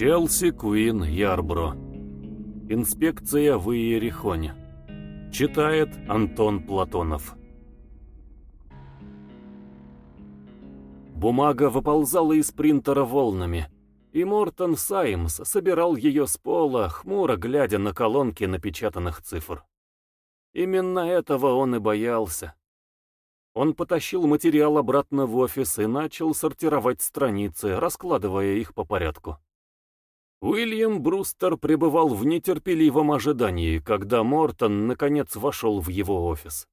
Челси Куин Ярбро. Инспекция в Иерихоне. Читает Антон Платонов. Бумага выползала из принтера волнами, и Мортон Саймс собирал ее с пола, хмуро глядя на колонки напечатанных цифр. Именно этого он и боялся. Он потащил материал обратно в офис и начал сортировать страницы, раскладывая их по порядку. Уильям Брустер пребывал в нетерпеливом ожидании, когда Мортон наконец вошел в его офис.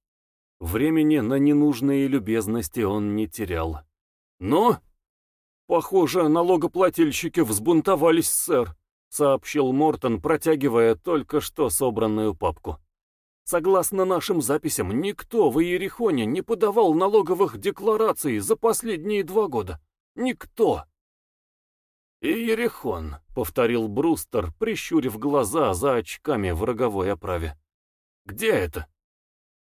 Времени на ненужные любезности он не терял. «Но?» «Похоже, налогоплательщики взбунтовались, сэр», — сообщил Мортон, протягивая только что собранную папку. Согласно нашим записям, никто в Иерихоне не подавал налоговых деклараций за последние два года. Никто. «Иерихон», — повторил Брустер, прищурив глаза за очками в роговой оправе. «Где это?»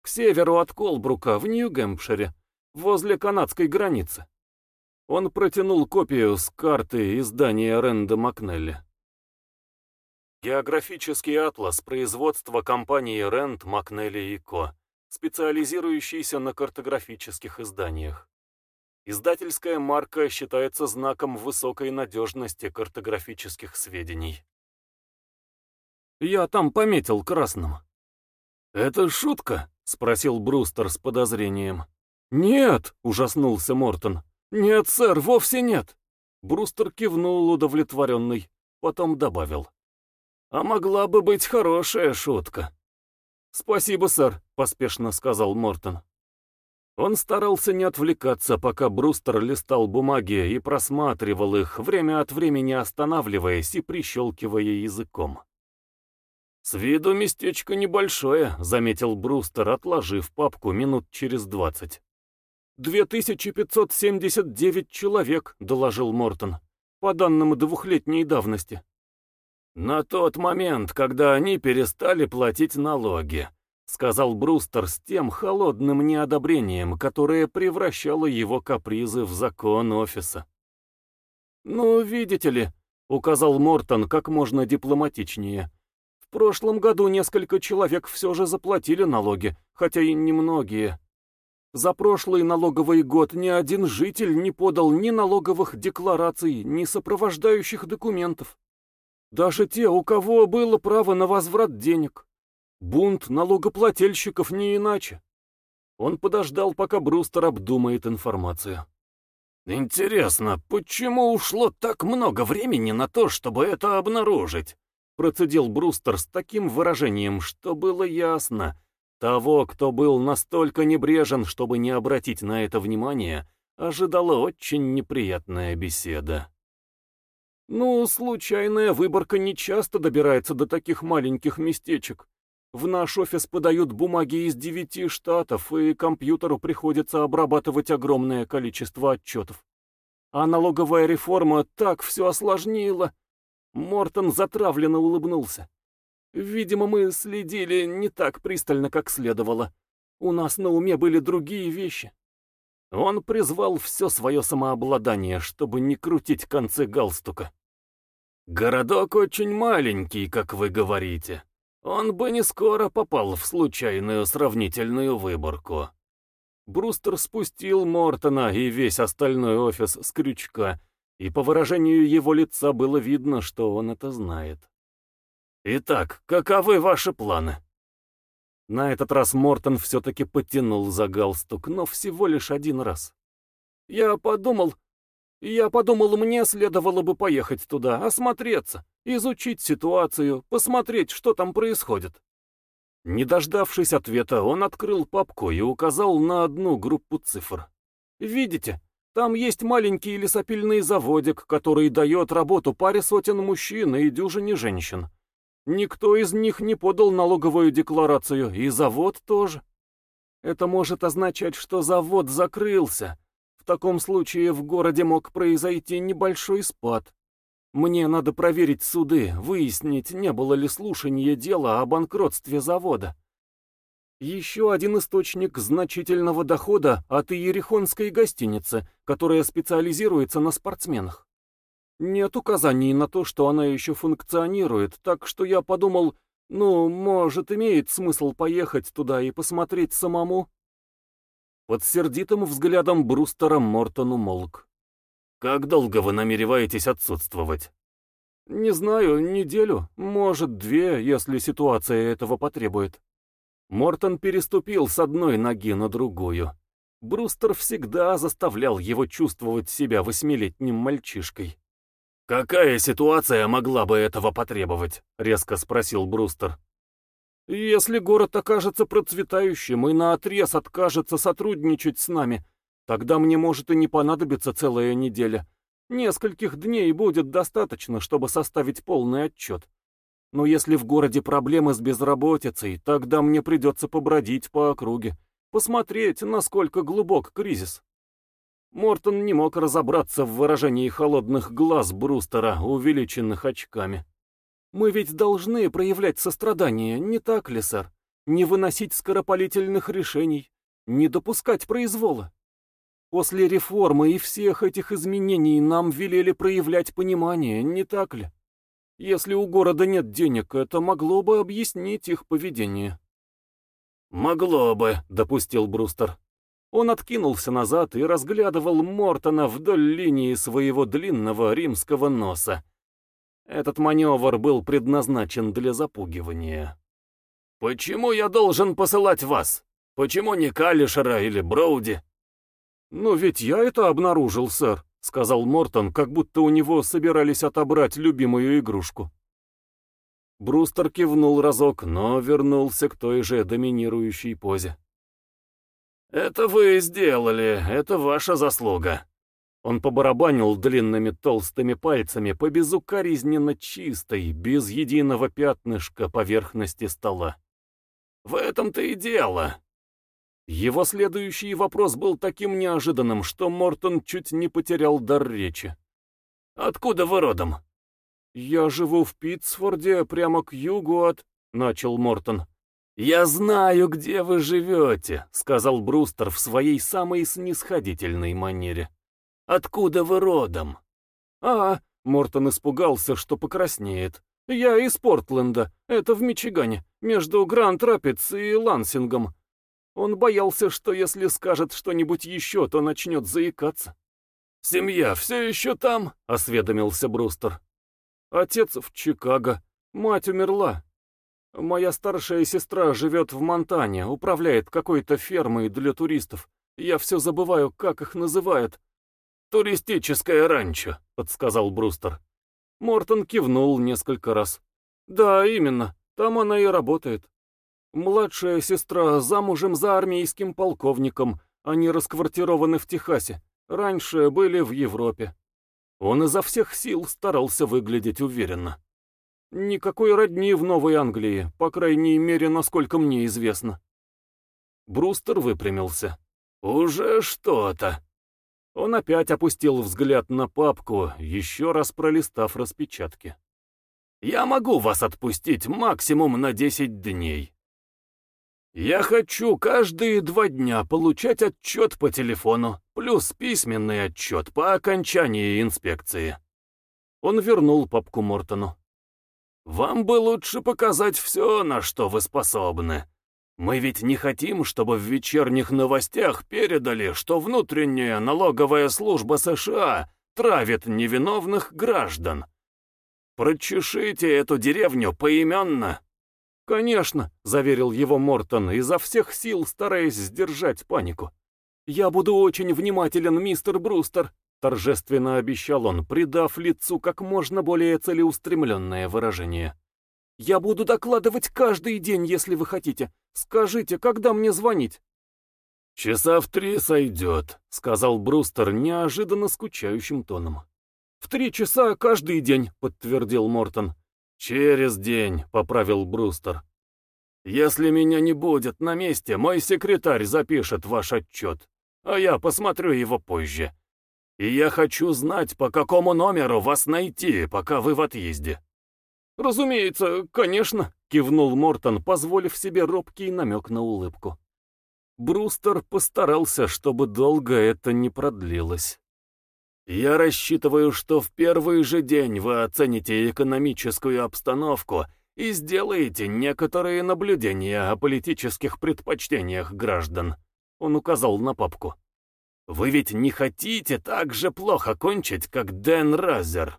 «К северу от Колбрука, в Нью-Гэмпшире, возле канадской границы». Он протянул копию с карты издания Ренда Макнелли. Географический атлас производства компании Рент, Макнелли и Ко, специализирующийся на картографических изданиях. Издательская марка считается знаком высокой надежности картографических сведений. «Я там пометил красным». «Это шутка?» — спросил Брустер с подозрением. «Нет!» — ужаснулся Мортон. «Нет, сэр, вовсе нет!» Брустер кивнул удовлетворенный, потом добавил. А могла бы быть хорошая шутка. «Спасибо, сэр», — поспешно сказал Мортон. Он старался не отвлекаться, пока Брустер листал бумаги и просматривал их, время от времени останавливаясь и прищелкивая языком. «С виду местечко небольшое», — заметил Брустер, отложив папку минут через двадцать. «Две тысячи пятьсот семьдесят девять человек», — доложил Мортон, — «по данным двухлетней давности». «На тот момент, когда они перестали платить налоги», сказал Брустер с тем холодным неодобрением, которое превращало его капризы в закон офиса. «Ну, видите ли», — указал Мортон как можно дипломатичнее, «в прошлом году несколько человек все же заплатили налоги, хотя и немногие. За прошлый налоговый год ни один житель не подал ни налоговых деклараций, ни сопровождающих документов. Даже те, у кого было право на возврат денег. Бунт налогоплательщиков не иначе. Он подождал, пока Брустер обдумает информацию. «Интересно, почему ушло так много времени на то, чтобы это обнаружить?» Процедил Брустер с таким выражением, что было ясно. Того, кто был настолько небрежен, чтобы не обратить на это внимание, ожидала очень неприятная беседа. Ну, случайная выборка не часто добирается до таких маленьких местечек. В наш офис подают бумаги из девяти штатов, и компьютеру приходится обрабатывать огромное количество отчетов. А налоговая реформа так все осложнила. Мортон затравленно улыбнулся. Видимо, мы следили не так пристально, как следовало. У нас на уме были другие вещи. Он призвал все свое самообладание, чтобы не крутить концы галстука. Городок очень маленький, как вы говорите. Он бы не скоро попал в случайную сравнительную выборку. Брустер спустил Мортона и весь остальной офис с крючка, и по выражению его лица было видно, что он это знает. «Итак, каковы ваши планы?» На этот раз Мортон все-таки потянул за галстук, но всего лишь один раз. «Я подумал, я подумал, мне следовало бы поехать туда, осмотреться, изучить ситуацию, посмотреть, что там происходит. Не дождавшись ответа, он открыл папку и указал на одну группу цифр. «Видите, там есть маленький лесопильный заводик, который дает работу паре сотен мужчин и дюжине женщин. Никто из них не подал налоговую декларацию, и завод тоже. Это может означать, что завод закрылся, в таком случае в городе мог произойти небольшой спад. Мне надо проверить суды, выяснить, не было ли слушания дела о банкротстве завода. Еще один источник значительного дохода от Иерихонской гостиницы, которая специализируется на спортсменах. Нет указаний на то, что она еще функционирует, так что я подумал, ну, может, имеет смысл поехать туда и посмотреть самому? Под сердитым взглядом Брустера Мортон умолк. «Как долго вы намереваетесь отсутствовать?» «Не знаю, неделю, может, две, если ситуация этого потребует». Мортон переступил с одной ноги на другую. Брустер всегда заставлял его чувствовать себя восьмилетним мальчишкой. «Какая ситуация могла бы этого потребовать?» — резко спросил Брустер. «Если город окажется процветающим и наотрез откажется сотрудничать с нами, тогда мне может и не понадобиться целая неделя. Нескольких дней будет достаточно, чтобы составить полный отчет. Но если в городе проблемы с безработицей, тогда мне придется побродить по округе, посмотреть, насколько глубок кризис. Мортон не мог разобраться в выражении холодных глаз Брустера, увеличенных очками. «Мы ведь должны проявлять сострадание, не так ли, сэр? Не выносить скоропалительных решений, не допускать произвола. После реформы и всех этих изменений нам велели проявлять понимание, не так ли? Если у города нет денег, это могло бы объяснить их поведение». «Могло бы», — допустил Брустер. Он откинулся назад и разглядывал Мортона вдоль линии своего длинного римского носа. Этот маневр был предназначен для запугивания. «Почему я должен посылать вас? Почему не Калишера или Броуди?» «Ну ведь я это обнаружил, сэр», — сказал Мортон, как будто у него собирались отобрать любимую игрушку. Брустер кивнул разок, но вернулся к той же доминирующей позе. «Это вы сделали, это ваша заслуга». Он побарабанил длинными толстыми пальцами по безукоризненно чистой, без единого пятнышка поверхности стола. «В этом-то и дело». Его следующий вопрос был таким неожиданным, что Мортон чуть не потерял дар речи. «Откуда вы родом?» «Я живу в Питтсфорде, прямо к югу от...» — начал Мортон. «Я знаю, где вы живете», — сказал Брустер в своей самой снисходительной манере. «Откуда вы родом?» «А, Мортон испугался, что покраснеет. «Я из Портленда, это в Мичигане, между Гранд-Рапидс и Лансингом». Он боялся, что если скажет что-нибудь еще, то начнет заикаться. «Семья все еще там?» — осведомился Брустер. Отец в Чикаго. Мать умерла. Моя старшая сестра живет в Монтане, управляет какой-то фермой для туристов. Я все забываю, как их называют. «Туристическое ранчо», — подсказал Брустер. Мортон кивнул несколько раз. «Да, именно. Там она и работает. Младшая сестра замужем за армейским полковником. Они расквартированы в Техасе. Раньше были в Европе. Он изо всех сил старался выглядеть уверенно. Никакой родни в Новой Англии, по крайней мере, насколько мне известно. Брустер выпрямился. «Уже что-то». Он опять опустил взгляд на папку, еще раз пролистав распечатки. «Я могу вас отпустить максимум на десять дней. Я хочу каждые два дня получать отчет по телефону, плюс письменный отчет по окончании инспекции. Он вернул папку Мортону. Вам бы лучше показать все, на что вы способны. Мы ведь не хотим, чтобы в вечерних новостях передали, что внутренняя налоговая служба США травит невиновных граждан. Прочешите эту деревню поименно. «Конечно», — заверил его Мортон, изо всех сил стараясь сдержать панику. «Я буду очень внимателен, мистер Брустер», — торжественно обещал он, придав лицу как можно более целеустремленное выражение. «Я буду докладывать каждый день, если вы хотите. Скажите, когда мне звонить?» «Часа в три сойдет», — сказал Брустер неожиданно скучающим тоном. «В три часа каждый день», — подтвердил Мортон. «Через день», — поправил Брустер. «Если меня не будет на месте, мой секретарь запишет ваш отчет, а я посмотрю его позже. И я хочу знать, по какому номеру вас найти, пока вы в отъезде». «Разумеется, конечно», — кивнул Мортон, позволив себе робкий намек на улыбку. Брустер постарался, чтобы долго это не продлилось. Я рассчитываю, что в первый же день вы оцените экономическую обстановку и сделаете некоторые наблюдения о политических предпочтениях граждан. Он указал на папку. Вы ведь не хотите так же плохо кончить, как Дэн Разер.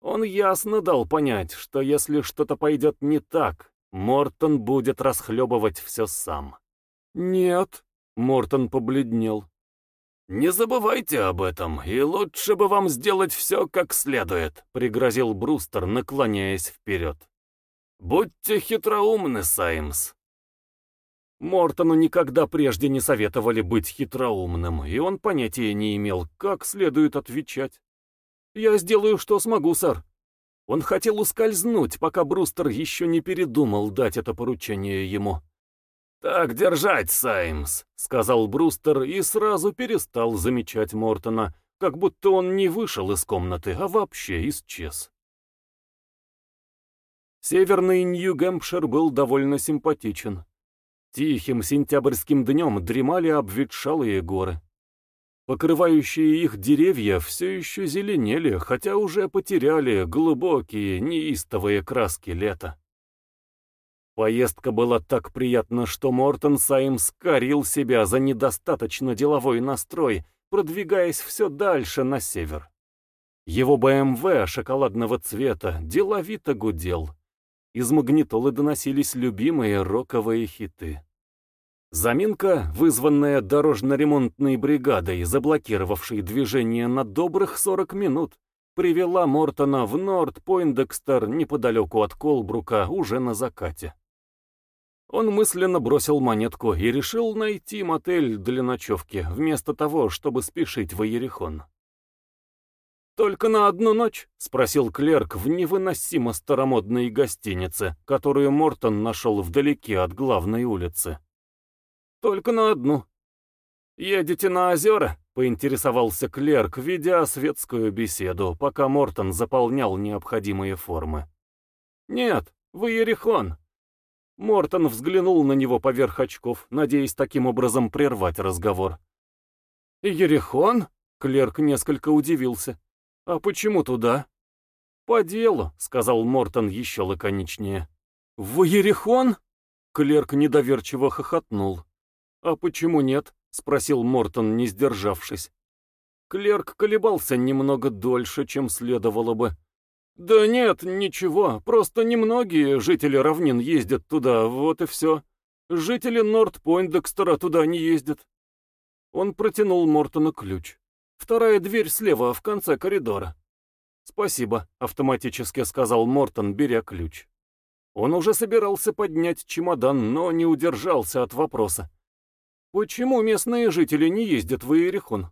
Он ясно дал понять, что если что-то пойдет не так, Мортон будет расхлебывать все сам. «Нет», — Мортон побледнел. «Не забывайте об этом, и лучше бы вам сделать все как следует», — пригрозил Брустер, наклоняясь вперед. «Будьте хитроумны, Саймс». Мортону никогда прежде не советовали быть хитроумным, и он понятия не имел, как следует отвечать. «Я сделаю, что смогу, сэр». Он хотел ускользнуть, пока Брустер еще не передумал дать это поручение ему. «Так держать, Саймс», — сказал Брустер и сразу перестал замечать Мортона, как будто он не вышел из комнаты, а вообще исчез. Северный Нью-Гэмпшир был довольно симпатичен. Тихим сентябрьским днем дремали обветшалые горы. Покрывающие их деревья все еще зеленели, хотя уже потеряли глубокие, неистовые краски лета. Поездка была так приятна, что Мортон Саймс корил себя за недостаточно деловой настрой, продвигаясь все дальше на север. Его БМВ шоколадного цвета деловито гудел. Из магнитолы доносились любимые роковые хиты. Заминка, вызванная дорожно-ремонтной бригадой, заблокировавшей движение на добрых 40 минут, привела Мортона в Норд-Пойндекстер неподалеку от Колбрука уже на закате. Он мысленно бросил монетку и решил найти мотель для ночевки, вместо того, чтобы спешить в Иерихон. «Только на одну ночь?» — спросил клерк в невыносимо старомодной гостинице, которую Мортон нашел вдалеке от главной улицы. «Только на одну». «Едете на озера?» — поинтересовался клерк, ведя светскую беседу, пока Мортон заполнял необходимые формы. «Нет, в Иерихон», Мортон взглянул на него поверх очков, надеясь таким образом прервать разговор. «Ерехон?» — клерк несколько удивился. «А почему туда?» «По делу», — сказал Мортон еще лаконичнее. «В Ерехон?» — клерк недоверчиво хохотнул. «А почему нет?» — спросил Мортон, не сдержавшись. Клерк колебался немного дольше, чем следовало бы. «Да нет, ничего, просто немногие жители равнин ездят туда, вот и все. Жители Норт-Пойндекстера туда не ездят». Он протянул Мортону ключ. «Вторая дверь слева, в конце коридора». «Спасибо», — автоматически сказал Мортон, беря ключ. Он уже собирался поднять чемодан, но не удержался от вопроса. «Почему местные жители не ездят в Иерихон?»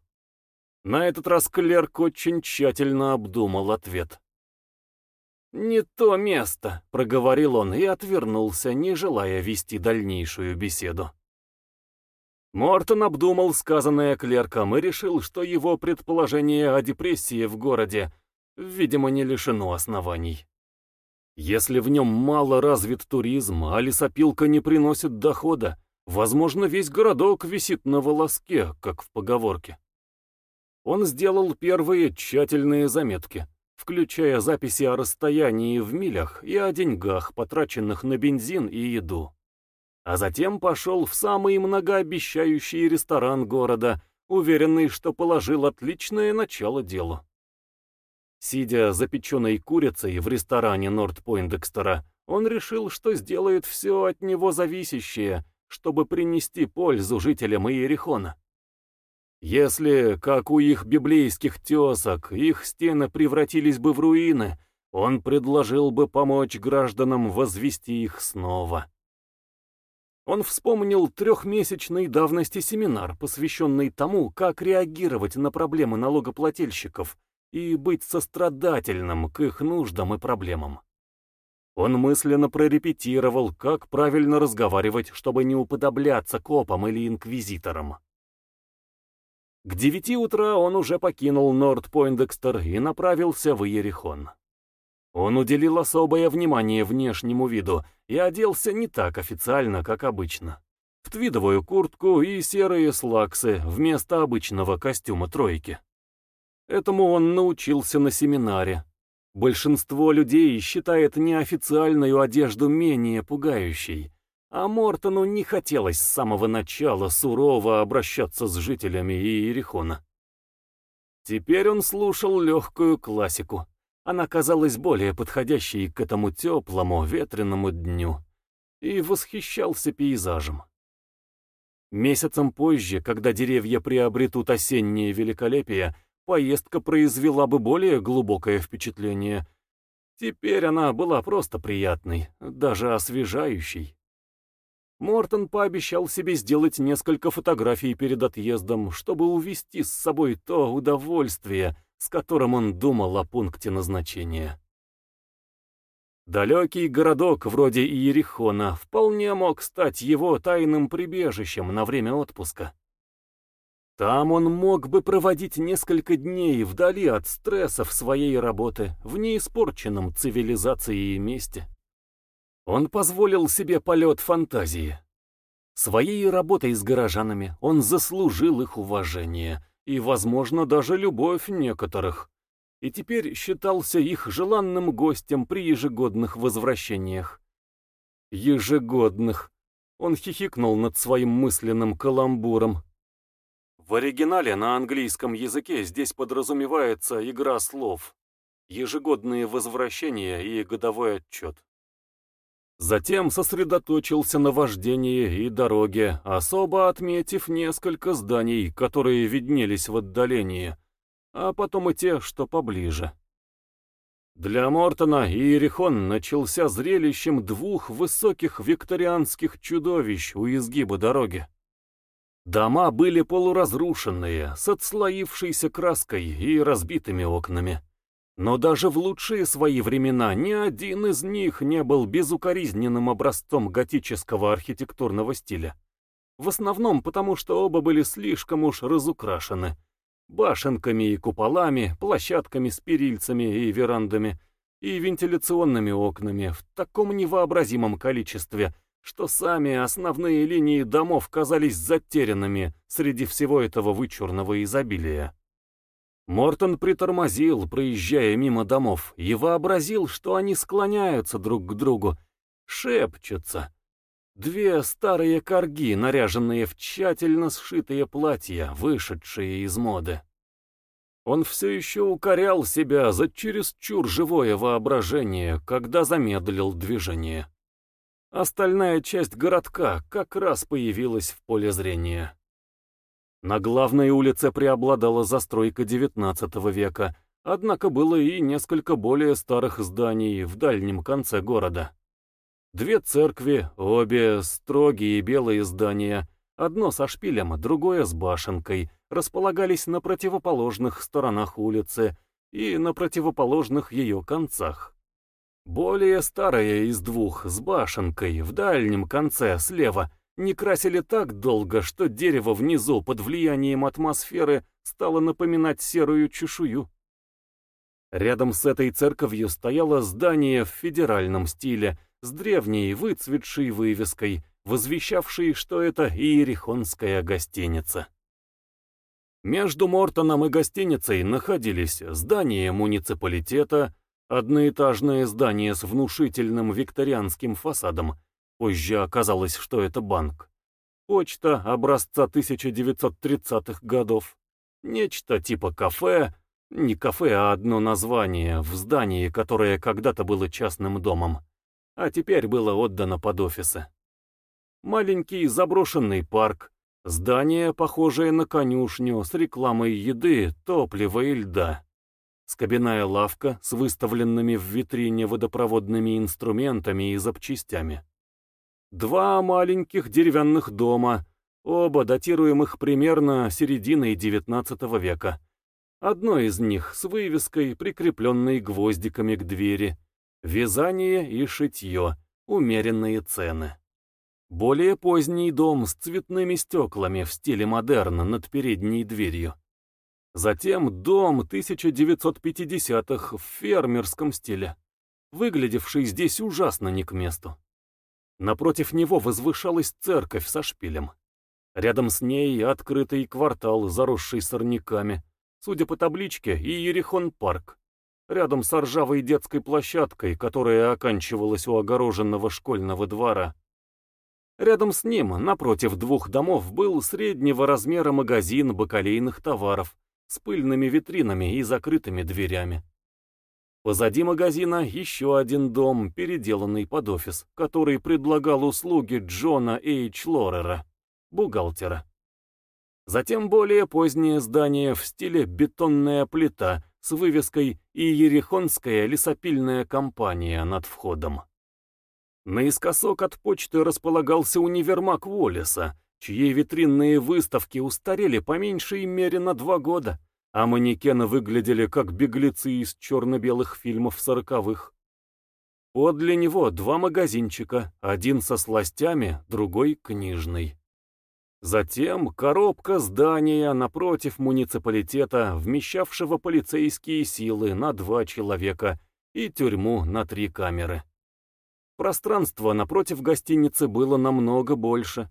На этот раз клерк очень тщательно обдумал ответ. «Не то место», — проговорил он и отвернулся, не желая вести дальнейшую беседу. Мортон обдумал сказанное клерком и решил, что его предположение о депрессии в городе, видимо, не лишено оснований. Если в нем мало развит туризм, а лесопилка не приносит дохода, возможно, весь городок висит на волоске, как в поговорке. Он сделал первые тщательные заметки включая записи о расстоянии в милях и о деньгах, потраченных на бензин и еду. А затем пошел в самый многообещающий ресторан города, уверенный, что положил отличное начало делу. Сидя за печеной курицей в ресторане Норд-Пойндекстера, он решил, что сделает все от него зависящее, чтобы принести пользу жителям Иерихона. Если, как у их библейских тесок, их стены превратились бы в руины, он предложил бы помочь гражданам возвести их снова. Он вспомнил трехмесячной давности семинар, посвященный тому, как реагировать на проблемы налогоплательщиков и быть сострадательным к их нуждам и проблемам. Он мысленно прорепетировал, как правильно разговаривать, чтобы не уподобляться копам или инквизиторам. К девяти утра он уже покинул Норд-Пойндекстер и направился в Иерихон. Он уделил особое внимание внешнему виду и оделся не так официально, как обычно. В твидовую куртку и серые слаксы вместо обычного костюма тройки. Этому он научился на семинаре. Большинство людей считает неофициальную одежду менее пугающей, а Мортону не хотелось с самого начала сурово обращаться с жителями Иерихона. Теперь он слушал легкую классику. Она казалась более подходящей к этому теплому, ветреному дню и восхищался пейзажем. Месяцем позже, когда деревья приобретут осеннее великолепие, поездка произвела бы более глубокое впечатление. Теперь она была просто приятной, даже освежающей. Мортон пообещал себе сделать несколько фотографий перед отъездом, чтобы увести с собой то удовольствие, с которым он думал о пункте назначения. Далекий городок вроде Иерихона вполне мог стать его тайным прибежищем на время отпуска. Там он мог бы проводить несколько дней вдали от стрессов своей работы, в неиспорченном цивилизации месте. Он позволил себе полет фантазии. Своей работой с горожанами он заслужил их уважение и, возможно, даже любовь некоторых, и теперь считался их желанным гостем при ежегодных возвращениях. Ежегодных. Он хихикнул над своим мысленным каламбуром. В оригинале на английском языке здесь подразумевается игра слов. Ежегодные возвращения и годовой отчет. Затем сосредоточился на вождении и дороге, особо отметив несколько зданий, которые виднелись в отдалении — а потом и те, что поближе. Для Мортона Иерихон начался зрелищем двух высоких викторианских чудовищ у изгиба дороги. Дома были полуразрушенные, с отслоившейся краской и разбитыми окнами. Но даже в лучшие свои времена ни один из них не был безукоризненным образцом готического архитектурного стиля. В основном потому, что оба были слишком уж разукрашены — башенками и куполами, площадками с перильцами и верандами, и вентиляционными окнами в таком невообразимом количестве, что сами основные линии домов казались затерянными среди всего этого вычурного изобилия. Мортон притормозил, проезжая мимо домов, и вообразил, что они склоняются друг к другу, шепчутся, Две старые корги, наряженные в тщательно сшитые платья, вышедшие из моды. Он все еще укорял себя за чересчур живое воображение, когда замедлил движение. Остальная часть городка как раз появилась в поле зрения. На главной улице преобладала застройка XIX века, однако было и несколько более старых зданий в дальнем конце города. Две церкви, обе строгие белые здания, одно со шпилем, другое с башенкой, располагались на противоположных сторонах улицы и на противоположных ее концах. Более старая из двух, с башенкой, в дальнем конце, слева, не красили так долго, что дерево внизу под влиянием атмосферы стало напоминать серую чешую. Рядом с этой церковью стояло здание в федеральном стиле, с древней выцветшей вывеской, возвещавшей, что это Иерихонская гостиница. Между Мортоном и гостиницей находились здание муниципалитета, одноэтажное здание с внушительным викторианским фасадом, позже оказалось, что это банк, почта образца 1930-х годов, нечто типа кафе, не кафе, а одно название, в здании, которое когда-то было частным домом, а теперь было отдано под офисы. Маленький заброшенный парк, здание, похожее на конюшню с рекламой еды, топлива и льда. Скобяная лавка с выставленными в витрине водопроводными инструментами и запчастями. Два маленьких деревянных дома, оба датируемых примерно серединой XIX века. Одно из них с вывеской, прикрепленной гвоздиками к двери, Вязание и шитье. Умеренные цены. Более поздний дом с цветными стеклами в стиле модерна над передней дверью. Затем дом 1950-х в фермерском стиле, выглядевший здесь ужасно не к месту. Напротив него возвышалась церковь со шпилем. Рядом с ней открытый квартал, заросший сорняками, судя по табличке, и Ерехон-парк, рядом с ржавой детской площадкой, которая оканчивалась у огороженного школьного двора. Рядом с ним, напротив двух домов, был среднего размера магазин бакалейных товаров с пыльными витринами и закрытыми дверями. Позади магазина еще один дом, переделанный под офис, который предлагал услуги Джона Эйч Лорера, бухгалтера. Затем более позднее здание в стиле бетонная плита с вывеской «Иерихонская лесопильная компания» над входом. Наискосок от почты располагался универмаг Уоллеса, чьи витринные выставки устарели по меньшей мере на два года, а манекены выглядели как беглецы из черно-белых фильмов сороковых. Подле него два магазинчика, один со сластями, другой книжный. Затем коробка здания напротив муниципалитета, вмещавшего полицейские силы на два человека и тюрьму на три камеры. Пространство напротив гостиницы было намного больше.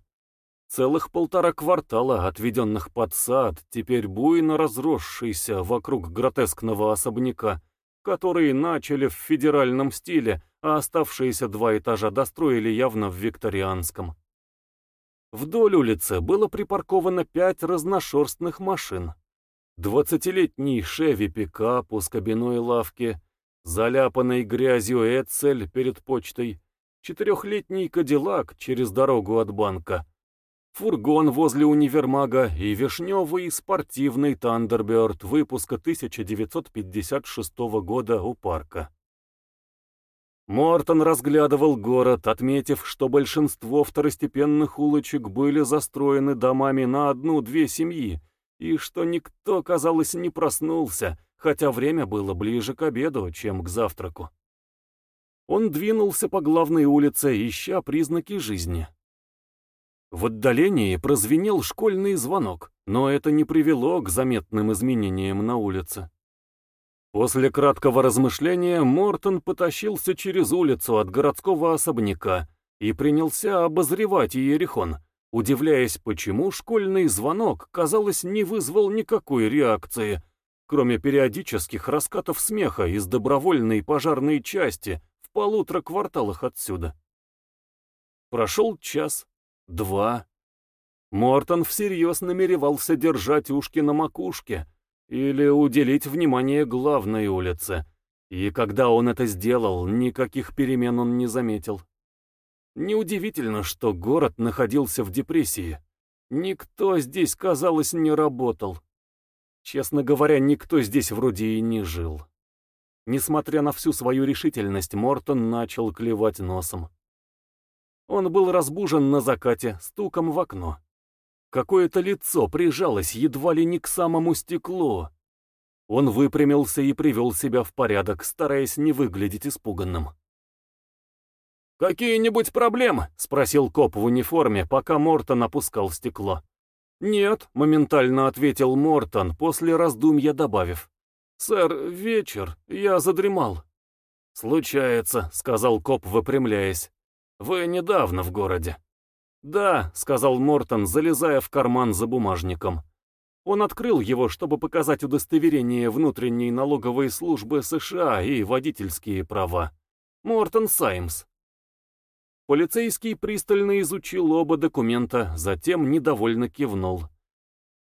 Целых полтора квартала, отведенных под сад, теперь буйно разросшийся вокруг гротескного особняка, который начали в федеральном стиле, а оставшиеся два этажа достроили явно в викторианском. Вдоль улицы было припарковано пять разношерстных машин. Двадцатилетний Шеви-пикап с кабиной лавки, заляпанный грязью Эцель перед почтой, четырехлетний Кадиллак через дорогу от банка, фургон возле универмага и вишневый спортивный Тандерберт выпуска 1956 года у парка. Мортон разглядывал город, отметив, что большинство второстепенных улочек были застроены домами на одну-две семьи, и что никто, казалось, не проснулся, хотя время было ближе к обеду, чем к завтраку. Он двинулся по главной улице, ища признаки жизни. В отдалении прозвенел школьный звонок, но это не привело к заметным изменениям на улице. После краткого размышления Мортон потащился через улицу от городского особняка и принялся обозревать Иерихон, удивляясь, почему школьный звонок, казалось, не вызвал никакой реакции, кроме периодических раскатов смеха из добровольной пожарной части в полутора кварталах отсюда. Прошел час, два. Мортон всерьез намеревался держать ушки на макушке — или уделить внимание главной улице. И когда он это сделал, никаких перемен он не заметил. Неудивительно, что город находился в депрессии. Никто здесь, казалось, не работал. Честно говоря, никто здесь вроде и не жил. Несмотря на всю свою решительность, Мортон начал клевать носом. Он был разбужен на закате стуком в окно. Какое-то лицо прижалось едва ли не к самому стеклу. Он выпрямился и привел себя в порядок, стараясь не выглядеть испуганным. «Какие-нибудь проблемы?» — спросил коп в униформе, пока Мортон опускал стекло. «Нет», — моментально ответил Мортон, после раздумья добавив. «Сэр, вечер, я задремал». «Случается», — сказал коп, выпрямляясь. «Вы недавно в городе». «Да», — сказал Мортон, залезая в карман за бумажником. Он открыл его, чтобы показать удостоверение внутренней налоговой службы США и водительские права. Мортон Саймс. Полицейский пристально изучил оба документа, затем недовольно кивнул.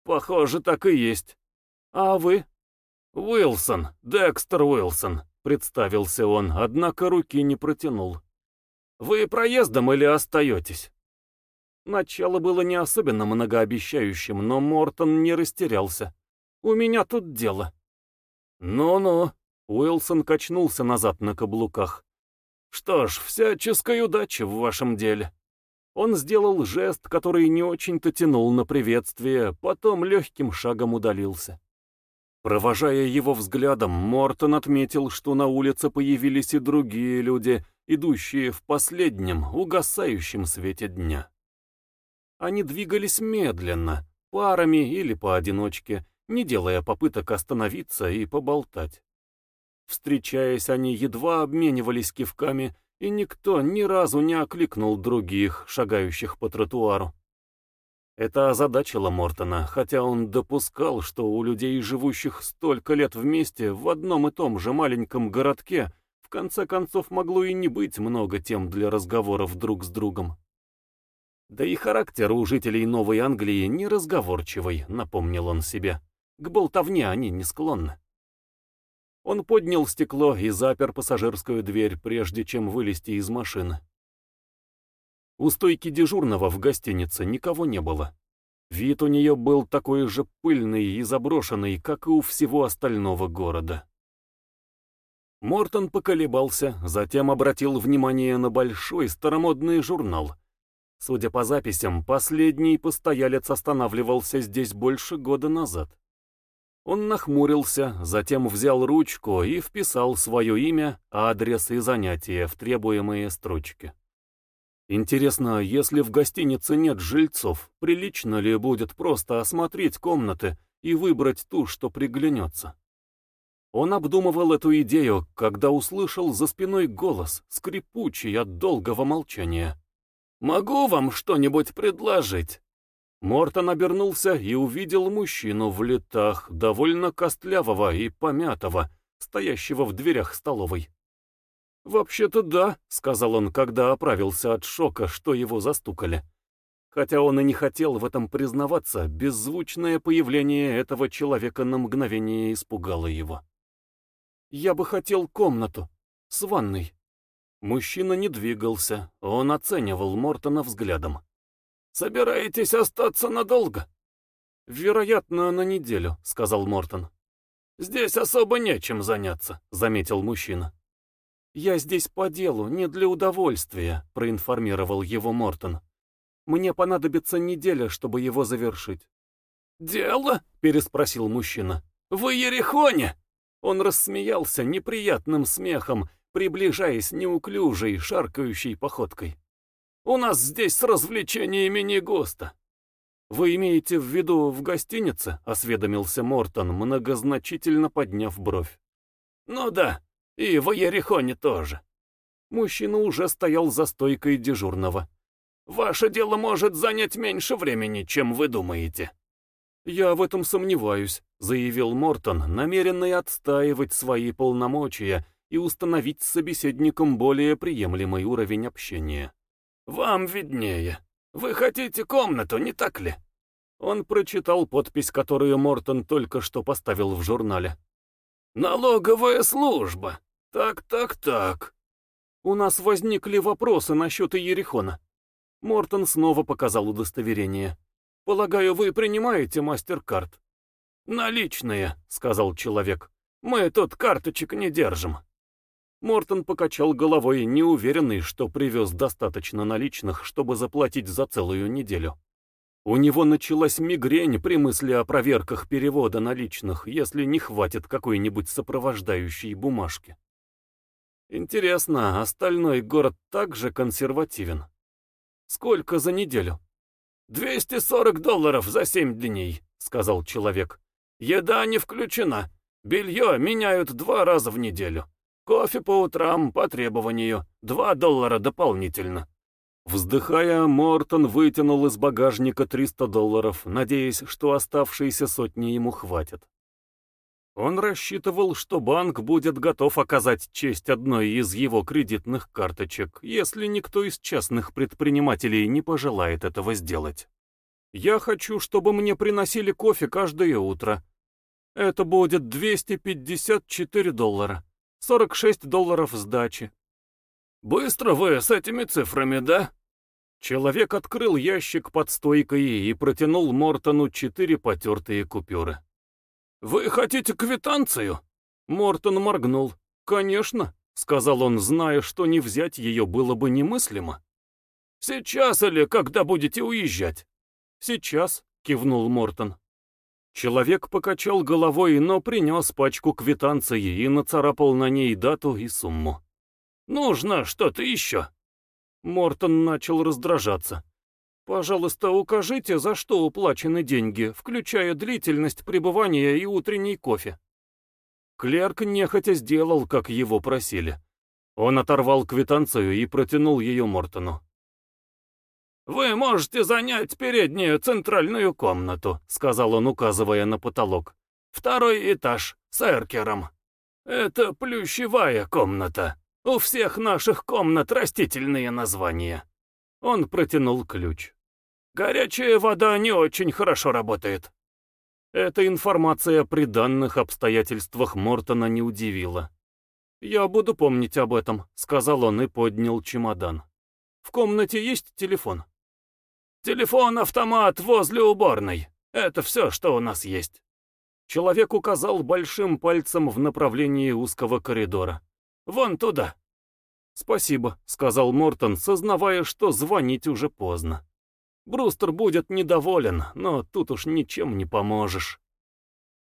«Похоже, так и есть. А вы?» «Уилсон, Декстер Уилсон», — представился он, однако руки не протянул. «Вы проездом или остаетесь?» Начало было не особенно многообещающим, но Мортон не растерялся. «У меня тут дело». «Ну-ну», — Уилсон качнулся назад на каблуках. «Что ж, всяческой удачи в вашем деле». Он сделал жест, который не очень-то тянул на приветствие, потом легким шагом удалился. Провожая его взглядом, Мортон отметил, что на улице появились и другие люди, идущие в последнем, угасающем свете дня. Они двигались медленно, парами или поодиночке, не делая попыток остановиться и поболтать. Встречаясь, они едва обменивались кивками, и никто ни разу не окликнул других, шагающих по тротуару. Это озадачило Мортона, хотя он допускал, что у людей, живущих столько лет вместе в одном и том же маленьком городке, в конце концов могло и не быть много тем для разговоров друг с другом. Да и характер у жителей Новой Англии неразговорчивый, напомнил он себе. К болтовне они не склонны. Он поднял стекло и запер пассажирскую дверь, прежде чем вылезти из машины. У стойки дежурного в гостинице никого не было. Вид у нее был такой же пыльный и заброшенный, как и у всего остального города. Мортон поколебался, затем обратил внимание на большой старомодный журнал — Судя по записям, последний постоялец останавливался здесь больше года назад. Он нахмурился, затем взял ручку и вписал свое имя, адрес и занятия в требуемые строчки. Интересно, если в гостинице нет жильцов, прилично ли будет просто осмотреть комнаты и выбрать ту, что приглянется? Он обдумывал эту идею, когда услышал за спиной голос, скрипучий от долгого молчания. «Могу вам что-нибудь предложить?» Мортон обернулся и увидел мужчину в летах, довольно костлявого и помятого, стоящего в дверях столовой. «Вообще-то да», — сказал он, когда оправился от шока, что его застукали. Хотя он и не хотел в этом признаваться, беззвучное появление этого человека на мгновение испугало его. «Я бы хотел комнату. С ванной». Мужчина не двигался, он оценивал Мортона взглядом. «Собираетесь остаться надолго?» «Вероятно, на неделю», — сказал Мортон. «Здесь особо нечем заняться», — заметил мужчина. «Я здесь по делу, не для удовольствия», — проинформировал его Мортон. «Мне понадобится неделя, чтобы его завершить». «Дело?» — переспросил мужчина. «Вы Ерехоне?» Он рассмеялся неприятным смехом, приближаясь неуклюжей, шаркающей походкой. «У нас здесь с развлечениями не густо». «Вы имеете в виду в гостинице?» — осведомился Мортон, многозначительно подняв бровь. «Ну да, и в Ерехоне тоже». Мужчина уже стоял за стойкой дежурного. «Ваше дело может занять меньше времени, чем вы думаете». «Я в этом сомневаюсь», — заявил Мортон, намеренный отстаивать свои полномочия и установить с собеседником более приемлемый уровень общения. «Вам виднее. Вы хотите комнату, не так ли?» Он прочитал подпись, которую Мортон только что поставил в журнале. «Налоговая служба. Так-так-так». «У нас возникли вопросы насчет Иерихона». Мортон снова показал удостоверение. «Полагаю, вы принимаете мастер-карт?» «Наличные», — сказал человек. «Мы тут карточек не держим». Мортон покачал головой, неуверенный, что привез достаточно наличных, чтобы заплатить за целую неделю. У него началась мигрень при мысли о проверках перевода наличных, если не хватит какой-нибудь сопровождающей бумажки. Интересно, остальной город также консервативен? Сколько за неделю? «240 долларов за семь дней», — сказал человек. «Еда не включена. Белье меняют два раза в неделю». Кофе по утрам по требованию. Два доллара дополнительно. Вздыхая, Мортон вытянул из багажника 300 долларов, надеясь, что оставшиеся сотни ему хватит. Он рассчитывал, что банк будет готов оказать честь одной из его кредитных карточек, если никто из частных предпринимателей не пожелает этого сделать. «Я хочу, чтобы мне приносили кофе каждое утро. Это будет 254 доллара. 46 долларов сдачи. «Быстро вы с этими цифрами, да?» Человек открыл ящик под стойкой и протянул Мортону четыре потертые купюры. «Вы хотите квитанцию?» Мортон моргнул. «Конечно», — сказал он, зная, что не взять ее было бы немыслимо. «Сейчас или когда будете уезжать?» «Сейчас», — кивнул Мортон. Человек покачал головой, но принес пачку квитанции и нацарапал на ней дату и сумму. «Нужно что-то еще!» Мортон начал раздражаться. «Пожалуйста, укажите, за что уплачены деньги, включая длительность пребывания и утренний кофе». Клерк нехотя сделал, как его просили. Он оторвал квитанцию и протянул ее Мортону. «Вы можете занять переднюю центральную комнату», — сказал он, указывая на потолок. «Второй этаж, с эркером. Это плющевая комната. У всех наших комнат растительные названия». Он протянул ключ. «Горячая вода не очень хорошо работает». Эта информация при данных обстоятельствах Мортона не удивила. «Я буду помнить об этом», — сказал он и поднял чемодан. «В комнате есть телефон?» «Телефон-автомат возле уборной. Это все, что у нас есть». Человек указал большим пальцем в направлении узкого коридора. «Вон туда». «Спасибо», — сказал Мортон, сознавая, что звонить уже поздно. «Брустер будет недоволен, но тут уж ничем не поможешь».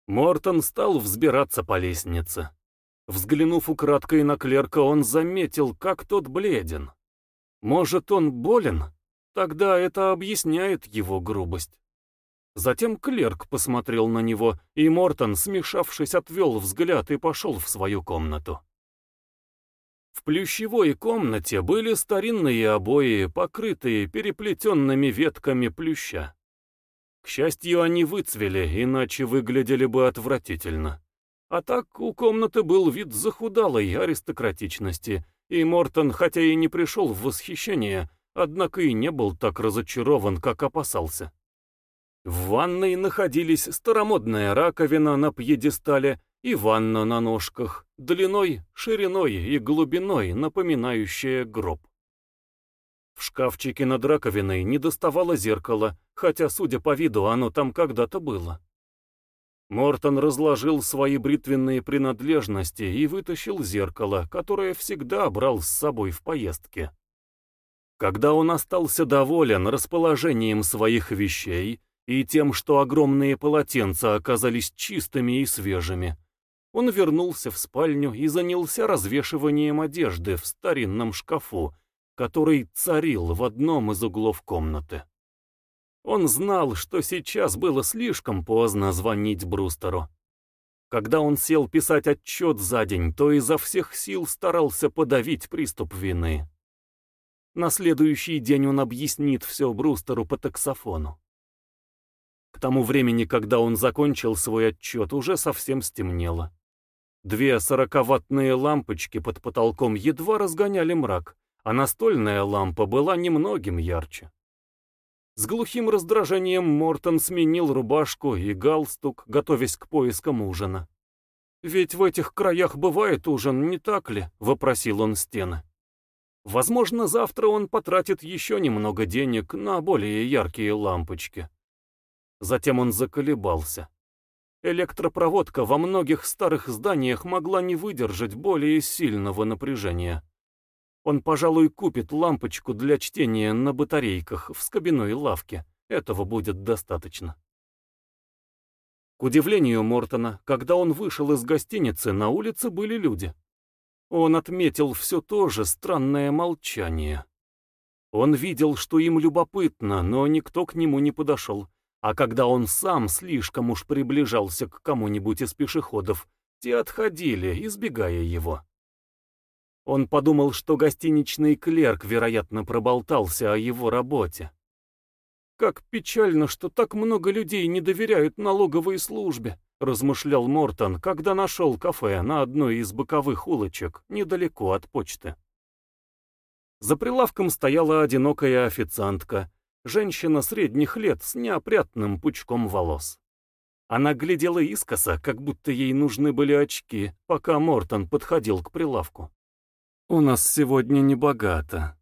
Мортон стал взбираться по лестнице. Взглянув украдкой на клерка, он заметил, как тот бледен. Может, он болен? Тогда это объясняет его грубость. Затем клерк посмотрел на него, и Мортон, смешавшись, отвел взгляд и пошел в свою комнату. Плющевой комнате были старинные обои, покрытые переплетенными ветками плюща. К счастью, они выцвели, иначе выглядели бы отвратительно. А так у комнаты был вид захудалой аристократичности, и Мортон, хотя и не пришел в восхищение, однако и не был так разочарован, как опасался. В ванной находились старомодная раковина на пьедестале и ванна на ножках, длиной, шириной и глубиной, напоминающая гроб. В шкафчике над раковиной не доставало зеркала, хотя, судя по виду, оно там когда-то было. Мортон разложил свои бритвенные принадлежности и вытащил зеркало, которое всегда брал с собой в поездке. Когда он остался доволен расположением своих вещей и тем, что огромные полотенца оказались чистыми и свежими, он вернулся в спальню и занялся развешиванием одежды в старинном шкафу, который царил в одном из углов комнаты. Он знал, что сейчас было слишком поздно звонить Брустеру. Когда он сел писать отчет за день, то изо всех сил старался подавить приступ вины. На следующий день он объяснит все Брустеру по таксофону. К тому времени, когда он закончил свой отчет, уже совсем стемнело. Две сороковаттные лампочки под потолком едва разгоняли мрак, а настольная лампа была немногим ярче. С глухим раздражением Мортон сменил рубашку и галстук, готовясь к поискам ужина. «Ведь в этих краях бывает ужин, не так ли?» — вопросил он стены. Возможно, завтра он потратит еще немного денег на более яркие лампочки. Затем он заколебался. Электропроводка во многих старых зданиях могла не выдержать более сильного напряжения. Он, пожалуй, купит лампочку для чтения на батарейках в скобяной лавке. Этого будет достаточно. К удивлению Мортона, когда он вышел из гостиницы, на улице были люди. Он отметил все то же странное молчание. Он видел, что им любопытно, но никто к нему не подошел. А когда он сам слишком уж приближался к кому-нибудь из пешеходов, те отходили, избегая его. Он подумал, что гостиничный клерк, вероятно, проболтался о его работе. «Как печально, что так много людей не доверяют налоговой службе», размышлял Мортон, когда нашел кафе на одной из боковых улочек, недалеко от почты. За прилавком стояла одинокая официантка, женщина средних лет с неопрятным пучком волос. Она глядела искоса, как будто ей нужны были очки, пока Мортон подходил к прилавку. «У нас сегодня не богато».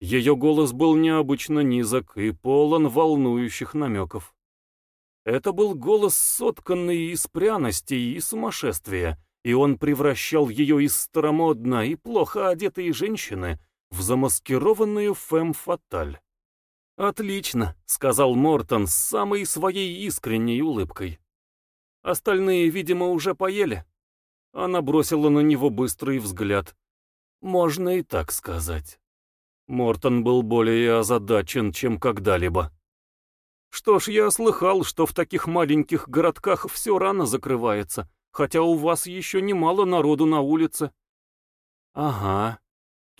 Ее голос был необычно низок и полон волнующих намеков. Это был голос, сотканный из пряности и сумасшествия, и он превращал ее из старомодно и плохо одетой женщины в замаскированную фэм-фаталь. «Отлично», — сказал Мортон с самой своей искренней улыбкой. «Остальные, видимо, уже поели». Она бросила на него быстрый взгляд. Можно и так сказать. Мортон был более озадачен, чем когда-либо. Что ж, я слыхал, что в таких маленьких городках все рано закрывается, хотя у вас еще немало народу на улице. Ага,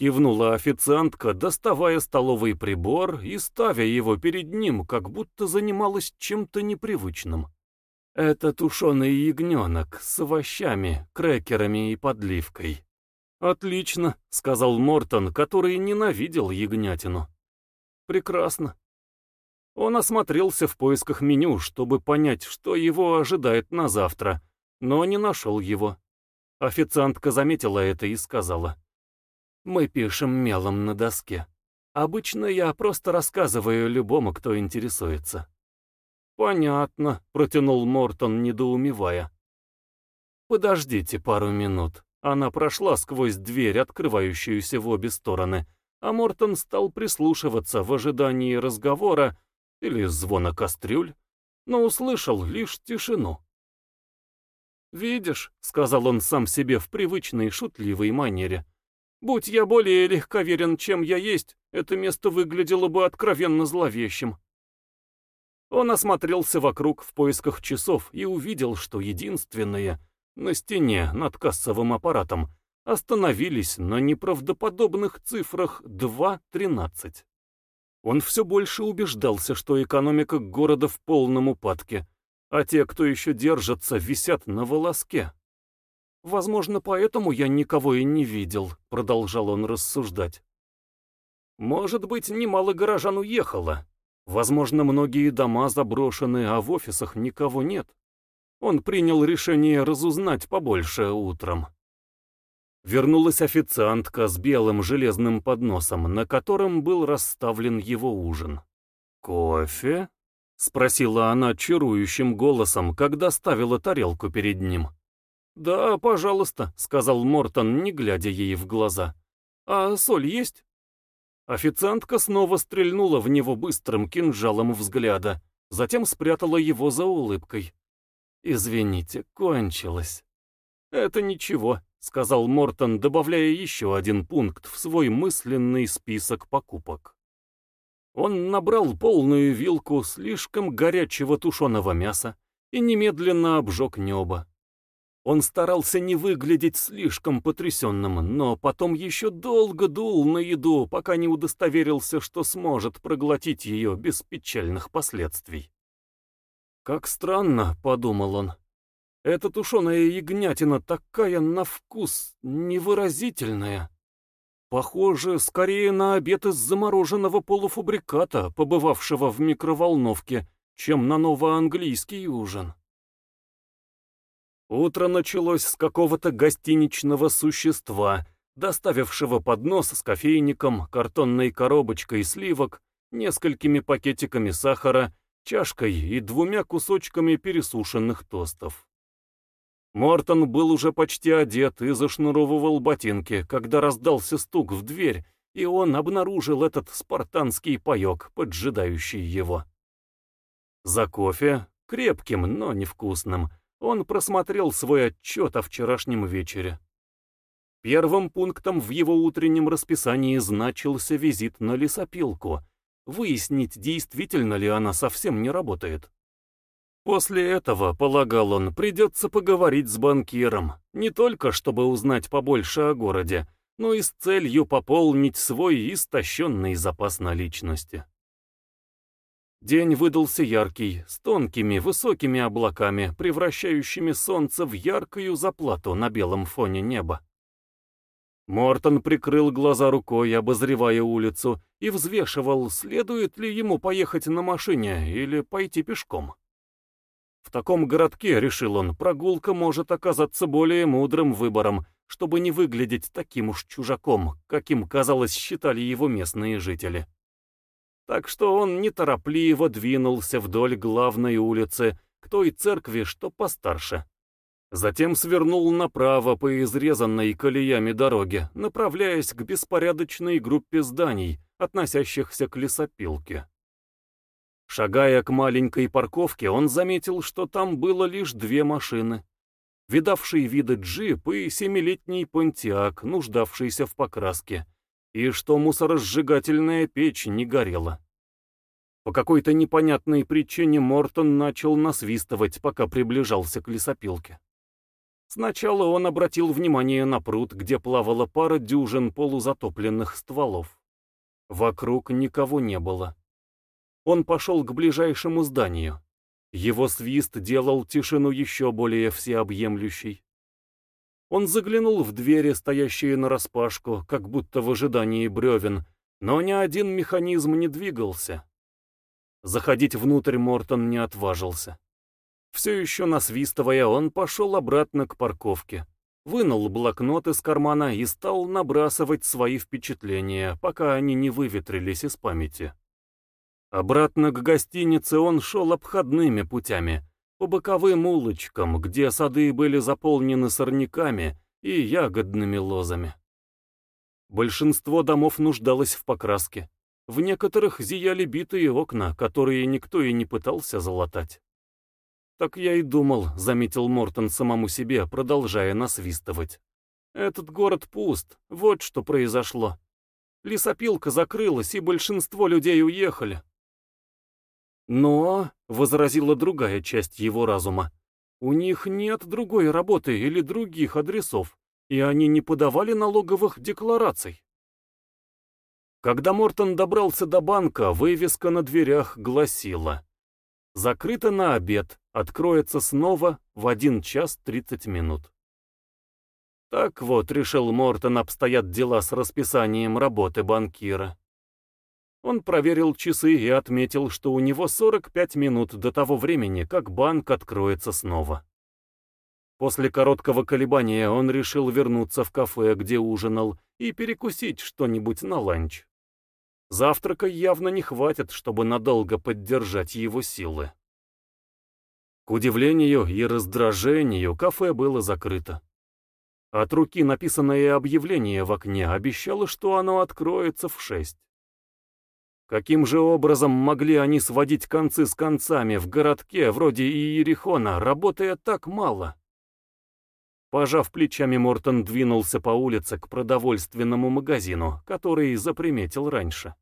Кивнула официантка, доставая столовый прибор и ставя его перед ним, как будто занималась чем-то непривычным. Это тушеный ягненок с овощами, крекерами и подливкой. «Отлично», — сказал Мортон, который ненавидел ягнятину. «Прекрасно». Он осмотрелся в поисках меню, чтобы понять, что его ожидает на завтра, но не нашел его. Официантка заметила это и сказала. «Мы пишем мелом на доске. Обычно я просто рассказываю любому, кто интересуется». «Понятно», — протянул Мортон, недоумевая. «Подождите пару минут». Она прошла сквозь дверь, открывающуюся в обе стороны, а Мортон стал прислушиваться в ожидании разговора или звона кастрюль, но услышал лишь тишину. «Видишь», — сказал он сам себе в привычной шутливой манере, «будь я более легковерен, чем я есть, это место выглядело бы откровенно зловещим». Он осмотрелся вокруг в поисках часов и увидел, что единственные на стене над кассовым аппаратом остановились на неправдоподобных цифрах 2.13. Он все больше убеждался, что экономика города в полном упадке, а те, кто еще держатся, висят на волоске. «Возможно, поэтому я никого и не видел», — продолжал он рассуждать. «Может быть, немало горожан уехало. Возможно, многие дома заброшены, а в офисах никого нет. Он принял решение разузнать побольше утром». Вернулась официантка с белым железным подносом, на котором был расставлен его ужин. «Кофе?» — спросила она чарующим голосом, когда ставила тарелку перед ним. «Да, пожалуйста», — сказал Мортон, не глядя ей в глаза. «А соль есть?» Официантка снова стрельнула в него быстрым кинжалом взгляда, затем спрятала его за улыбкой. «Извините, кончилось». «Это ничего», — сказал Мортон, добавляя еще один пункт в свой мысленный список покупок. Он набрал полную вилку слишком горячего тушеного мяса и немедленно обжег небо. Он старался не выглядеть слишком потрясенным, но потом еще долго дул на еду, пока не удостоверился, что сможет проглотить ее без печальных последствий. «Как странно», — подумал он, — «эта тушеная ягнятина такая на вкус невыразительная». Похоже, скорее на обед из замороженного полуфабриката, побывавшего в микроволновке, чем на новоанглийский ужин. Утро началось с какого-то гостиничного существа, доставившего поднос с кофейником, картонной коробочкой сливок, несколькими пакетиками сахара, чашкой и двумя кусочками пересушенных тостов. Мортон был уже почти одет и зашнуровывал ботинки, когда раздался стук в дверь, и он обнаружил этот спартанский паек, поджидающий его. За кофе, крепким, но невкусным, он просмотрел свой отчет о вчерашнем вечере. Первым пунктом в его утреннем расписании значился визит на лесопилку, выяснить, действительно ли она совсем не работает. После этого, полагал он, придется поговорить с банкиром, не только чтобы узнать побольше о городе, но и с целью пополнить свой истощенный запас наличности. День выдался яркий, с тонкими высокими облаками, превращающими солнце в яркую заплату на белом фоне неба. Мортон прикрыл глаза рукой, обозревая улицу, и взвешивал, следует ли ему поехать на машине или пойти пешком. В таком городке, решил он, прогулка может оказаться более мудрым выбором, чтобы не выглядеть таким уж чужаком, каким, казалось, считали его местные жители. Так что он неторопливо двинулся вдоль главной улицы, к той церкви, что постарше. Затем свернул направо по изрезанной колеями дороге, направляясь к беспорядочной группе зданий, относящихся к лесопилке. Шагая к маленькой парковке, он заметил, что там было лишь две машины. Видавший виды джип и семилетний понтиак, нуждавшийся в покраске, и что мусоросжигательная печь не горела. По какой-то непонятной причине Мортон начал насвистывать, пока приближался к лесопилке. Сначала он обратил внимание на пруд, где плавала пара дюжин полузатопленных стволов. Вокруг никого не было. Он пошел к ближайшему зданию. Его свист делал тишину еще более всеобъемлющей. Он заглянул в двери, стоящие нараспашку, как будто в ожидании бревен, но ни один механизм не двигался. Заходить внутрь Мортон не отважился. Все еще насвистывая, он пошел обратно к парковке. Вынул блокнот из кармана и стал набрасывать свои впечатления, пока они не выветрились из памяти. Обратно к гостинице он шел обходными путями, по боковым улочкам, где сады были заполнены сорняками и ягодными лозами. Большинство домов нуждалось в покраске. В некоторых зияли битые окна, которые никто и не пытался залатать. «Так я и думал», — заметил Мортон самому себе, продолжая насвистывать. «Этот город пуст, вот что произошло. Лесопилка закрылась, и большинство людей уехали». «Но», — возразила другая часть его разума, — «у них нет другой работы или других адресов, и они не подавали налоговых деклараций». Когда Мортон добрался до банка, вывеска на дверях гласила «Закрыто на обед, откроется снова в 1 час 30 минут. Так вот, решил Мортон, обстоят дела с расписанием работы банкира. Он проверил часы и отметил, что у него 45 минут до того времени, как банк откроется снова. После короткого колебания он решил вернуться в кафе, где ужинал, и перекусить что-нибудь на ланч. Завтрака явно не хватит, чтобы надолго поддержать его силы. К удивлению и раздражению кафе было закрыто. От руки написанное объявление в окне обещало, что оно откроется в шесть. Каким же образом могли они сводить концы с концами в городке вроде Иерихона, работая так мало? Пожав плечами, Мортон двинулся по улице к продовольственному магазину, который заприметил раньше.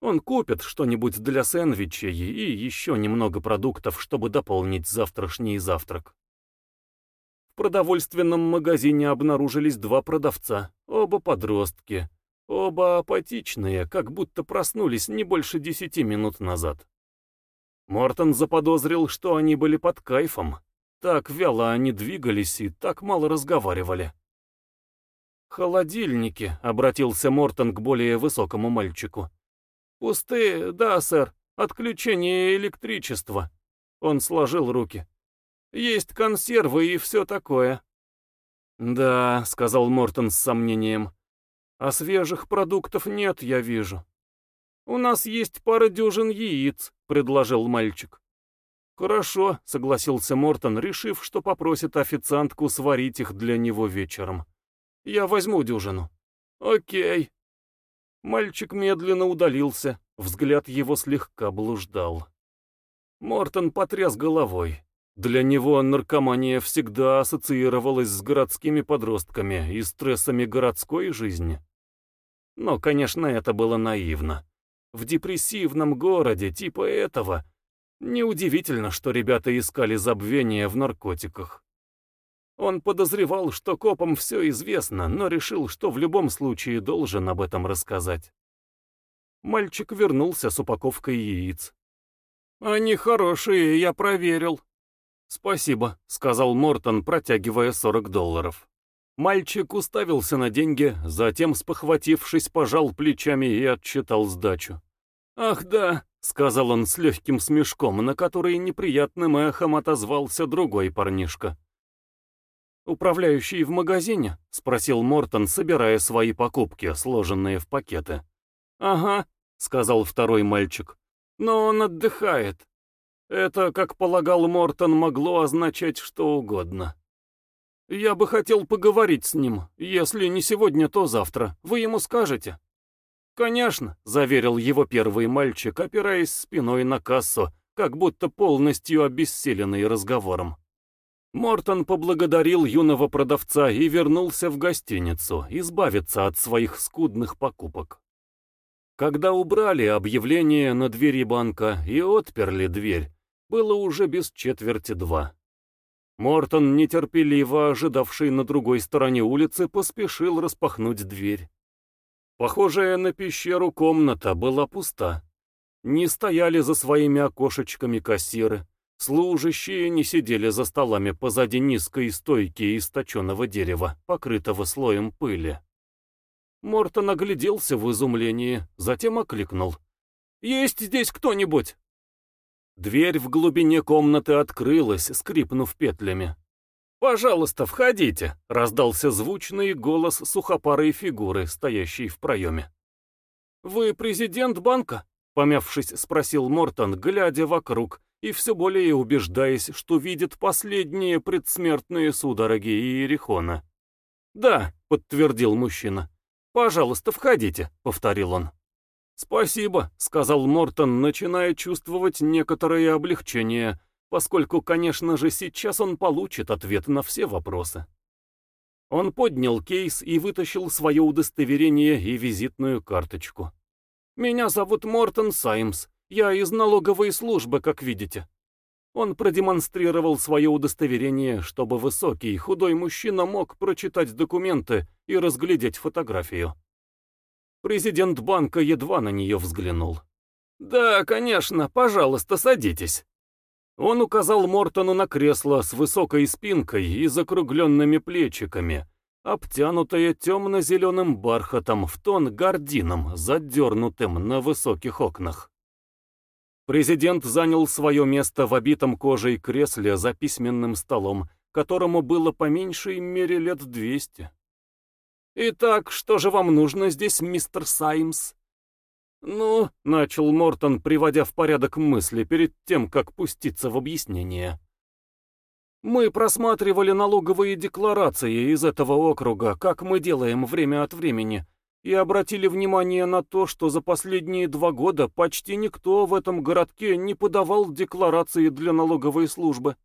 Он купит что-нибудь для сэндвичей и еще немного продуктов, чтобы дополнить завтрашний завтрак. В продовольственном магазине обнаружились два продавца, оба подростки, оба апатичные, как будто проснулись не больше десяти минут назад. Мортон заподозрил, что они были под кайфом. Так вяло они двигались и так мало разговаривали. «Холодильники», — обратился Мортон к более высокому мальчику. «Пустые, да, сэр. Отключение электричества». Он сложил руки. «Есть консервы и все такое». «Да», — сказал Мортон с сомнением. «А свежих продуктов нет, я вижу». «У нас есть пара дюжин яиц», — предложил мальчик. «Хорошо», — согласился Мортон, решив, что попросит официантку сварить их для него вечером. «Я возьму дюжину». «Окей», Мальчик медленно удалился, взгляд его слегка блуждал. Мортон потряс головой. Для него наркомания всегда ассоциировалась с городскими подростками и стрессами городской жизни. Но, конечно, это было наивно. В депрессивном городе типа этого неудивительно, что ребята искали забвения в наркотиках. Он подозревал, что копам все известно, но решил, что в любом случае должен об этом рассказать. Мальчик вернулся с упаковкой яиц. «Они хорошие, я проверил». «Спасибо», — сказал Мортон, протягивая 40 долларов. Мальчик уставился на деньги, затем, спохватившись, пожал плечами и отчитал сдачу. «Ах да», — сказал он с легким смешком, на который неприятным эхом отозвался другой парнишка. «Управляющий в магазине?» — спросил Мортон, собирая свои покупки, сложенные в пакеты. «Ага», — сказал второй мальчик. «Но он отдыхает». Это, как полагал Мортон, могло означать что угодно. «Я бы хотел поговорить с ним. Если не сегодня, то завтра. Вы ему скажете?» «Конечно», — заверил его первый мальчик, опираясь спиной на кассу, как будто полностью обессиленный разговором. Мортон поблагодарил юного продавца и вернулся в гостиницу, избавиться от своих скудных покупок. Когда убрали объявление на двери банка и отперли дверь, было уже без четверти два. Мортон, нетерпеливо ожидавший на другой стороне улицы, поспешил распахнуть дверь. Похожая на пещеру комната была пуста. Не стояли за своими окошечками кассиры, служащие не сидели за столами позади низкой стойки из точеного дерева, покрытого слоем пыли. Мортон огляделся в изумлении, затем окликнул. «Есть здесь кто-нибудь?» Дверь в глубине комнаты открылась, скрипнув петлями. «Пожалуйста, входите!» — раздался звучный голос сухопарой фигуры, стоящей в проеме. «Вы президент банка?» — помявшись, спросил Мортон, глядя вокруг и все более убеждаясь, что видит последние предсмертные судороги Иерихона. «Да», — подтвердил мужчина. «Пожалуйста, входите», — повторил он. «Спасибо», — сказал Мортон, начиная чувствовать некоторое облегчение, поскольку, конечно же, сейчас он получит ответ на все вопросы. Он поднял кейс и вытащил свое удостоверение и визитную карточку. «Меня зовут Мортон Саймс. Я из налоговой службы, как видите». Он продемонстрировал свое удостоверение, чтобы высокий, худой мужчина мог прочитать документы и разглядеть фотографию. Президент банка едва на нее взглянул. «Да, конечно, пожалуйста, садитесь». Он указал Мортону на кресло с высокой спинкой и закругленными плечиками, обтянутое темно-зеленым бархатом в тон гардином, задернутым на высоких окнах. Президент занял свое место в обитом кожей кресле за письменным столом, которому было по меньшей мере лет двести. «Итак, что же вам нужно здесь, мистер Саймс?» «Ну», — начал Мортон, приводя в порядок мысли перед тем, как пуститься в объяснение. «Мы просматривали налоговые декларации из этого округа, как мы делаем время от времени, и обратили внимание на то, что за последние два года почти никто в этом городке не подавал декларации для налоговой службы.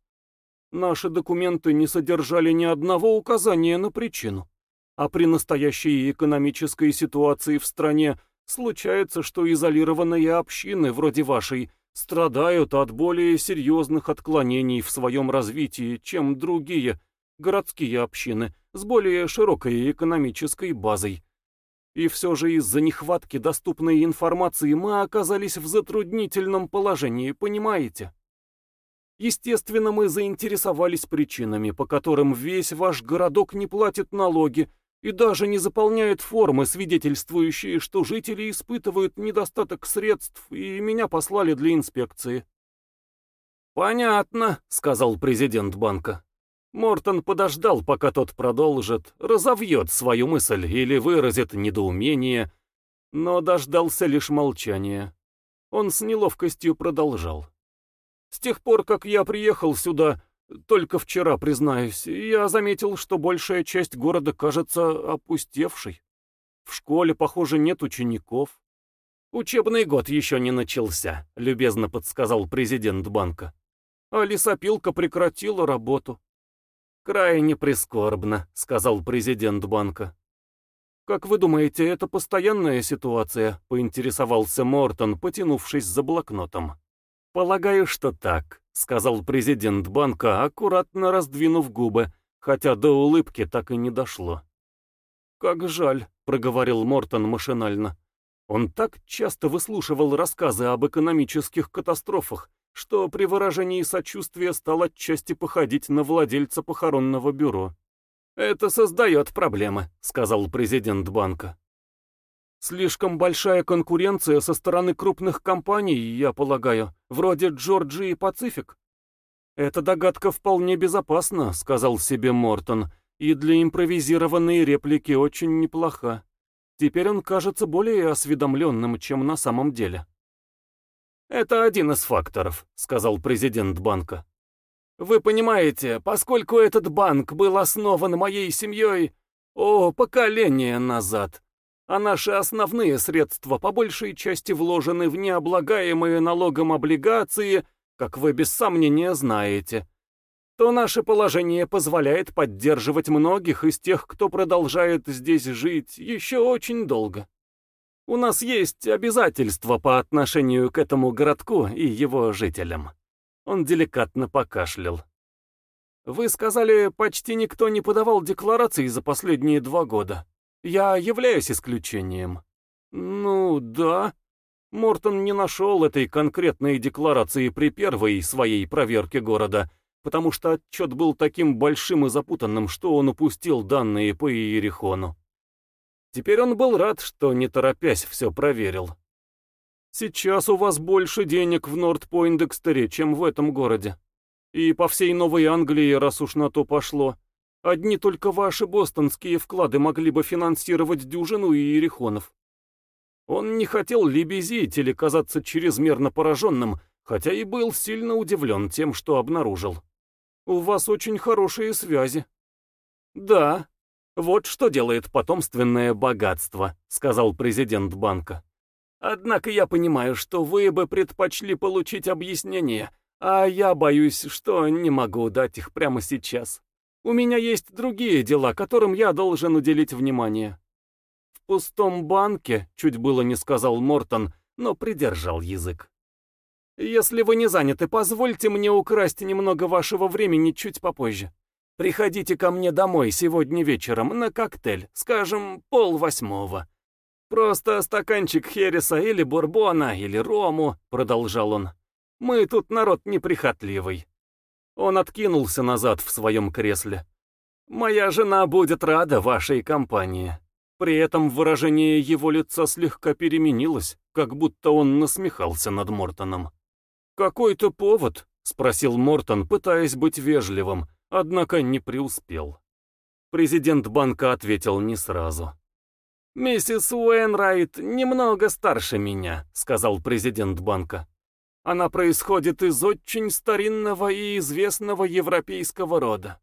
Наши документы не содержали ни одного указания на причину. А при настоящей экономической ситуации в стране случается, что изолированные общины, вроде вашей, страдают от более серьезных отклонений в своем развитии, чем другие городские общины с более широкой экономической базой. И все же из-за нехватки доступной информации мы оказались в затруднительном положении, понимаете? Естественно, мы заинтересовались причинами, по которым весь ваш городок не платит налоги, и даже не заполняют формы, свидетельствующие, что жители испытывают недостаток средств, и меня послали для инспекции. «Понятно», — сказал президент банка. Мортон подождал, пока тот продолжит, разовьет свою мысль или выразит недоумение, но дождался лишь молчания. Он с неловкостью продолжал. «С тех пор, как я приехал сюда, только вчера, признаюсь, я заметил, что большая часть города кажется опустевшей. В школе, похоже, нет учеников. Учебный год еще не начался, любезно подсказал президент банка. А лесопилка прекратила работу. Крайне прискорбно, сказал президент банка. «Как вы думаете, это постоянная ситуация?» — поинтересовался Мортон, потянувшись за блокнотом. «Полагаю, что так», — сказал президент банка, аккуратно раздвинув губы, хотя до улыбки так и не дошло. «Как жаль», — проговорил Мортон машинально. Он так часто выслушивал рассказы об экономических катастрофах, что при выражении сочувствия стал отчасти походить на владельца похоронного бюро. «Это создает проблемы», — сказал президент банка. Слишком большая конкуренция со стороны крупных компаний, я полагаю, вроде Джорджи и Пацифик. Эта догадка вполне безопасна, сказал себе Мортон, и для импровизированной реплики очень неплоха. Теперь он кажется более осведомленным, чем на самом деле. «Это один из факторов», — сказал президент банка. «Вы понимаете, поскольку этот банк был основан моей семьей, о, поколение назад, а наши основные средства по большей части вложены в необлагаемые налогом облигации, как вы без сомнения знаете, то наше положение позволяет поддерживать многих из тех, кто продолжает здесь жить еще очень долго. У нас есть обязательства по отношению к этому городку и его жителям. Он деликатно покашлял. Вы сказали, почти никто не подавал декларации за последние два года. Я являюсь исключением. Ну, да. Мортон не нашел этой конкретной декларации при первой своей проверке города, потому что отчет был таким большим и запутанным, что он упустил данные по Иерихону. Теперь он был рад, что не торопясь все проверил. Сейчас у вас больше денег в Норд-Пойндекстере, чем в этом городе. И по всей Новой Англии, раз уж на то пошло. Одни только ваши бостонские вклады могли бы финансировать дюжину иерихонов. Он не хотел лебезить или казаться чрезмерно пораженным, хотя и был сильно удивлен тем, что обнаружил. «У вас очень хорошие связи». «Да, вот что делает потомственное богатство», — сказал президент банка. «Однако я понимаю, что вы бы предпочли получить объяснение, а я боюсь, что не могу дать их прямо сейчас. У меня есть другие дела, которым я должен уделить внимание» пустом банке», — чуть было не сказал Мортон, но придержал язык. «Если вы не заняты, позвольте мне украсть немного вашего времени чуть попозже. Приходите ко мне домой сегодня вечером на коктейль, скажем, пол восьмого. Просто стаканчик хереса или бурбона, или рому», — продолжал он. «Мы тут народ неприхотливый». Он откинулся назад в своем кресле. «Моя жена будет рада вашей компании». При этом выражение его лица слегка переменилось, как будто он насмехался над Мортоном. «Какой-то повод?» — спросил Мортон, пытаясь быть вежливым, однако не преуспел. Президент банка ответил не сразу. «Миссис Уэйнрайт немного старше меня», — сказал президент банка. «Она происходит из очень старинного и известного европейского рода.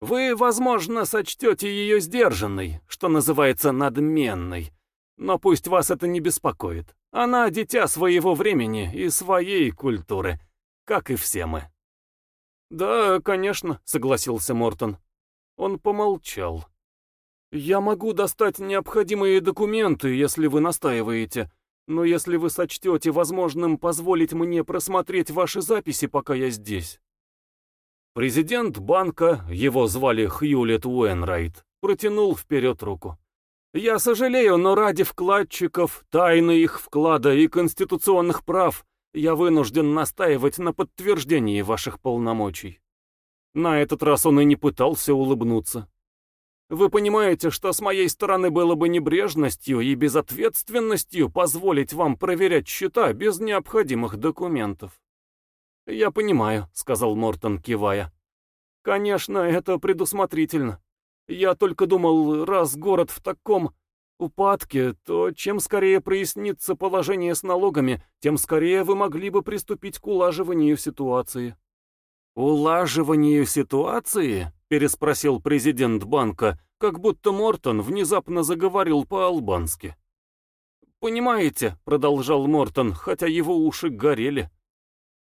Вы, возможно, сочтете ее сдержанной, что называется надменной, но пусть вас это не беспокоит. Она дитя своего времени и своей культуры, как и все мы. «Да, конечно», — согласился Мортон. Он помолчал. «Я могу достать необходимые документы, если вы настаиваете, но если вы сочтете возможным позволить мне просмотреть ваши записи, пока я здесь, Президент банка, его звали Хьюлет Уэнрайт, протянул вперед руку. «Я сожалею, но ради вкладчиков, тайны их вклада и конституционных прав я вынужден настаивать на подтверждении ваших полномочий». На этот раз он и не пытался улыбнуться. «Вы понимаете, что с моей стороны было бы небрежностью и безответственностью позволить вам проверять счета без необходимых документов?» «Я понимаю», — сказал Мортон, кивая. «Конечно, это предусмотрительно. Я только думал, раз город в таком упадке, то чем скорее прояснится положение с налогами, тем скорее вы могли бы приступить к улаживанию ситуации». «Улаживанию ситуации?» — переспросил президент банка, как будто Мортон внезапно заговорил по-албански. «Понимаете», — продолжал Мортон, хотя его уши горели,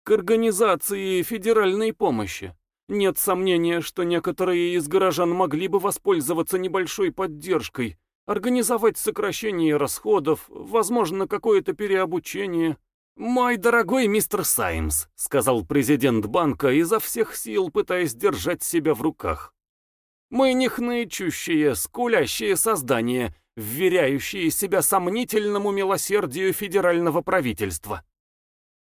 к организации федеральной помощи. Нет сомнения, что некоторые из горожан могли бы воспользоваться небольшой поддержкой, организовать сокращение расходов, возможно, какое-то переобучение. «Мой дорогой мистер Саймс», — сказал президент банка, изо всех сил пытаясь держать себя в руках. «Мы не хнычущие, скулящие создания, вверяющие себя сомнительному милосердию федерального правительства.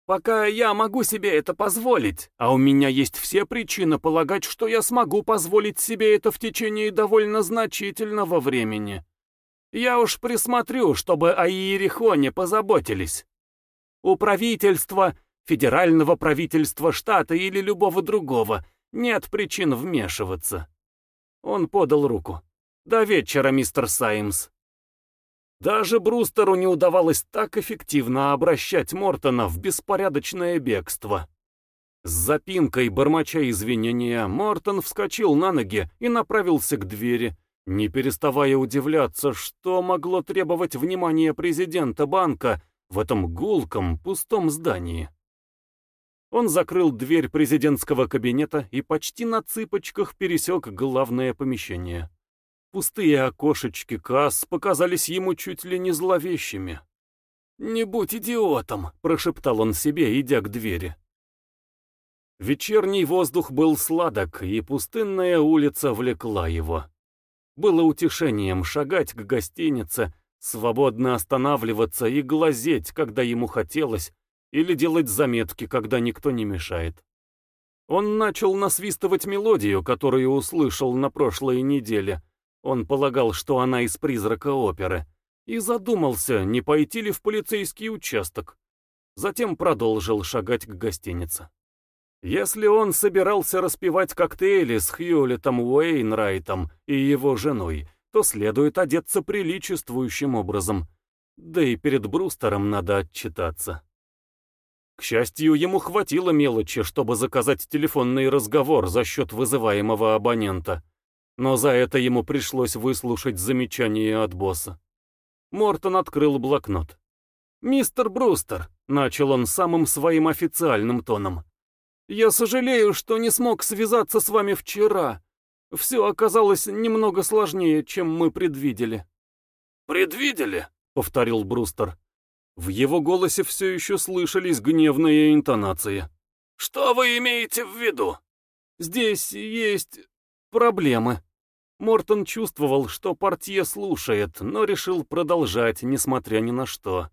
Пока я могу себе это позволить, а у меня есть все причины полагать, что я смогу позволить себе это в течение довольно значительного времени. Я уж присмотрю, чтобы о Иерихоне позаботились. У правительства, федерального правительства штата или любого другого нет причин вмешиваться. Он подал руку. «До вечера, мистер Саймс». Даже Брустеру не удавалось так эффективно обращать Мортона в беспорядочное бегство. С запинкой, бормоча извинения, Мортон вскочил на ноги и направился к двери, не переставая удивляться, что могло требовать внимания президента банка в этом гулком, пустом здании. Он закрыл дверь президентского кабинета и почти на цыпочках пересек главное помещение. Пустые окошечки касс показались ему чуть ли не зловещими. «Не будь идиотом», — прошептал он себе, идя к двери. Вечерний воздух был сладок, и пустынная улица влекла его. Было утешением шагать к гостинице, свободно останавливаться и глазеть, когда ему хотелось, или делать заметки, когда никто не мешает. Он начал насвистывать мелодию, которую услышал на прошлой неделе. Он полагал, что она из «Призрака оперы», и задумался, не пойти ли в полицейский участок. Затем продолжил шагать к гостинице. Если он собирался распивать коктейли с Хьюлетом Уэйнрайтом и его женой, то следует одеться приличествующим образом. Да и перед Брустером надо отчитаться. К счастью, ему хватило мелочи, чтобы заказать телефонный разговор за счет вызываемого абонента. Но за это ему пришлось выслушать замечание от босса. Мортон открыл блокнот. «Мистер Брустер», — начал он самым своим официальным тоном, я сожалею, что не смог связаться с вами вчера. Все оказалось немного сложнее, чем мы предвидели». «Предвидели?» — повторил Брустер. В его голосе все еще слышались гневные интонации. «Что вы имеете в виду?» «Здесь есть проблемы». Мортон чувствовал, что портье слушает, но решил продолжать, несмотря ни на что.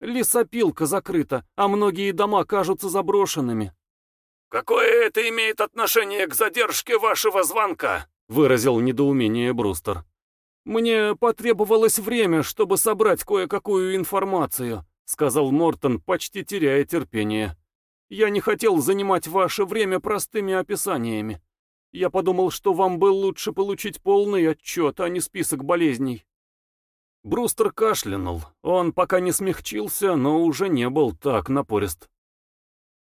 «Лесопилка закрыта, а многие дома кажутся заброшенными. «Какое это имеет отношение к задержке вашего звонка?» — выразил недоумение Брустер. «Мне потребовалось время, чтобы собрать кое-какую информацию», — сказал Мортон, почти теряя терпение. «Я не хотел занимать ваше время простыми описаниями. Я подумал, что вам было лучше получить полный отчет, а не список болезней». Брустер кашлянул. Он пока не смягчился, но уже не был так напорист.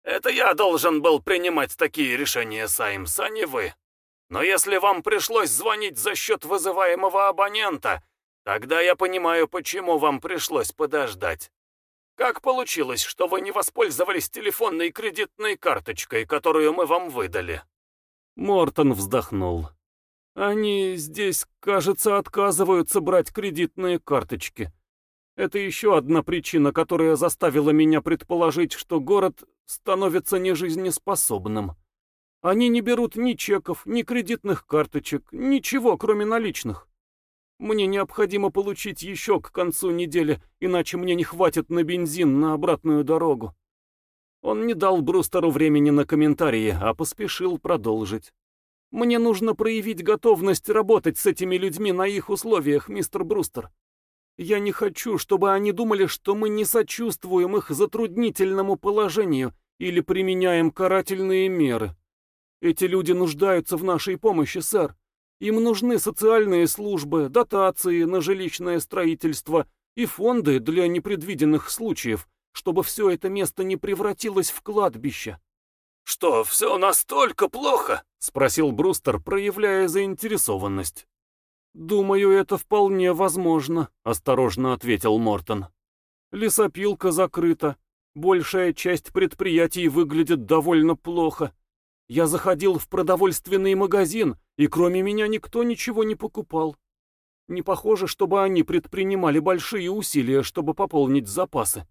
Это я должен был принимать такие решения, Саймс, а не вы. Но если вам пришлось звонить за счет вызываемого абонента, тогда я понимаю, почему вам пришлось подождать. Как получилось, что вы не воспользовались телефонной кредитной карточкой, которую мы вам выдали?» Мортон вздохнул. «Они здесь, кажется, отказываются брать кредитные карточки. Это еще одна причина, которая заставила меня предположить, что город становится нежизнеспособным. Они не берут ни чеков, ни кредитных карточек, ничего, кроме наличных. Мне необходимо получить еще к концу недели, иначе мне не хватит на бензин на обратную дорогу. Он не дал Брустеру времени на комментарии, а поспешил продолжить. Мне нужно проявить готовность работать с этими людьми на их условиях, мистер Брустер. Я не хочу, чтобы они думали, что мы не сочувствуем их затруднительному положению или применяем карательные меры. Эти люди нуждаются в нашей помощи, сэр. Им нужны социальные службы, дотации на жилищное строительство и фонды для непредвиденных случаев, чтобы все это место не превратилось в кладбище. «Что, все настолько плохо?» — спросил Брустер, проявляя заинтересованность. «Думаю, это вполне возможно», — осторожно ответил Мортон. «Лесопилка закрыта. Большая часть предприятий выглядит довольно плохо. Я заходил в продовольственный магазин, и кроме меня никто ничего не покупал. Не похоже, чтобы они предпринимали большие усилия, чтобы пополнить запасы».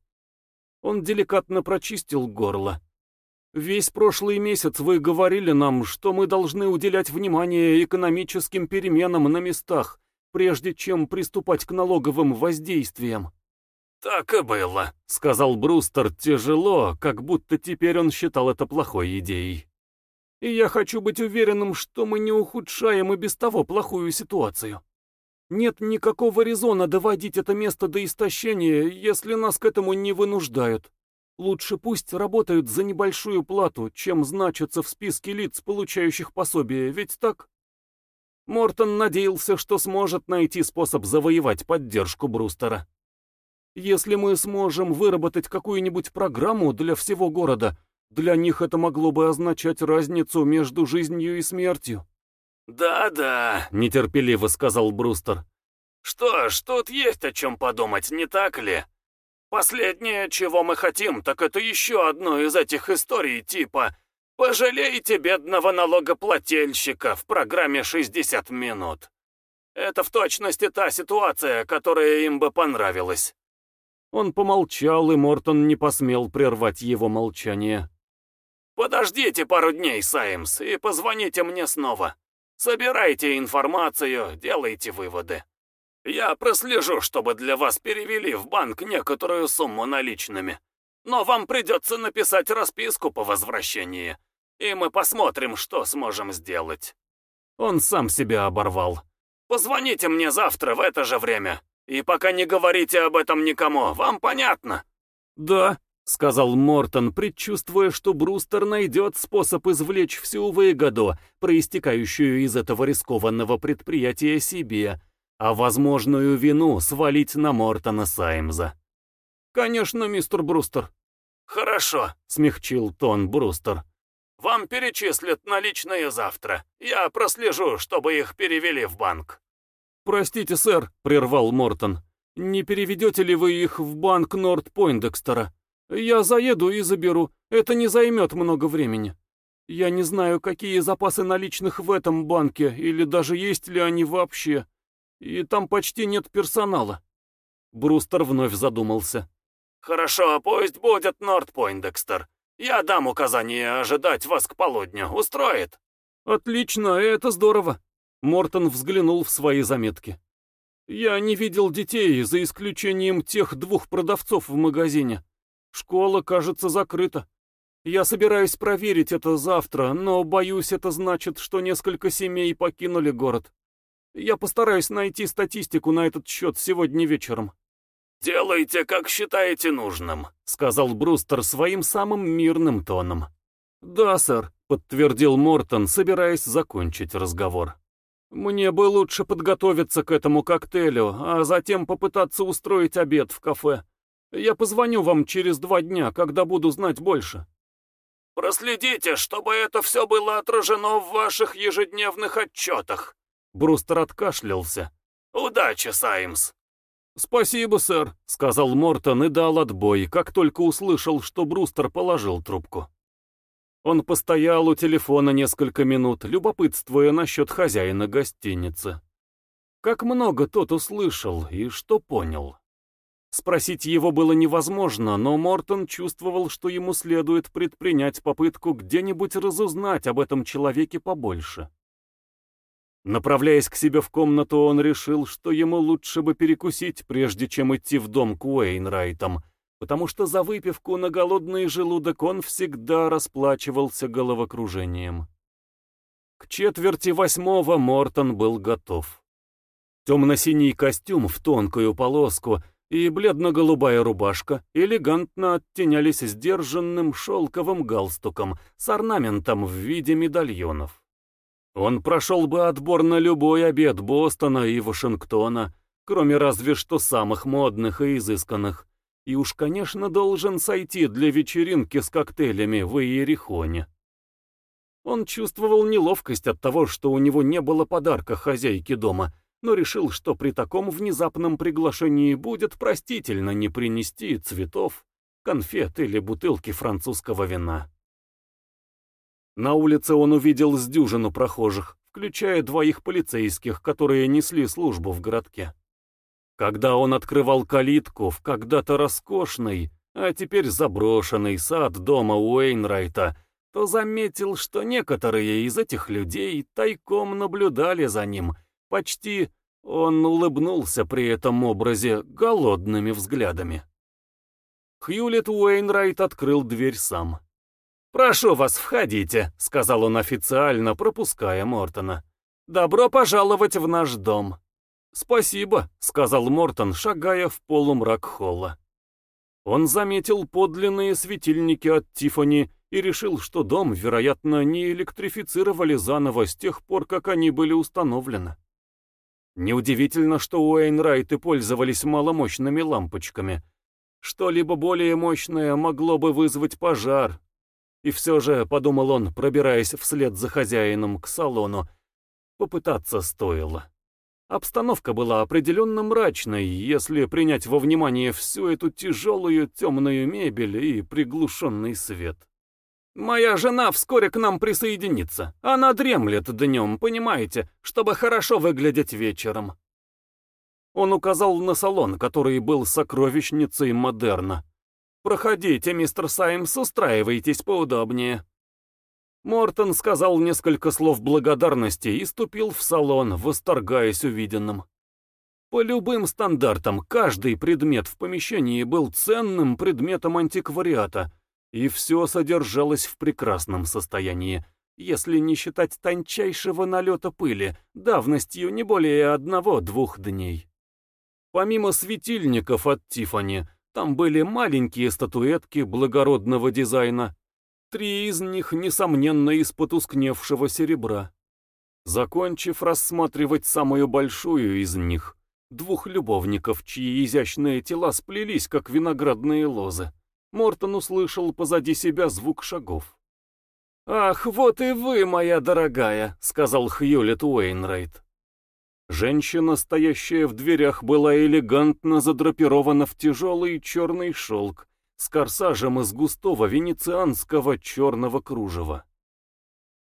Он деликатно прочистил горло. Весь прошлый месяц вы говорили нам, что мы должны уделять внимание экономическим переменам на местах, прежде чем приступать к налоговым воздействиям. «Так и было», — сказал Брустер тяжело, как будто теперь он считал это плохой идеей. «И я хочу быть уверенным, что мы не ухудшаем и без того плохую ситуацию. Нет никакого резона доводить это место до истощения, если нас к этому не вынуждают. Лучше пусть работают за небольшую плату, чем значатся в списке лиц, получающих пособие, ведь так? Мортон надеялся, что сможет найти способ завоевать поддержку Брустера. Если мы сможем выработать какую-нибудь программу для всего города, для них это могло бы означать разницу между жизнью и смертью. «Да-да», — нетерпеливо сказал Брустер. «Что ж, тут есть о чем подумать, не так ли? Последнее, чего мы хотим, так это еще одно из этих историй типа «Пожалейте бедного налогоплательщика» в программе «60 минут». Это в точности та ситуация, которая им бы понравилась. Он помолчал, и Мортон не посмел прервать его молчание. Подождите пару дней, Саймс, и позвоните мне снова. Собирайте информацию, делайте выводы. Я прослежу, чтобы для вас перевели в банк некоторую сумму наличными. Но вам придется написать расписку по возвращении, и мы посмотрим, что сможем сделать». Он сам себя оборвал. «Позвоните мне завтра в это же время, и пока не говорите об этом никому, вам понятно?» «Да», — сказал Мортон, предчувствуя, что Брустер найдет способ извлечь всю выгоду, проистекающую из этого рискованного предприятия себе, а возможную вину свалить на Мортона Саймза. «Конечно, мистер Брустер». «Хорошо», — смягчил тон Брустер. «Вам перечислят наличные завтра. Я прослежу, чтобы их перевели в банк». «Простите, сэр», — прервал Мортон. «Не переведете ли вы их в банк Норд Пойндекстера? Я заеду и заберу. Это не займет много времени. Я не знаю, какие запасы наличных в этом банке, или даже есть ли они вообще. И там почти нет персонала». Брустер вновь задумался. «Хорошо, пусть будет Нордпойндекстер. Я дам указание ожидать вас к полудню. Устроит?» «Отлично, это здорово». Мортон взглянул в свои заметки. «Я не видел детей, за исключением тех двух продавцов в магазине. Школа, кажется, закрыта. Я собираюсь проверить это завтра, но, боюсь, это значит, что несколько семей покинули город. Я постараюсь найти статистику на этот счет сегодня вечером». «Делайте, как считаете нужным», — сказал Брустер своим самым мирным тоном. «Да, сэр», — подтвердил Мортон, собираясь закончить разговор. «Мне бы лучше подготовиться к этому коктейлю, а затем попытаться устроить обед в кафе. Я позвоню вам через два дня, когда буду знать больше». «Проследите, чтобы это все было отражено в ваших ежедневных отчетах». Брустер откашлялся. «Удачи, Саймс!» «Спасибо, сэр», — сказал Мортон и дал отбой, как только услышал, что Брустер положил трубку. Он постоял у телефона несколько минут, любопытствуя насчет хозяина гостиницы. Как много тот услышал и что понял. Спросить его было невозможно, но Мортон чувствовал, что ему следует предпринять попытку где-нибудь разузнать об этом человеке побольше. Направляясь к себе в комнату, он решил, что ему лучше бы перекусить, прежде чем идти в дом к Уэйнрайтам, потому что за выпивку на голодный желудок он всегда расплачивался головокружением. К четверти восьмого Мортон был готов. Темно-синий костюм в тонкую полоску и бледно-голубая рубашка элегантно оттенялись сдержанным шелковым галстуком с орнаментом в виде медальонов. Он прошел бы отбор на любой обед Бостона и Вашингтона, кроме разве что самых модных и изысканных, и уж, конечно, должен сойти для вечеринки с коктейлями в Иерихоне. Он чувствовал неловкость от того, что у него не было подарка хозяйке дома, но решил, что при таком внезапном приглашении будет простительно не принести цветов, конфет или бутылки французского вина. На улице он увидел с дюжину прохожих, включая двоих полицейских, которые несли службу в городке. Когда он открывал калитку в когда-то роскошный, а теперь заброшенный сад дома Уэйнрайта, то заметил, что некоторые из этих людей тайком наблюдали за ним, почти он улыбнулся при этом образе голодными взглядами. Хьюлет Уэйнрайт открыл дверь сам. «Прошу вас, входите», — сказал он официально, пропуская Мортона. «Добро пожаловать в наш дом». «Спасибо», — сказал Мортон, шагая в полумрак холла. Он заметил подлинные светильники от Тифани и решил, что дом, вероятно, не электрифицировали заново с тех пор, как они были установлены. Неудивительно, что Уэйнрайты пользовались маломощными лампочками. Что-либо более мощное могло бы вызвать пожар, и все же, подумал он, пробираясь вслед за хозяином к салону, попытаться стоило. Обстановка была определенно мрачной, если принять во внимание всю эту тяжелую темную мебель и приглушенный свет. «Моя жена вскоре к нам присоединится. Она дремлет днем, понимаете, чтобы хорошо выглядеть вечером». Он указал на салон, который был сокровищницей модерна. «Проходите, мистер Саймс, устраивайтесь поудобнее». Мортон сказал несколько слов благодарности и ступил в салон, восторгаясь увиденным. По любым стандартам, каждый предмет в помещении был ценным предметом антиквариата, и все содержалось в прекрасном состоянии, если не считать тончайшего налета пыли, давностью не более одного-двух дней. Помимо светильников от Тифани, там были маленькие статуэтки благородного дизайна, три из них, несомненно, из потускневшего серебра. Закончив рассматривать самую большую из них, двух любовников, чьи изящные тела сплелись, как виноградные лозы, Мортон услышал позади себя звук шагов. «Ах, вот и вы, моя дорогая», — сказал Хьюлет Уэйнрайт. Женщина, стоящая в дверях, была элегантно задрапирована в тяжелый черный шелк с корсажем из густого венецианского черного кружева.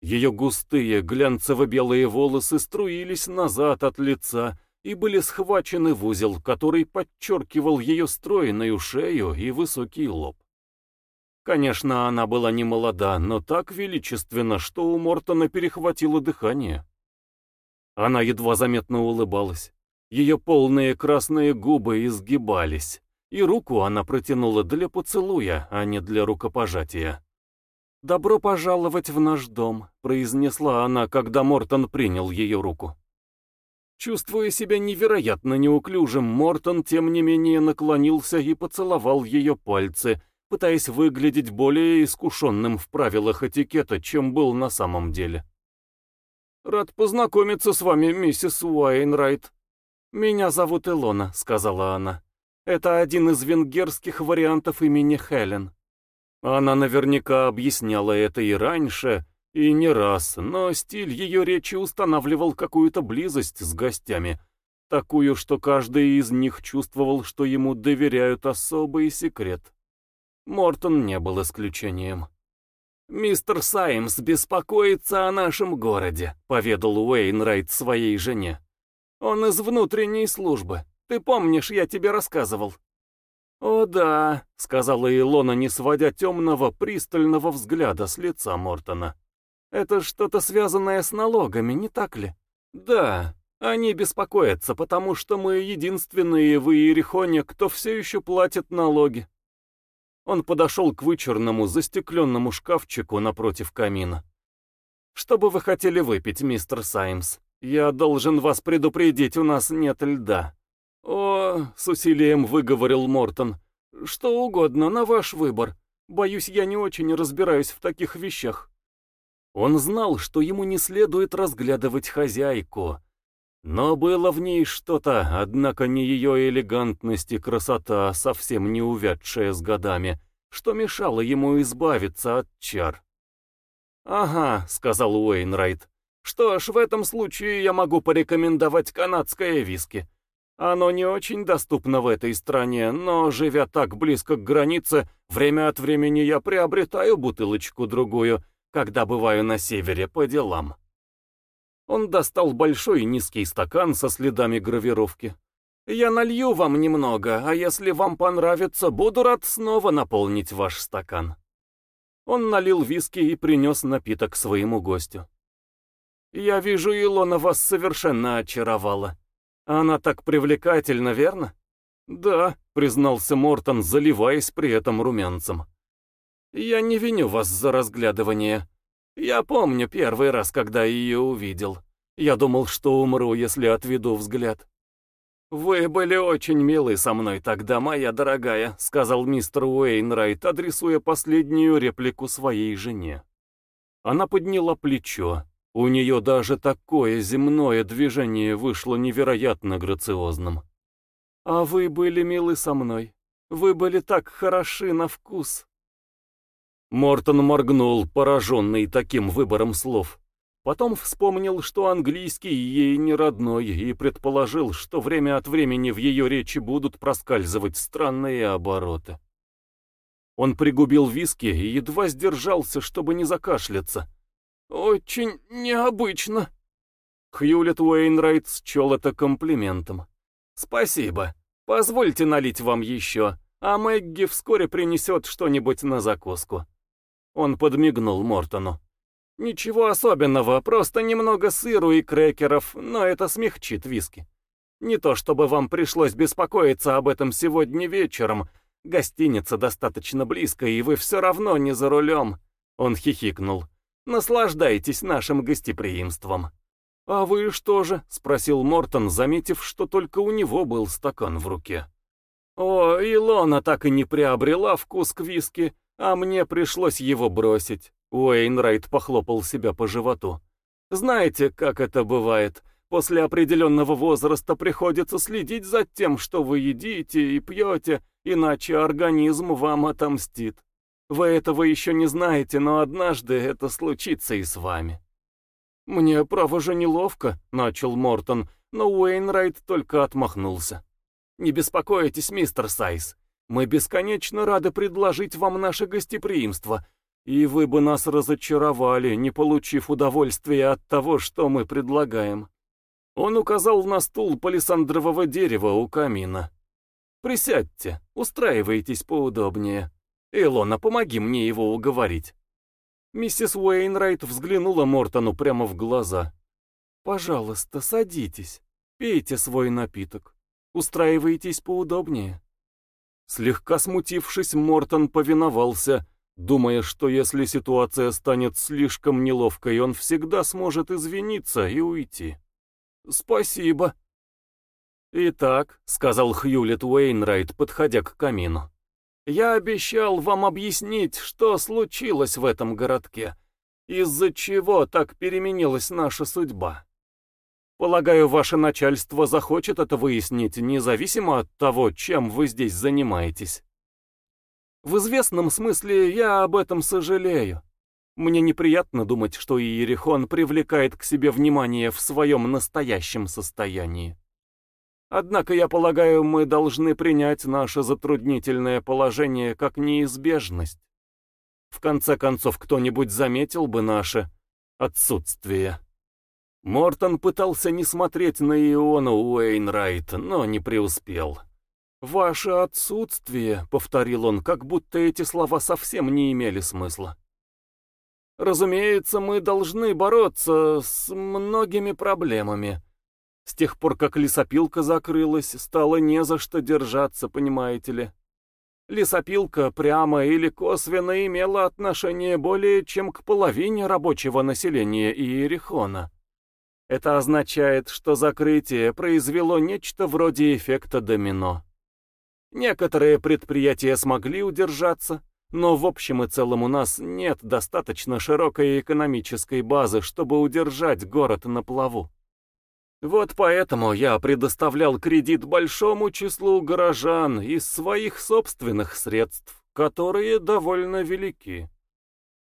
Ее густые глянцево-белые волосы струились назад от лица и были схвачены в узел, который подчеркивал ее стройную шею и высокий лоб. Конечно, она была не молода, но так величественно, что у Мортона перехватило дыхание. Она едва заметно улыбалась. Ее полные красные губы изгибались, и руку она протянула для поцелуя, а не для рукопожатия. «Добро пожаловать в наш дом», — произнесла она, когда Мортон принял ее руку. Чувствуя себя невероятно неуклюжим, Мортон, тем не менее, наклонился и поцеловал ее пальцы, пытаясь выглядеть более искушенным в правилах этикета, чем был на самом деле. «Рад познакомиться с вами, миссис Уайнрайт». «Меня зовут Илона», — сказала она. «Это один из венгерских вариантов имени Хелен». Она наверняка объясняла это и раньше, и не раз, но стиль ее речи устанавливал какую-то близость с гостями, такую, что каждый из них чувствовал, что ему доверяют особый секрет. Мортон не был исключением. «Мистер Саймс беспокоится о нашем городе», — поведал Уэйнрайт своей жене. «Он из внутренней службы. Ты помнишь, я тебе рассказывал?» «О да», — сказала Илона, не сводя темного, пристального взгляда с лица Мортона. «Это что-то связанное с налогами, не так ли?» «Да, они беспокоятся, потому что мы единственные в Иерихоне, кто все еще платит налоги. Он подошел к вычурному застекленному шкафчику напротив камина. «Что бы вы хотели выпить, мистер Саймс? Я должен вас предупредить, у нас нет льда». «О», — с усилием выговорил Мортон, — «что угодно, на ваш выбор. Боюсь, я не очень разбираюсь в таких вещах». Он знал, что ему не следует разглядывать хозяйку, но было в ней что-то, однако не ее элегантность и красота, совсем не увядшая с годами, что мешало ему избавиться от чар. «Ага», — сказал Уэйнрайт. «Что ж, в этом случае я могу порекомендовать канадское виски. Оно не очень доступно в этой стране, но, живя так близко к границе, время от времени я приобретаю бутылочку-другую, когда бываю на севере по делам». Он достал большой низкий стакан со следами гравировки. «Я налью вам немного, а если вам понравится, буду рад снова наполнить ваш стакан». Он налил виски и принес напиток своему гостю. «Я вижу, Илона вас совершенно очаровала. Она так привлекательна, верно?» «Да», — признался Мортон, заливаясь при этом румянцем. «Я не виню вас за разглядывание. Я помню первый раз, когда ее увидел. Я думал, что умру, если отведу взгляд. «Вы были очень милы со мной тогда, моя дорогая», — сказал мистер Уэйнрайт, адресуя последнюю реплику своей жене. Она подняла плечо. У нее даже такое земное движение вышло невероятно грациозным. «А вы были милы со мной. Вы были так хороши на вкус». Мортон моргнул, пораженный таким выбором слов. Потом вспомнил, что английский ей не родной, и предположил, что время от времени в ее речи будут проскальзывать странные обороты. Он пригубил виски и едва сдержался, чтобы не закашляться. «Очень необычно». Хьюлет Уэйнрайт счел это комплиментом. «Спасибо. Позвольте налить вам еще, а Мэгги вскоре принесет что-нибудь на закуску». Он подмигнул Мортону. Ничего особенного, просто немного сыру и крекеров, но это смягчит виски. Не то чтобы вам пришлось беспокоиться об этом сегодня вечером. Гостиница достаточно близко, и вы все равно не за рулем. Он хихикнул. Наслаждайтесь нашим гостеприимством. «А вы что же?» — спросил Мортон, заметив, что только у него был стакан в руке. «О, Илона так и не приобрела вкус к виски, а мне пришлось его бросить». Уэйнрайт похлопал себя по животу. «Знаете, как это бывает? После определенного возраста приходится следить за тем, что вы едите и пьете, иначе организм вам отомстит. Вы этого еще не знаете, но однажды это случится и с вами». «Мне, право же, неловко», — начал Мортон, но Уэйнрайт только отмахнулся. «Не беспокойтесь, мистер Сайс. Мы бесконечно рады предложить вам наше гостеприимство, и вы бы нас разочаровали, не получив удовольствия от того, что мы предлагаем». Он указал на стул палисандрового дерева у камина. «Присядьте, устраивайтесь поудобнее. Илона, помоги мне его уговорить». Миссис Уэйнрайт взглянула Мортону прямо в глаза. «Пожалуйста, садитесь, пейте свой напиток, устраивайтесь поудобнее». Слегка смутившись, Мортон повиновался, думая, что если ситуация станет слишком неловкой, он всегда сможет извиниться и уйти. «Спасибо». «Итак», — сказал Хьюлет Уэйнрайт, подходя к камину. Я обещал вам объяснить, что случилось в этом городке, из-за чего так переменилась наша судьба. Полагаю, ваше начальство захочет это выяснить, независимо от того, чем вы здесь занимаетесь. В известном смысле я об этом сожалею. Мне неприятно думать, что Иерихон привлекает к себе внимание в своем настоящем состоянии. Однако, я полагаю, мы должны принять наше затруднительное положение как неизбежность. В конце концов, кто-нибудь заметил бы наше отсутствие. Мортон пытался не смотреть на Иона Уэйнрайта, но не преуспел. «Ваше отсутствие», — повторил он, как будто эти слова совсем не имели смысла. «Разумеется, мы должны бороться с многими проблемами». С тех пор, как лесопилка закрылась, стало не за что держаться, понимаете ли. Лесопилка прямо или косвенно имела отношение более чем к половине рабочего населения Иерихона. Это означает, что закрытие произвело нечто вроде эффекта домино. Некоторые предприятия смогли удержаться, но в общем и целом у нас нет достаточно широкой экономической базы, чтобы удержать город на плаву. Вот поэтому я предоставлял кредит большому числу горожан из своих собственных средств, которые довольно велики.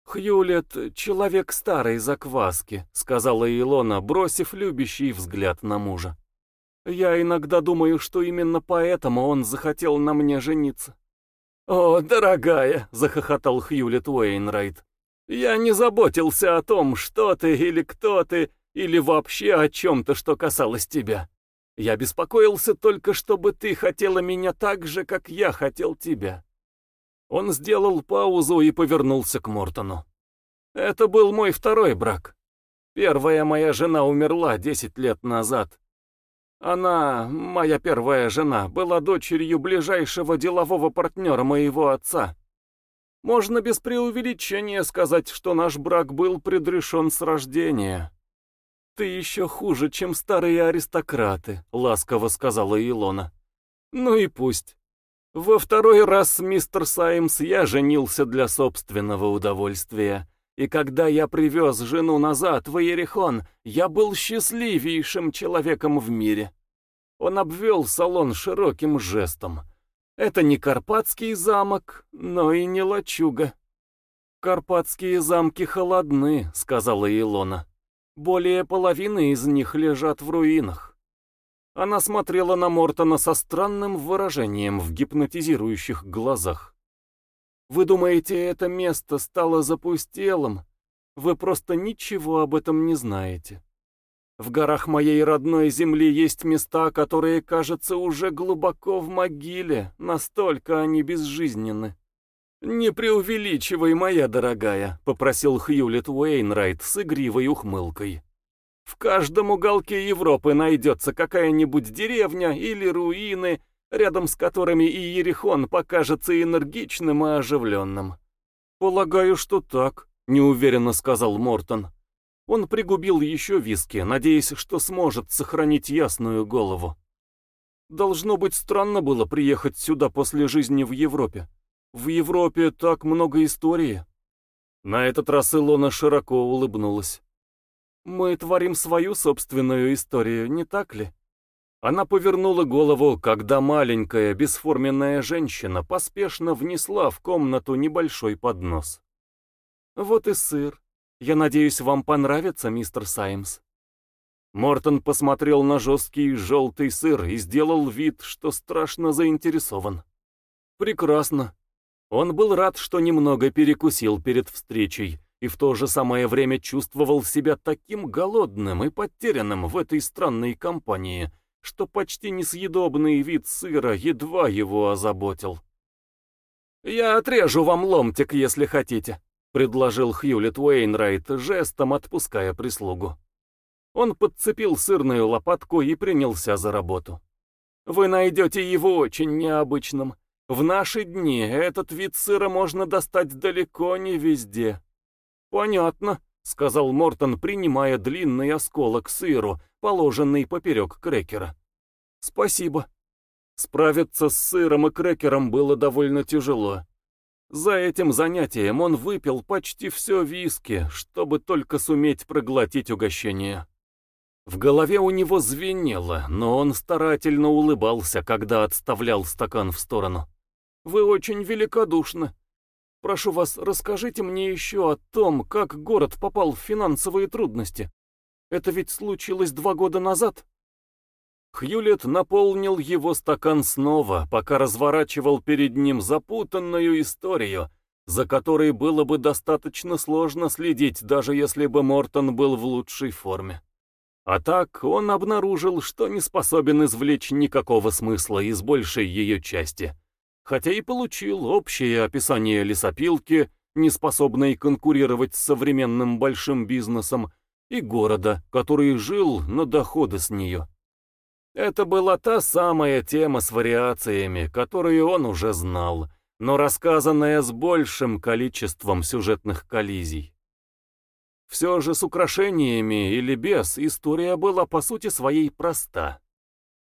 «Хьюлет — человек старой закваски», — сказала Илона, бросив любящий взгляд на мужа. «Я иногда думаю, что именно поэтому он захотел на мне жениться». «О, дорогая!» — захохотал Хьюлет Уэйнрайт. «Я не заботился о том, что ты или кто ты, или вообще о чем-то, что касалось тебя. Я беспокоился только, чтобы ты хотела меня так же, как я хотел тебя». Он сделал паузу и повернулся к Мортону. «Это был мой второй брак. Первая моя жена умерла десять лет назад. Она, моя первая жена, была дочерью ближайшего делового партнера моего отца. Можно без преувеличения сказать, что наш брак был предрешен с рождения. «Ты еще хуже, чем старые аристократы», — ласково сказала Илона. «Ну и пусть. Во второй раз, мистер Саймс, я женился для собственного удовольствия. И когда я привез жену назад в Иерихон, я был счастливейшим человеком в мире». Он обвел салон широким жестом. «Это не Карпатский замок, но и не лачуга». «Карпатские замки холодны», — сказала Илона. Более половины из них лежат в руинах. Она смотрела на Мортона со странным выражением в гипнотизирующих глазах. «Вы думаете, это место стало запустелым? Вы просто ничего об этом не знаете. В горах моей родной земли есть места, которые, кажется, уже глубоко в могиле, настолько они безжизненны. «Не преувеличивай, моя дорогая», — попросил Хьюлет Уэйнрайт с игривой ухмылкой. «В каждом уголке Европы найдется какая-нибудь деревня или руины, рядом с которыми и Ерихон покажется энергичным и оживленным». «Полагаю, что так», — неуверенно сказал Мортон. Он пригубил еще виски, надеясь, что сможет сохранить ясную голову. Должно быть странно было приехать сюда после жизни в Европе. В Европе так много истории. На этот раз Илона широко улыбнулась. Мы творим свою собственную историю, не так ли? Она повернула голову, когда маленькая бесформенная женщина поспешно внесла в комнату небольшой поднос. Вот и сыр. Я надеюсь, вам понравится, мистер Саймс. Мортон посмотрел на жесткий желтый сыр и сделал вид, что страшно заинтересован. Прекрасно. Он был рад, что немного перекусил перед встречей, и в то же самое время чувствовал себя таким голодным и потерянным в этой странной компании, что почти несъедобный вид сыра едва его озаботил. «Я отрежу вам ломтик, если хотите», — предложил Хьюлет Уэйнрайт, жестом отпуская прислугу. Он подцепил сырную лопатку и принялся за работу. Вы найдете его очень необычным. В наши дни этот вид сыра можно достать далеко не везде. Понятно, сказал Мортон, принимая длинный осколок сыру, положенный поперек крекера. Спасибо. Справиться с сыром и крекером было довольно тяжело. За этим занятием он выпил почти все виски, чтобы только суметь проглотить угощение. В голове у него звенело, но он старательно улыбался, когда отставлял стакан в сторону. «Вы очень великодушны. Прошу вас, расскажите мне еще о том, как город попал в финансовые трудности. Это ведь случилось два года назад?» Хьюлет наполнил его стакан снова, пока разворачивал перед ним запутанную историю, за которой было бы достаточно сложно следить, даже если бы Мортон был в лучшей форме. А так он обнаружил, что не способен извлечь никакого смысла из большей ее части, хотя и получил общее описание лесопилки, не способной конкурировать с современным большим бизнесом, и города, который жил на доходы с нее. Это была та самая тема с вариациями, которую он уже знал, но рассказанная с большим количеством сюжетных коллизий. Все же с украшениями или без история была по сути своей проста.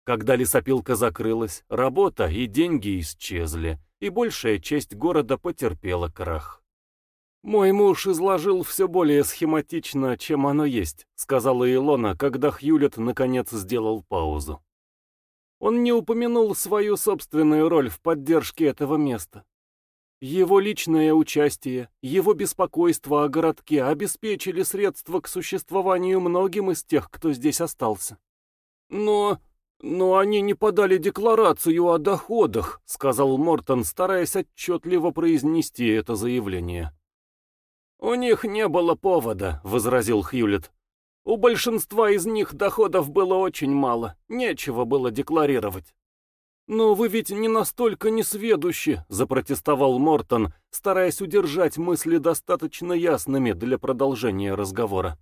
Когда лесопилка закрылась, работа и деньги исчезли, и большая часть города потерпела крах. «Мой муж изложил все более схематично, чем оно есть», сказала Илона, когда Хьюлет наконец сделал паузу. Он не упомянул свою собственную роль в поддержке этого места. Его личное участие, его беспокойство о городке обеспечили средства к существованию многим из тех, кто здесь остался. Но... но они не подали декларацию о доходах, сказал Мортон, стараясь отчетливо произнести это заявление. «У них не было повода», — возразил Хьюлет. «У большинства из них доходов было очень мало, нечего было декларировать». «Но вы ведь не настолько несведущи», — запротестовал Мортон, стараясь удержать мысли достаточно ясными для продолжения разговора.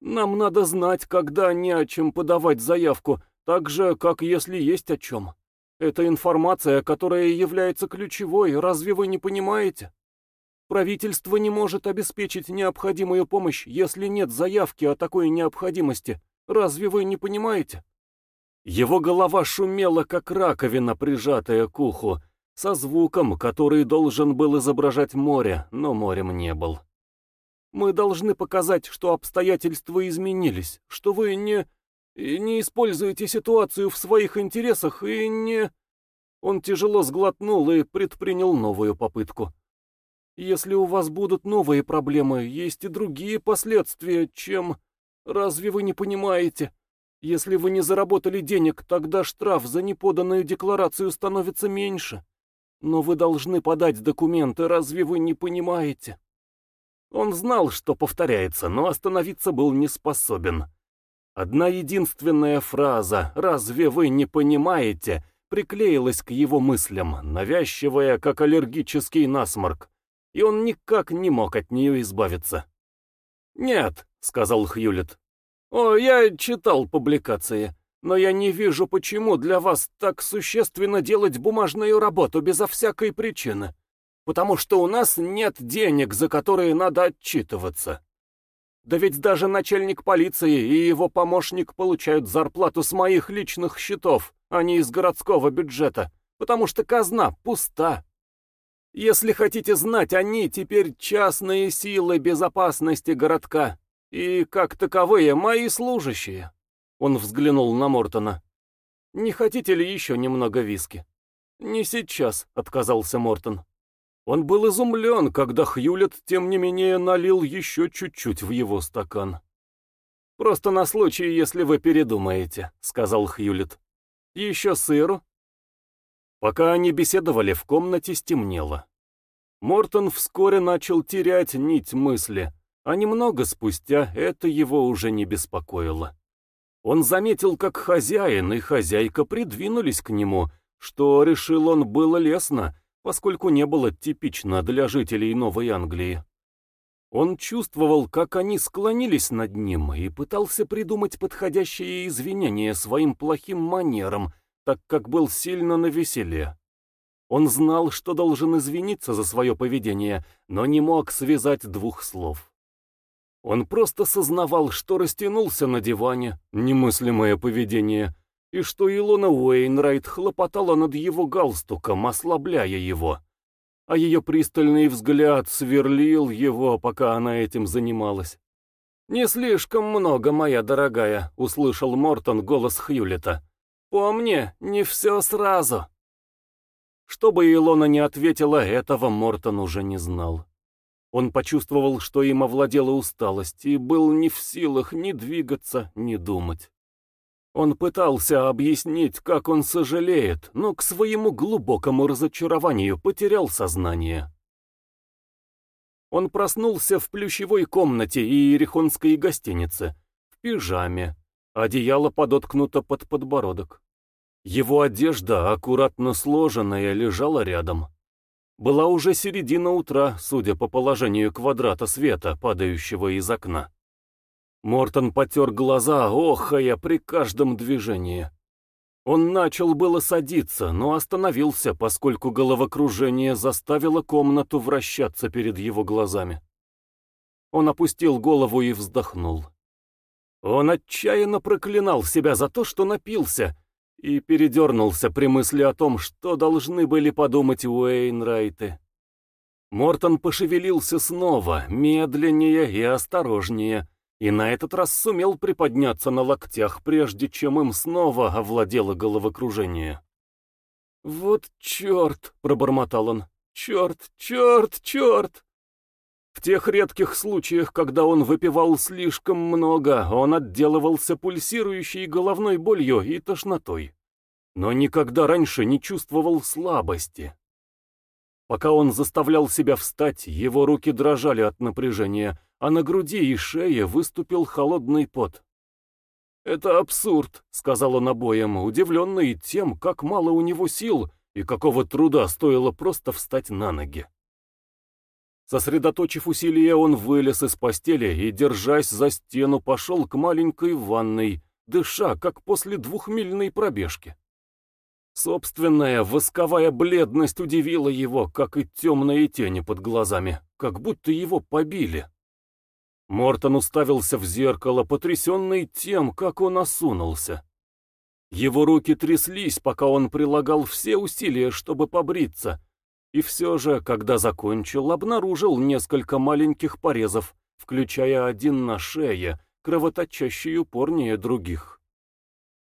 «Нам надо знать, когда не о чем подавать заявку, так же, как если есть о чем. Это информация, которая является ключевой, разве вы не понимаете? Правительство не может обеспечить необходимую помощь, если нет заявки о такой необходимости. Разве вы не понимаете?» Его голова шумела, как раковина, прижатая к уху, со звуком, который должен был изображать море, но морем не был. «Мы должны показать, что обстоятельства изменились, что вы не... не используете ситуацию в своих интересах и не...» Он тяжело сглотнул и предпринял новую попытку. «Если у вас будут новые проблемы, есть и другие последствия, чем... Разве вы не понимаете?» Если вы не заработали денег, тогда штраф за неподанную декларацию становится меньше. Но вы должны подать документы, разве вы не понимаете? Он знал, что повторяется, но остановиться был не способен. Одна единственная фраза «Разве вы не понимаете?» приклеилась к его мыслям, навязчивая, как аллергический насморк, и он никак не мог от нее избавиться. «Нет», — сказал Хьюлет. «О, я читал публикации, но я не вижу, почему для вас так существенно делать бумажную работу безо всякой причины. Потому что у нас нет денег, за которые надо отчитываться. Да ведь даже начальник полиции и его помощник получают зарплату с моих личных счетов, а не из городского бюджета, потому что казна пуста. Если хотите знать, они теперь частные силы безопасности городка, и, как таковые, мои служащие. Он взглянул на Мортона. «Не хотите ли еще немного виски?» «Не сейчас», — отказался Мортон. Он был изумлен, когда Хьюлет, тем не менее, налил еще чуть-чуть в его стакан. «Просто на случай, если вы передумаете», — сказал Хьюлет. «Еще сыру?» Пока они беседовали, в комнате стемнело. Мортон вскоре начал терять нить мысли, а немного спустя это его уже не беспокоило. Он заметил, как хозяин и хозяйка придвинулись к нему, что, решил он, было лестно, поскольку не было типично для жителей Новой Англии. Он чувствовал, как они склонились над ним и пытался придумать подходящие извинения своим плохим манерам, так как был сильно навеселе. Он знал, что должен извиниться за свое поведение, но не мог связать двух слов. Он просто сознавал, что растянулся на диване, немыслимое поведение, и что Илона Уэйнрайт хлопотала над его галстуком, ослабляя его. А ее пристальный взгляд сверлил его, пока она этим занималась. «Не слишком много, моя дорогая», — услышал Мортон голос Хьюлета. «Помни, не все сразу». Что бы Илона не ответила, этого Мортон уже не знал. Он почувствовал, что им овладела усталость, и был не в силах ни двигаться, ни думать. Он пытался объяснить, как он сожалеет, но к своему глубокому разочарованию потерял сознание. Он проснулся в плющевой комнате Иерихонской гостиницы, в пижаме, одеяло подоткнуто под подбородок. Его одежда, аккуратно сложенная, лежала рядом. Была уже середина утра, судя по положению квадрата света, падающего из окна. Мортон потер глаза, охая при каждом движении. Он начал было садиться, но остановился, поскольку головокружение заставило комнату вращаться перед его глазами. Он опустил голову и вздохнул. Он отчаянно проклинал себя за то, что напился, и передернулся при мысли о том, что должны были подумать Уэйнрайты. Мортон пошевелился снова, медленнее и осторожнее, и на этот раз сумел приподняться на локтях, прежде чем им снова овладело головокружение. «Вот черт!» — пробормотал он. «Черт, черт, черт!» В тех редких случаях, когда он выпивал слишком много, он отделывался пульсирующей головной болью и тошнотой. Но никогда раньше не чувствовал слабости. Пока он заставлял себя встать, его руки дрожали от напряжения, а на груди и шее выступил холодный пот. «Это абсурд», — сказал он обоим, удивленный тем, как мало у него сил и какого труда стоило просто встать на ноги. Сосредоточив усилия, он вылез из постели и, держась за стену, пошел к маленькой ванной, дыша, как после двухмильной пробежки. Собственная восковая бледность удивила его, как и темные тени под глазами, как будто его побили. Мортон уставился в зеркало, потрясенный тем, как он осунулся. Его руки тряслись, пока он прилагал все усилия, чтобы побриться, и все же, когда закончил, обнаружил несколько маленьких порезов, включая один на шее, кровоточащий упорнее других.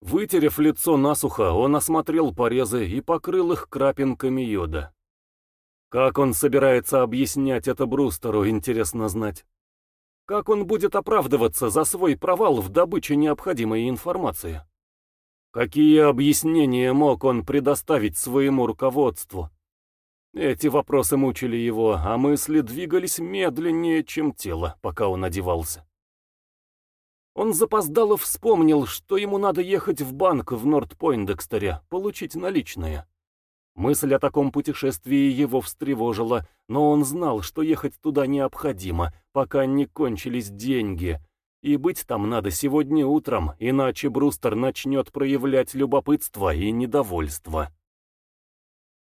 Вытерев лицо насухо, он осмотрел порезы и покрыл их крапинками йода. Как он собирается объяснять это Брустеру, интересно знать. Как он будет оправдываться за свой провал в добыче необходимой информации? Какие объяснения мог он предоставить своему руководству? Эти вопросы мучили его, а мысли двигались медленнее, чем тело, пока он одевался. Он запоздало вспомнил, что ему надо ехать в банк в Норт-Пойндекстере, получить наличные. Мысль о таком путешествии его встревожила, но он знал, что ехать туда необходимо, пока не кончились деньги. И быть там надо сегодня утром, иначе Брустер начнет проявлять любопытство и недовольство.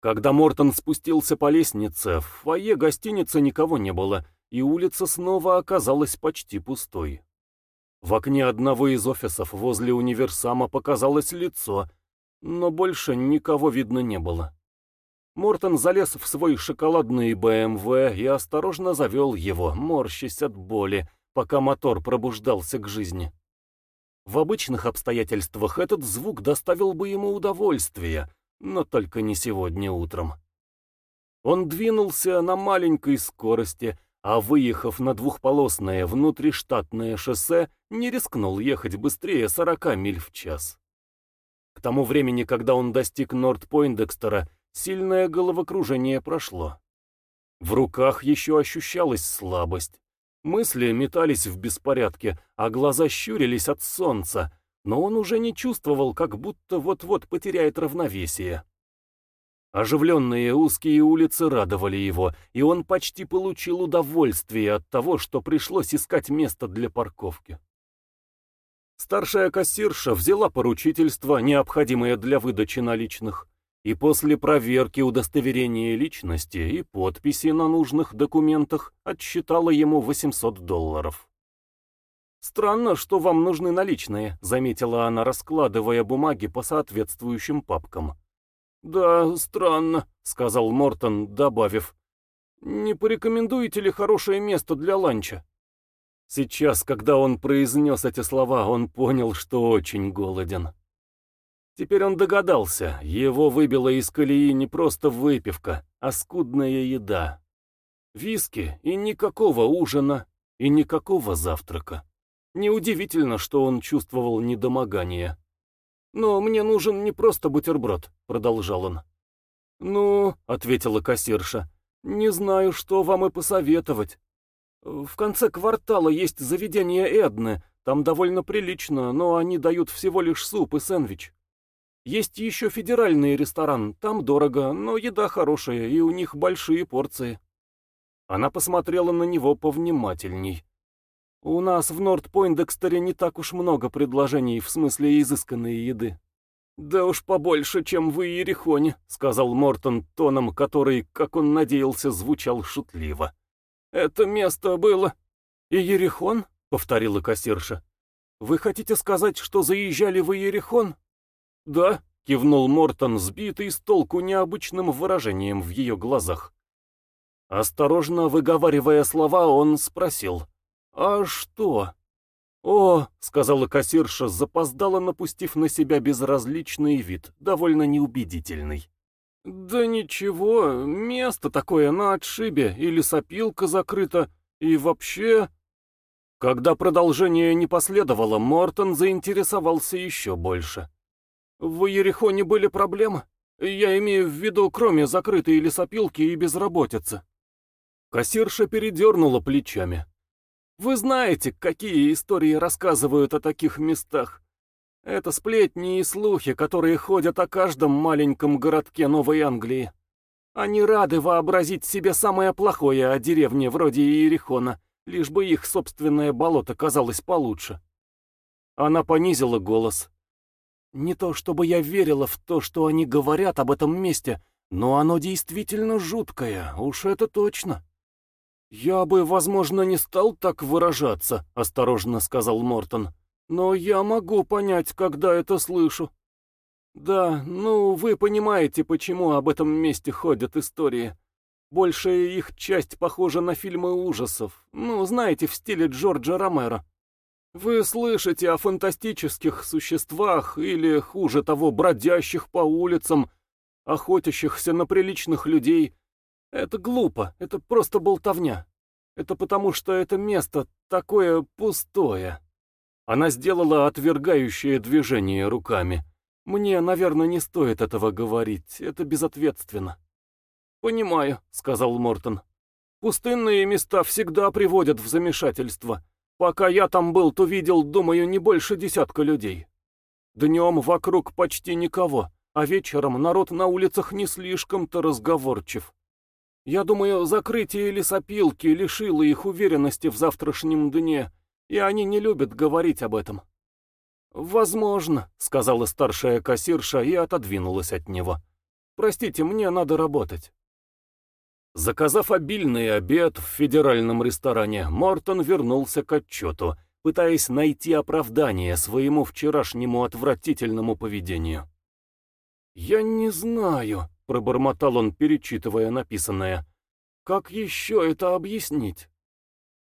Когда Мортон спустился по лестнице, в фойе гостиницы никого не было, и улица снова оказалась почти пустой. В окне одного из офисов возле универсама показалось лицо, но больше никого видно не было. Мортон залез в свой шоколадный БМВ и осторожно завел его, морщась от боли, пока мотор пробуждался к жизни. В обычных обстоятельствах этот звук доставил бы ему удовольствие, но только не сегодня утром. Он двинулся на маленькой скорости, а выехав на двухполосное внутриштатное шоссе, не рискнул ехать быстрее 40 миль в час. К тому времени, когда он достиг Норт-Пойндекстера, Сильное головокружение прошло. В руках еще ощущалась слабость. Мысли метались в беспорядке, а глаза щурились от солнца, но он уже не чувствовал, как будто вот-вот потеряет равновесие. Оживленные узкие улицы радовали его, и он почти получил удовольствие от того, что пришлось искать место для парковки. Старшая кассирша взяла поручительство, необходимое для выдачи наличных, и после проверки удостоверения личности и подписи на нужных документах отсчитала ему 800 долларов. «Странно, что вам нужны наличные», — заметила она, раскладывая бумаги по соответствующим папкам. «Да, странно», — сказал Мортон, добавив. «Не порекомендуете ли хорошее место для ланча?» Сейчас, когда он произнес эти слова, он понял, что очень голоден. Теперь он догадался, его выбила из колеи не просто выпивка, а скудная еда. Виски и никакого ужина, и никакого завтрака. Неудивительно, что он чувствовал недомогание. «Но мне нужен не просто бутерброд», — продолжал он. «Ну», — ответила кассирша, — «не знаю, что вам и посоветовать. В конце квартала есть заведение Эдны, там довольно прилично, но они дают всего лишь суп и сэндвич. Есть еще федеральный ресторан, там дорого, но еда хорошая, и у них большие порции. Она посмотрела на него повнимательней. У нас в Норт-Пойндекстере не так уж много предложений в смысле изысканной еды. «Да уж побольше, чем в Иерихоне», — сказал Мортон тоном, который, как он надеялся, звучал шутливо. «Это место было...» «Иерихон?» — повторила кассирша. «Вы хотите сказать, что заезжали в Иерихон?» «Да», — кивнул Мортон, сбитый с толку необычным выражением в ее глазах. Осторожно выговаривая слова, он спросил, «А что?» «О», — сказала кассирша, запоздала, напустив на себя безразличный вид, довольно неубедительный. «Да ничего, место такое на отшибе, или сопилка закрыта, и вообще...» Когда продолжение не последовало, Мортон заинтересовался еще больше. В Ерехоне были проблемы? Я имею в виду, кроме закрытой лесопилки и безработицы. Кассирша передернула плечами. Вы знаете, какие истории рассказывают о таких местах. Это сплетни и слухи, которые ходят о каждом маленьком городке Новой Англии. Они рады вообразить себе самое плохое о деревне вроде Иерихона, лишь бы их собственное болото казалось получше. Она понизила голос. Не то чтобы я верила в то, что они говорят об этом месте, но оно действительно жуткое, уж это точно. «Я бы, возможно, не стал так выражаться», — осторожно сказал Мортон. «Но я могу понять, когда это слышу». «Да, ну, вы понимаете, почему об этом месте ходят истории. Большая их часть похожа на фильмы ужасов, ну, знаете, в стиле Джорджа Ромеро. Вы слышите о фантастических существах или, хуже того, бродящих по улицам, охотящихся на приличных людей. Это глупо, это просто болтовня. Это потому, что это место такое пустое. Она сделала отвергающее движение руками. Мне, наверное, не стоит этого говорить, это безответственно. «Понимаю», — сказал Мортон. «Пустынные места всегда приводят в замешательство». Пока я там был, то видел, думаю, не больше десятка людей. Днем вокруг почти никого, а вечером народ на улицах не слишком-то разговорчив. Я думаю, закрытие лесопилки лишило их уверенности в завтрашнем дне, и они не любят говорить об этом. «Возможно», — сказала старшая кассирша и отодвинулась от него. «Простите, мне надо работать». Заказав обильный обед в федеральном ресторане, Мортон вернулся к отчету, пытаясь найти оправдание своему вчерашнему отвратительному поведению. «Я не знаю», — пробормотал он, перечитывая написанное. «Как еще это объяснить?»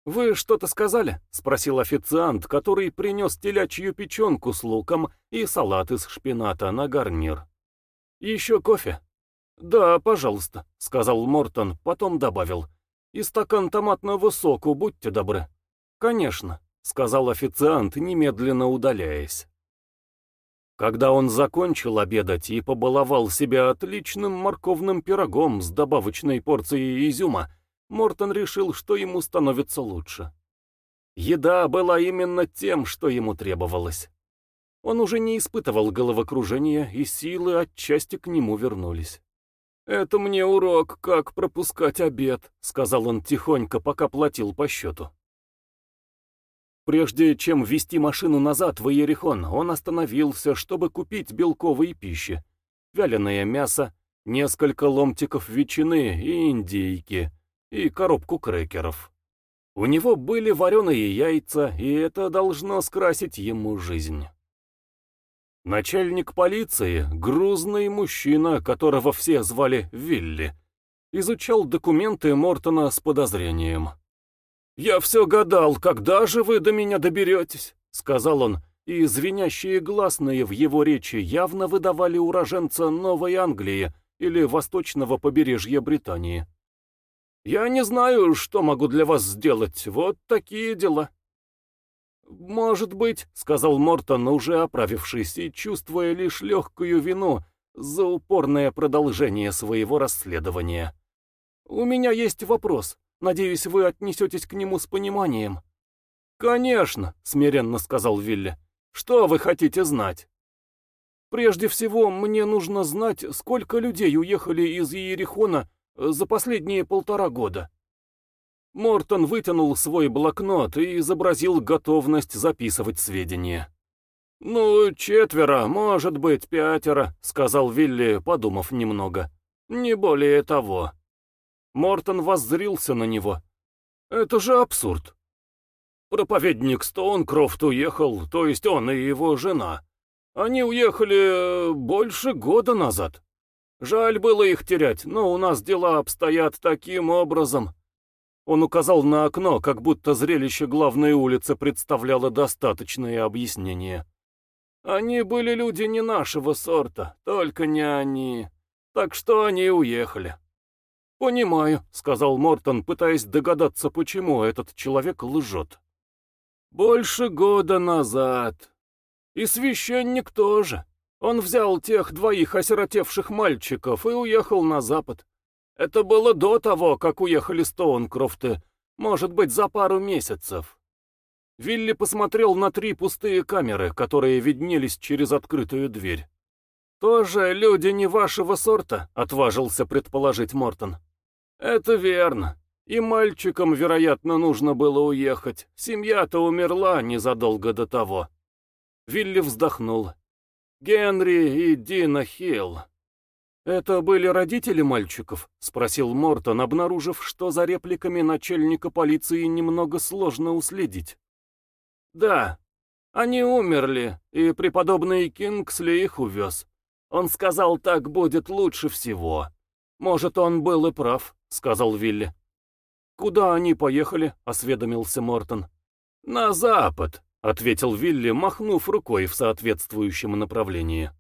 «Вы что-то сказали?» — спросил официант, который принес телячью печенку с луком и салат из шпината на гарнир. «Еще кофе?» «Да, пожалуйста», — сказал Мортон, потом добавил. «И стакан томатного соку, будьте добры». «Конечно», — сказал официант, немедленно удаляясь. Когда он закончил обедать и побаловал себя отличным морковным пирогом с добавочной порцией изюма, Мортон решил, что ему становится лучше. Еда была именно тем, что ему требовалось. Он уже не испытывал головокружения, и силы отчасти к нему вернулись. «Это мне урок, как пропускать обед», — сказал он тихонько, пока платил по счету. Прежде чем вести машину назад в Иерихон, он остановился, чтобы купить белковые пищи. Вяленое мясо, несколько ломтиков ветчины и индейки, и коробку крекеров. У него были вареные яйца, и это должно скрасить ему жизнь. Начальник полиции, грузный мужчина, которого все звали Вилли, изучал документы Мортона с подозрением. «Я все гадал, когда же вы до меня доберетесь?» — сказал он, и звенящие гласные в его речи явно выдавали уроженца Новой Англии или восточного побережья Британии. «Я не знаю, что могу для вас сделать, вот такие дела». «Может быть», — сказал Мортон, уже оправившись и чувствуя лишь легкую вину за упорное продолжение своего расследования. «У меня есть вопрос. Надеюсь, вы отнесетесь к нему с пониманием». «Конечно», — смиренно сказал Вилли. «Что вы хотите знать?» «Прежде всего, мне нужно знать, сколько людей уехали из Иерихона за последние полтора года». Мортон вытянул свой блокнот и изобразил готовность записывать сведения. «Ну, четверо, может быть, пятеро», — сказал Вилли, подумав немного. «Не более того». Мортон воззрился на него. «Это же абсурд. Проповедник Стоункрофт уехал, то есть он и его жена. Они уехали больше года назад. Жаль было их терять, но у нас дела обстоят таким образом». Он указал на окно, как будто зрелище главной улицы представляло достаточное объяснение. «Они были люди не нашего сорта, только не они. Так что они уехали». «Понимаю», — сказал Мортон, пытаясь догадаться, почему этот человек лжет. «Больше года назад. И священник тоже. Он взял тех двоих осиротевших мальчиков и уехал на запад. Это было до того, как уехали Стоункрофты, может быть, за пару месяцев. Вилли посмотрел на три пустые камеры, которые виднелись через открытую дверь. «Тоже люди не вашего сорта», — отважился предположить Мортон. «Это верно. И мальчикам, вероятно, нужно было уехать. Семья-то умерла незадолго до того». Вилли вздохнул. «Генри и Дина Хилл. «Это были родители мальчиков?» — спросил Мортон, обнаружив, что за репликами начальника полиции немного сложно уследить. «Да, они умерли, и преподобный Кингсли их увез. Он сказал, так будет лучше всего. Может, он был и прав», — сказал Вилли. «Куда они поехали?» — осведомился Мортон. «На запад», — ответил Вилли, махнув рукой в соответствующем направлении.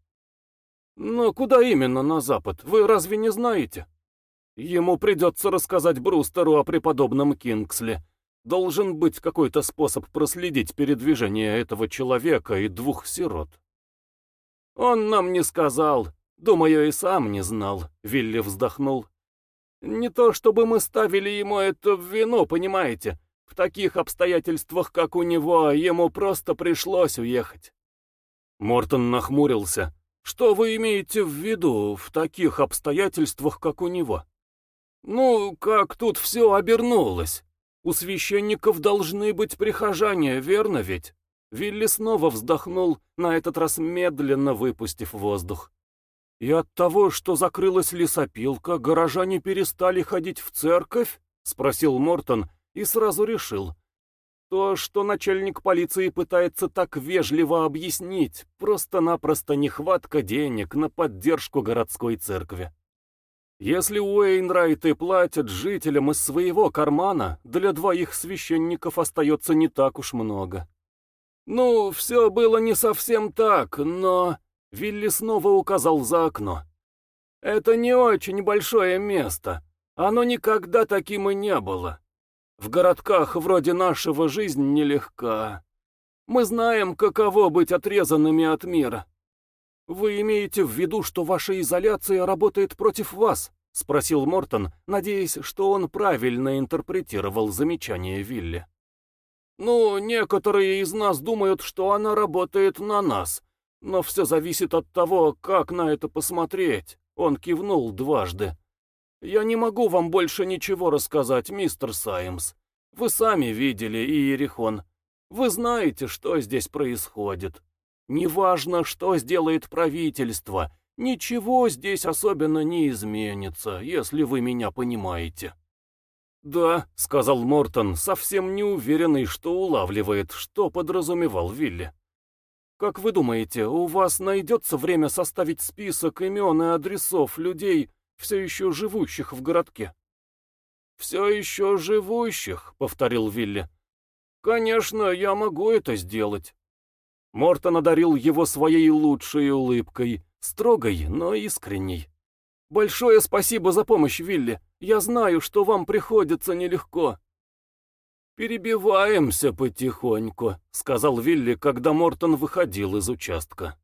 «Но куда именно на запад, вы разве не знаете?» «Ему придется рассказать Брустеру о преподобном Кингсли. Должен быть какой-то способ проследить передвижение этого человека и двух сирот». «Он нам не сказал. Думаю, и сам не знал», — Вилли вздохнул. «Не то чтобы мы ставили ему это в вину, понимаете. В таких обстоятельствах, как у него, ему просто пришлось уехать. Мортон нахмурился. Что вы имеете в виду в таких обстоятельствах, как у него? Ну, как тут все обернулось. У священников должны быть прихожане, верно ведь? Вилли снова вздохнул, на этот раз медленно выпустив воздух. И от того, что закрылась лесопилка, горожане перестали ходить в церковь? Спросил Мортон и сразу решил. То, что начальник полиции пытается так вежливо объяснить, просто-напросто нехватка денег на поддержку городской церкви. Если Уэйнрайты платят жителям из своего кармана, для двоих священников остается не так уж много. Ну, все было не совсем так, но... Вилли снова указал за окно. Это не очень большое место. Оно никогда таким и не было. В городках вроде нашего жизнь нелегка. Мы знаем, каково быть отрезанными от мира. «Вы имеете в виду, что ваша изоляция работает против вас?» — спросил Мортон, надеясь, что он правильно интерпретировал замечание Вилли. «Ну, некоторые из нас думают, что она работает на нас, но все зависит от того, как на это посмотреть». Он кивнул дважды. «Я не могу вам больше ничего рассказать, мистер Саймс. Вы сами видели Иерихон. Вы знаете, что здесь происходит. Неважно, что сделает правительство, ничего здесь особенно не изменится, если вы меня понимаете. «Да», — сказал Мортон, совсем не уверенный, что улавливает, что подразумевал Вилли. «Как вы думаете, у вас найдется время составить список имен и адресов людей, все еще живущих в городке?» «Все еще живущих», — повторил Вилли. «Конечно, я могу это сделать. Мортон одарил его своей лучшей улыбкой, строгой, но искренней. «Большое спасибо за помощь, Вилли. Я знаю, что вам приходится нелегко». «Перебиваемся потихоньку», — сказал Вилли, когда Мортон выходил из участка.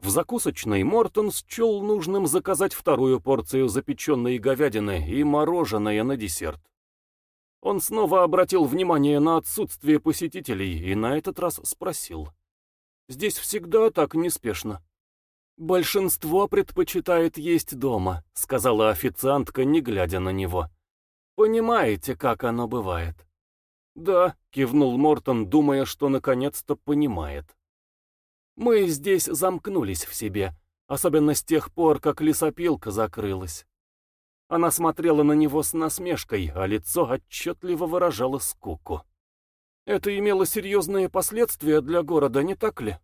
В закусочной Мортон счел нужным заказать вторую порцию запеченной говядины и мороженое на десерт. Он снова обратил внимание на отсутствие посетителей и на этот раз спросил. «Здесь всегда так неспешно». «Большинство предпочитает есть дома», — сказала официантка, не глядя на него. «Понимаете, как оно бывает?» «Да», — кивнул Мортон, думая, что наконец-то понимает. «Мы здесь замкнулись в себе, особенно с тех пор, как лесопилка закрылась. Она смотрела на него с насмешкой, а лицо отчетливо выражало скуку. Это имело серьезные последствия для города, не так ли?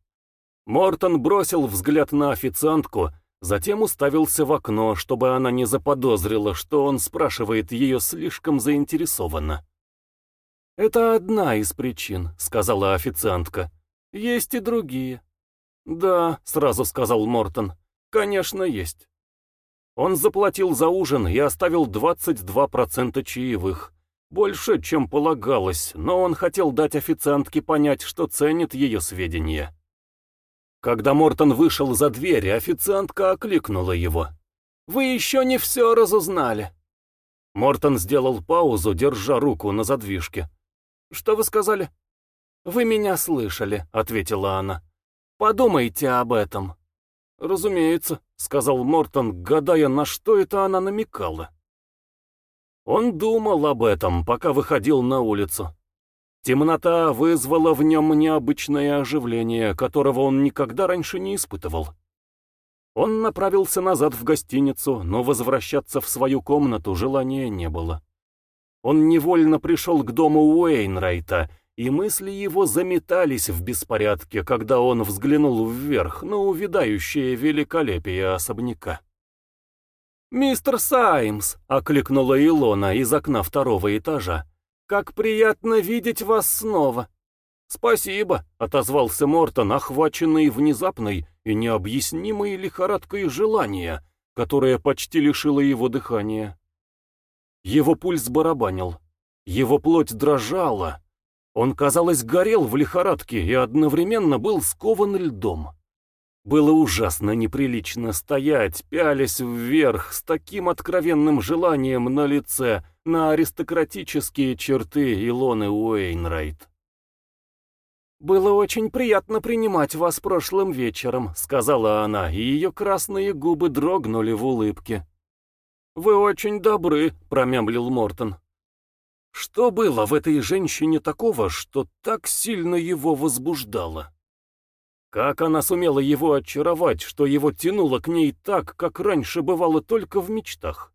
Мортон бросил взгляд на официантку, затем уставился в окно, чтобы она не заподозрила, что он спрашивает ее слишком заинтересованно. «Это одна из причин», — сказала официантка. «Есть и другие». «Да», — сразу сказал Мортон. «Конечно, есть. Он заплатил за ужин и оставил 22% чаевых. Больше, чем полагалось, но он хотел дать официантке понять, что ценит ее сведения. Когда Мортон вышел за дверь, официантка окликнула его. «Вы еще не все разузнали». Мортон сделал паузу, держа руку на задвижке. «Что вы сказали?» «Вы меня слышали», — ответила она. «Подумайте об этом». «Разумеется», — сказал Мортон, гадая, на что это она намекала. Он думал об этом, пока выходил на улицу. Темнота вызвала в нем необычное оживление, которого он никогда раньше не испытывал. Он направился назад в гостиницу, но возвращаться в свою комнату желания не было. Он невольно пришел к дому Уэйнрайта и мысли его заметались в беспорядке, когда он взглянул вверх на увядающее великолепие особняка. «Мистер Саймс!» — окликнула Илона из окна второго этажа. «Как приятно видеть вас снова!» «Спасибо!» — отозвался Мортон, охваченный внезапной и необъяснимой лихорадкой желания, которое почти лишило его дыхания. Его пульс барабанил, его плоть дрожала, он, казалось, горел в лихорадке и одновременно был скован льдом. Было ужасно неприлично стоять, пялясь вверх, с таким откровенным желанием на лице, на аристократические черты Илоны Уэйнрайт. «Было очень приятно принимать вас прошлым вечером», — сказала она, и ее красные губы дрогнули в улыбке. «Вы очень добры», — промямлил Мортон. Что было в этой женщине такого, что так сильно его возбуждало? Как она сумела его очаровать, что его тянуло к ней так, как раньше бывало только в мечтах?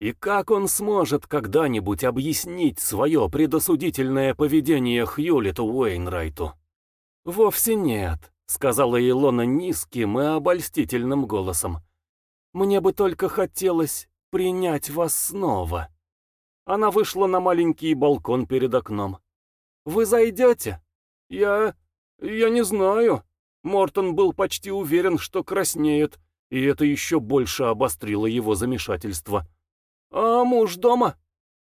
И как он сможет когда-нибудь объяснить свое предосудительное поведение Хьюлиту Уэйнрайту? «Вовсе нет», — сказала Илона низким и обольстительным голосом. «Мне бы только хотелось принять вас снова». Она вышла на маленький балкон перед окном. «Вы зайдете?» «Я... я не знаю», Мортон был почти уверен, что краснеет, и это еще больше обострило его замешательство. «А муж дома?»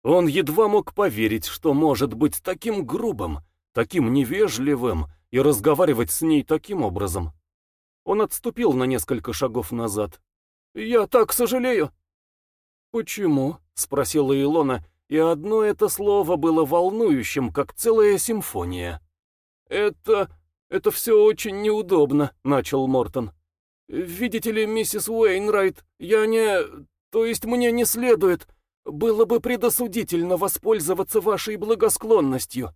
Он едва мог поверить, что может быть таким грубым, таким невежливым и разговаривать с ней таким образом. Он отступил на несколько шагов назад. «Я так сожалею!» «Почему?» — спросила Илона, и одно это слово было волнующим, как целая симфония. «Это... «Это все очень неудобно», — начал Мортон. «Видите ли, миссис Уэйнрайт, я не... То есть мне не следует... Было бы предосудительно воспользоваться вашей благосклонностью».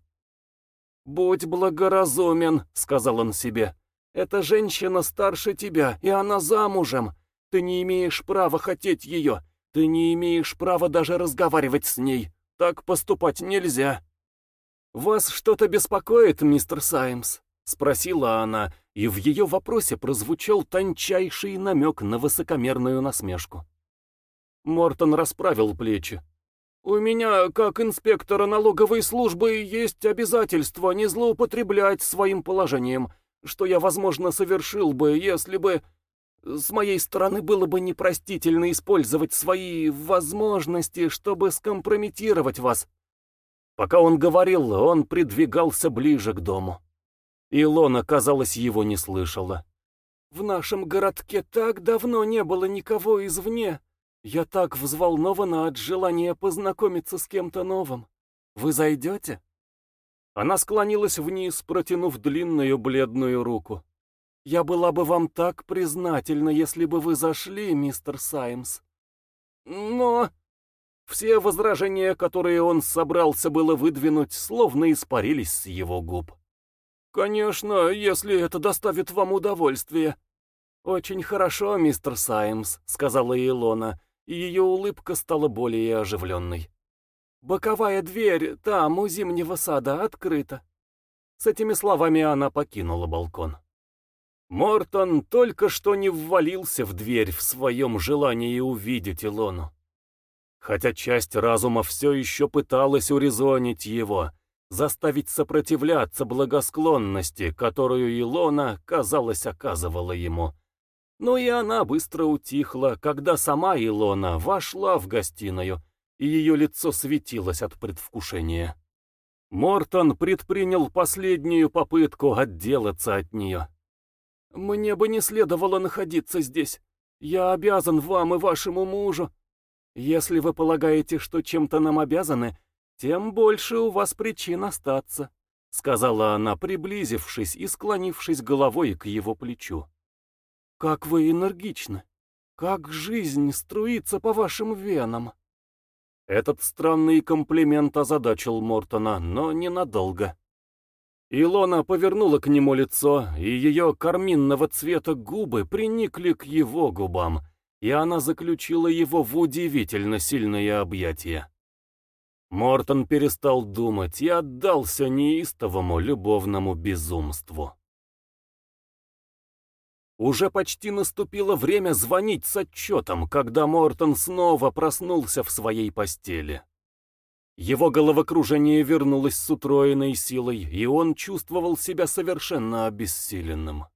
«Будь благоразумен», — сказал он себе. «Эта женщина старше тебя, и она замужем. Ты не имеешь права хотеть ее. Ты не имеешь права даже разговаривать с ней. Так поступать нельзя». «Вас что-то беспокоит, мистер Саймс?» — спросила она, и в ее вопросе прозвучал тончайший намек на высокомерную насмешку. Мортон расправил плечи. «У меня, как инспектора налоговой службы, есть обязательство не злоупотреблять своим положением, что я, возможно, совершил бы, если бы... С моей стороны было бы непростительно использовать свои возможности, чтобы скомпрометировать вас». Пока он говорил, он придвигался ближе к дому. Илона, казалось, его не слышала. «В нашем городке так давно не было никого извне. Я так взволнована от желания познакомиться с кем-то новым. Вы зайдете?» Она склонилась вниз, протянув длинную бледную руку. «Я была бы вам так признательна, если бы вы зашли, мистер Саймс. Но...» Все возражения, которые он собрался было выдвинуть, словно испарились с его губ. «Конечно, если это доставит вам удовольствие». «Очень хорошо, мистер Саймс», — сказала Илона, и ее улыбка стала более оживленной. «Боковая дверь там, у зимнего сада, открыта». С этими словами она покинула балкон. Мортон только что не ввалился в дверь в своем желании увидеть Илону. Хотя часть разума все еще пыталась урезонить его — заставить сопротивляться благосклонности, которую Илона, казалось, оказывала ему. Но и она быстро утихла, когда сама Илона вошла в гостиную, и ее лицо светилось от предвкушения. Мортон предпринял последнюю попытку отделаться от нее. «Мне бы не следовало находиться здесь. Я обязан вам и вашему мужу. Если вы полагаете, что чем-то нам обязаны, тем больше у вас причин остаться», — сказала она, приблизившись и склонившись головой к его плечу. «Как вы энергичны! Как жизнь струится по вашим венам!» Этот странный комплимент озадачил Мортона, но ненадолго. Илона повернула к нему лицо, и ее карминного цвета губы приникли к его губам, и она заключила его в удивительно сильное объятие. Мортон перестал думать и отдался неистовому любовному безумству. Уже почти наступило время звонить с отчетом, когда Мортон снова проснулся в своей постели. Его головокружение вернулось с утроенной силой, и он чувствовал себя совершенно обессиленным.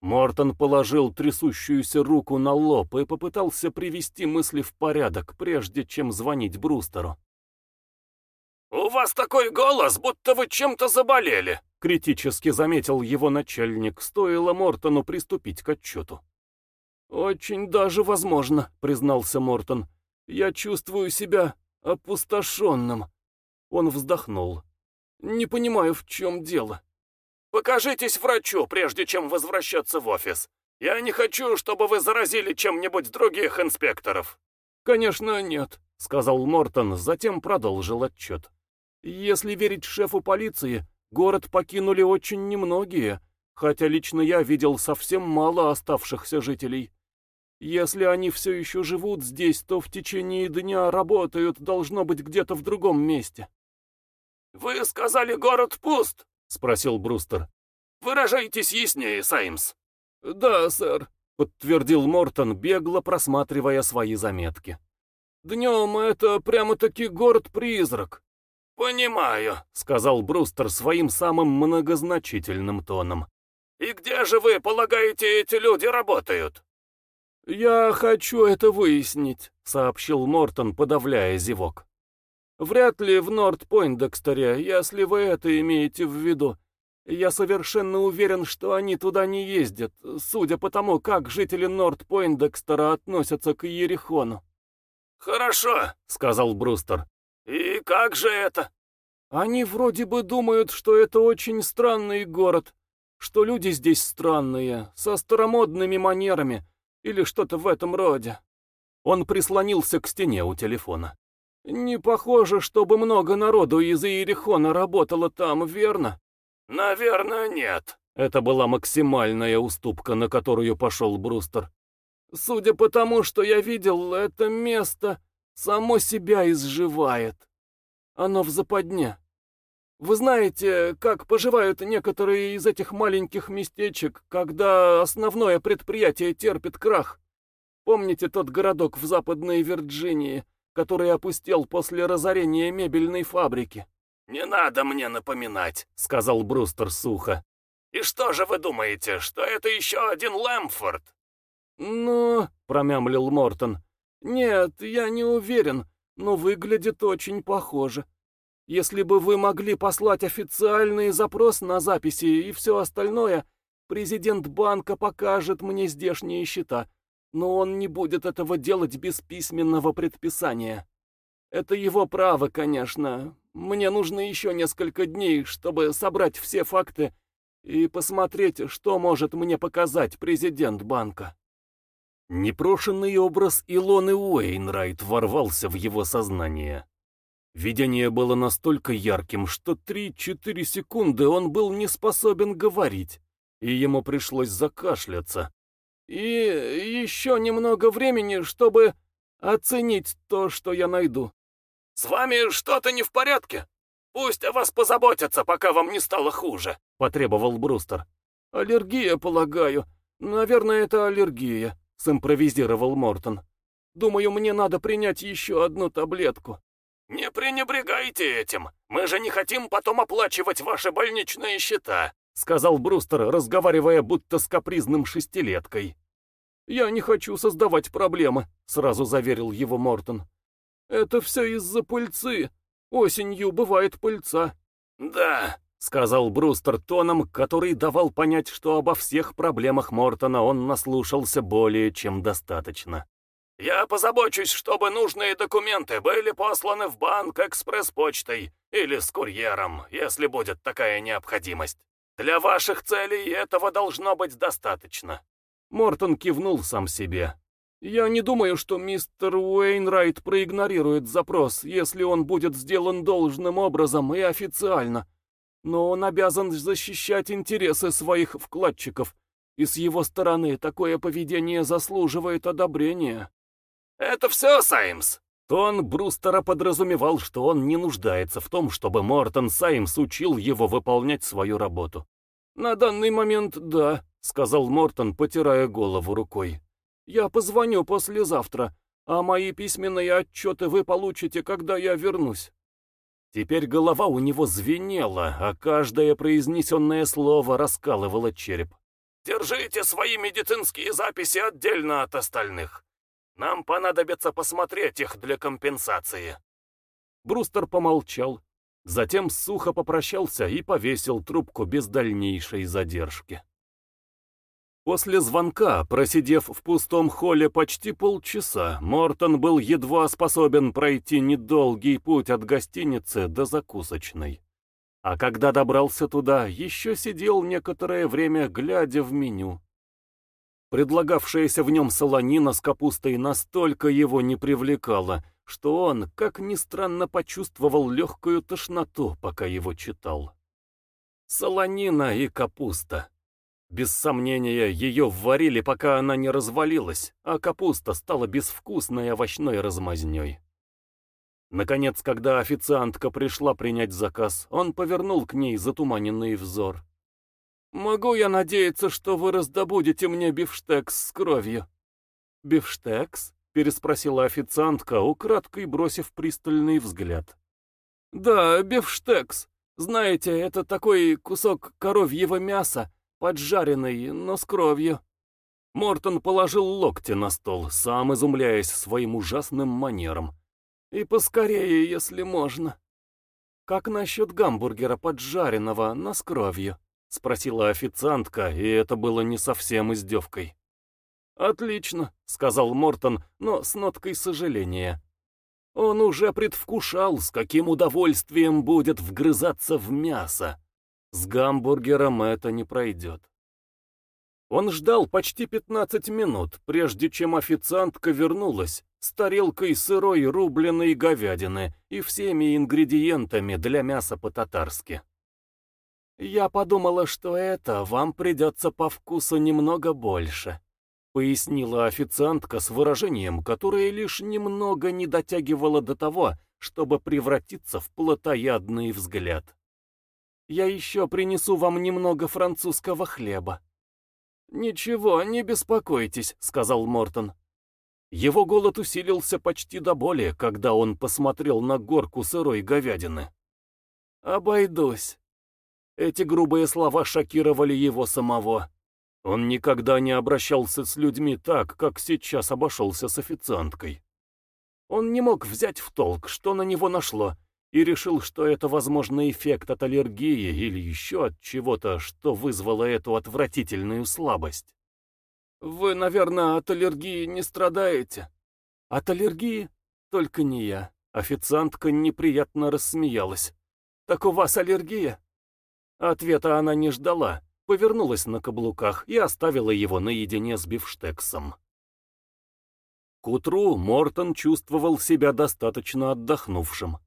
Мортон положил трясущуюся руку на лоб и попытался привести мысли в порядок, прежде чем звонить Брустеру. «У вас такой голос, будто вы чем-то заболели», критически заметил его начальник, стоило Мортону приступить к отчету. «Очень даже возможно», — признался Мортон. «Я чувствую себя опустошенным». Он вздохнул. «Не понимаю, в чем дело». «Покажитесь врачу, прежде чем возвращаться в офис. Я не хочу, чтобы вы заразили чем-нибудь других инспекторов». «Конечно, нет», — сказал Мортон, затем продолжил отчет. «Если верить шефу полиции, город покинули очень немногие, хотя лично я видел совсем мало оставшихся жителей. Если они все еще живут здесь, то в течение дня работают, должно быть, где-то в другом месте». «Вы сказали, город пуст?» — спросил Брустер. «Выражайтесь яснее, Саймс». «Да, сэр», — подтвердил Мортон, бегло просматривая свои заметки. «Днем это прямо-таки город-призрак». «Понимаю», — сказал Брустер своим самым многозначительным тоном. «И где же вы, полагаете, эти люди работают?» «Я хочу это выяснить», — сообщил Мортон, подавляя зевок. «Вряд ли в Норт-Пойндекстере, если вы это имеете в виду. Я совершенно уверен, что они туда не ездят, судя по тому, как жители Норт-Пойндекстера относятся к Ерехону». «Хорошо», — сказал Брустер. «И как же это?» «Они вроде бы думают, что это очень странный город, что люди здесь странные, со старомодными манерами, или что-то в этом роде». Он прислонился к стене у телефона. «Не похоже, чтобы много народу из Иерихона работало там, верно?» «Наверное, нет». Это была максимальная уступка, на которую пошел Брустер. «Судя по тому, что я видел, это место само себя изживает. Оно в западне. Вы знаете, как поживают некоторые из этих маленьких местечек, когда основное предприятие терпит крах? Помните тот городок в Западной Вирджинии, который опустел после разорения мебельной фабрики? «Не надо мне напоминать», — сказал Брустер сухо. «И что же вы думаете, что это еще один Лэмфорд?» «Ну...» — промямлил Мортон. «Нет, я не уверен, но выглядит очень похоже. Если бы вы могли послать официальный запрос на записи и все остальное, президент банка покажет мне здешние счета, но он не будет этого делать без письменного предписания. Это его право, конечно. Мне нужно еще несколько дней, чтобы собрать все факты и посмотреть, что может мне показать президент банка. Непрошенный образ Илоны Уэйнрайт ворвался в его сознание. Видение было настолько ярким, что 3-4 секунды он был не способен говорить, и ему пришлось закашляться. «И еще немного времени, чтобы оценить то, что я найду». «С вами что-то не в порядке? Пусть о вас позаботятся, пока вам не стало хуже», — потребовал Брустер. «Аллергия, полагаю. Наверное, это аллергия», — симпровизировал Мортон. «Думаю, мне надо принять еще одну таблетку». «Не пренебрегайте этим. Мы же не хотим потом оплачивать ваши больничные счета», — сказал Брустер, разговаривая будто с капризным шестилеткой. «Я не хочу создавать проблемы», — сразу заверил его Мортон. «Это все из-за пыльцы. Осенью бывает пыльца». «Да», — сказал Брустер тоном, который давал понять, что обо всех проблемах Мортона он наслушался более чем достаточно. Я позабочусь, чтобы нужные документы были посланы в банк экспресс-почтой или с курьером, если будет такая необходимость. Для ваших целей этого должно быть достаточно». Мортон кивнул сам себе. «Я не думаю, что мистер Уэйнрайт проигнорирует запрос, если он будет сделан должным образом и официально. Но он обязан защищать интересы своих вкладчиков, и с его стороны такое поведение заслуживает одобрения». «Это все, Саймс?» Тон Брустера подразумевал, что он не нуждается в том, чтобы Мортон Саймс учил его выполнять свою работу. «На данный момент да», — сказал Мортон, потирая голову рукой. «Я позвоню послезавтра, а мои письменные отчеты вы получите, когда я вернусь». Теперь голова у него звенела, а каждое произнесенное слово раскалывало череп. «Держите свои медицинские записи отдельно от остальных. Нам понадобится посмотреть их для компенсации». Брустер помолчал. Затем сухо попрощался и повесил трубку без дальнейшей задержки. После звонка, просидев в пустом холле почти полчаса, Мортон был едва способен пройти недолгий путь от гостиницы до закусочной. А когда добрался туда, еще сидел некоторое время, глядя в меню. Предлагавшаяся в нем солонина с капустой настолько его не привлекала, что он, как ни странно, почувствовал легкую тошноту, пока его читал. Солонина и капуста. Без сомнения, ее варили, пока она не развалилась, а капуста стала безвкусной овощной размазней. Наконец, когда официантка пришла принять заказ, он повернул к ней затуманенный взор. «Могу я надеяться, что вы раздобудете мне бифштекс с кровью?» «Бифштекс?» — переспросила официантка, украдкой бросив пристальный взгляд. «Да, бифштекс. Знаете, это такой кусок коровьего мяса, поджаренный, но с кровью». Мортон положил локти на стол, сам изумляясь своим ужасным манерам. «И поскорее, если можно». «Как насчет гамбургера поджаренного, но с кровью?» — спросила официантка, и это было не совсем издевкой. «Отлично», — сказал Мортон, но с ноткой сожаления. Он уже предвкушал, с каким удовольствием будет вгрызаться в мясо. С гамбургером это не пройдет. Он ждал почти 15 минут, прежде чем официантка вернулась с тарелкой сырой рубленой говядины и всеми ингредиентами для мяса по-татарски. «Я подумала, что это вам придется по вкусу немного больше», пояснила официантка с выражением, которое лишь немного не дотягивало до того, чтобы превратиться в плотоядный взгляд. Я еще принесу вам немного французского хлеба». «Ничего, не беспокойтесь», — сказал Мортон. Его голод усилился почти до боли, когда он посмотрел на горку сырой говядины. «Обойдусь». Эти грубые слова шокировали его самого. Он никогда не обращался с людьми так, как сейчас обошелся с официанткой. Он не мог взять в толк, что на него нашло, и решил, что это, возможно, эффект от аллергии или еще от чего-то, что вызвало эту отвратительную слабость. «Вы, наверное, от аллергии не страдаете?» «От аллергии? Только не я». Официантка неприятно рассмеялась. «Так у вас аллергия?» Ответа она не ждала, повернулась на каблуках и оставила его наедине с бифштексом. К утру Мортон чувствовал себя достаточно отдохнувшим.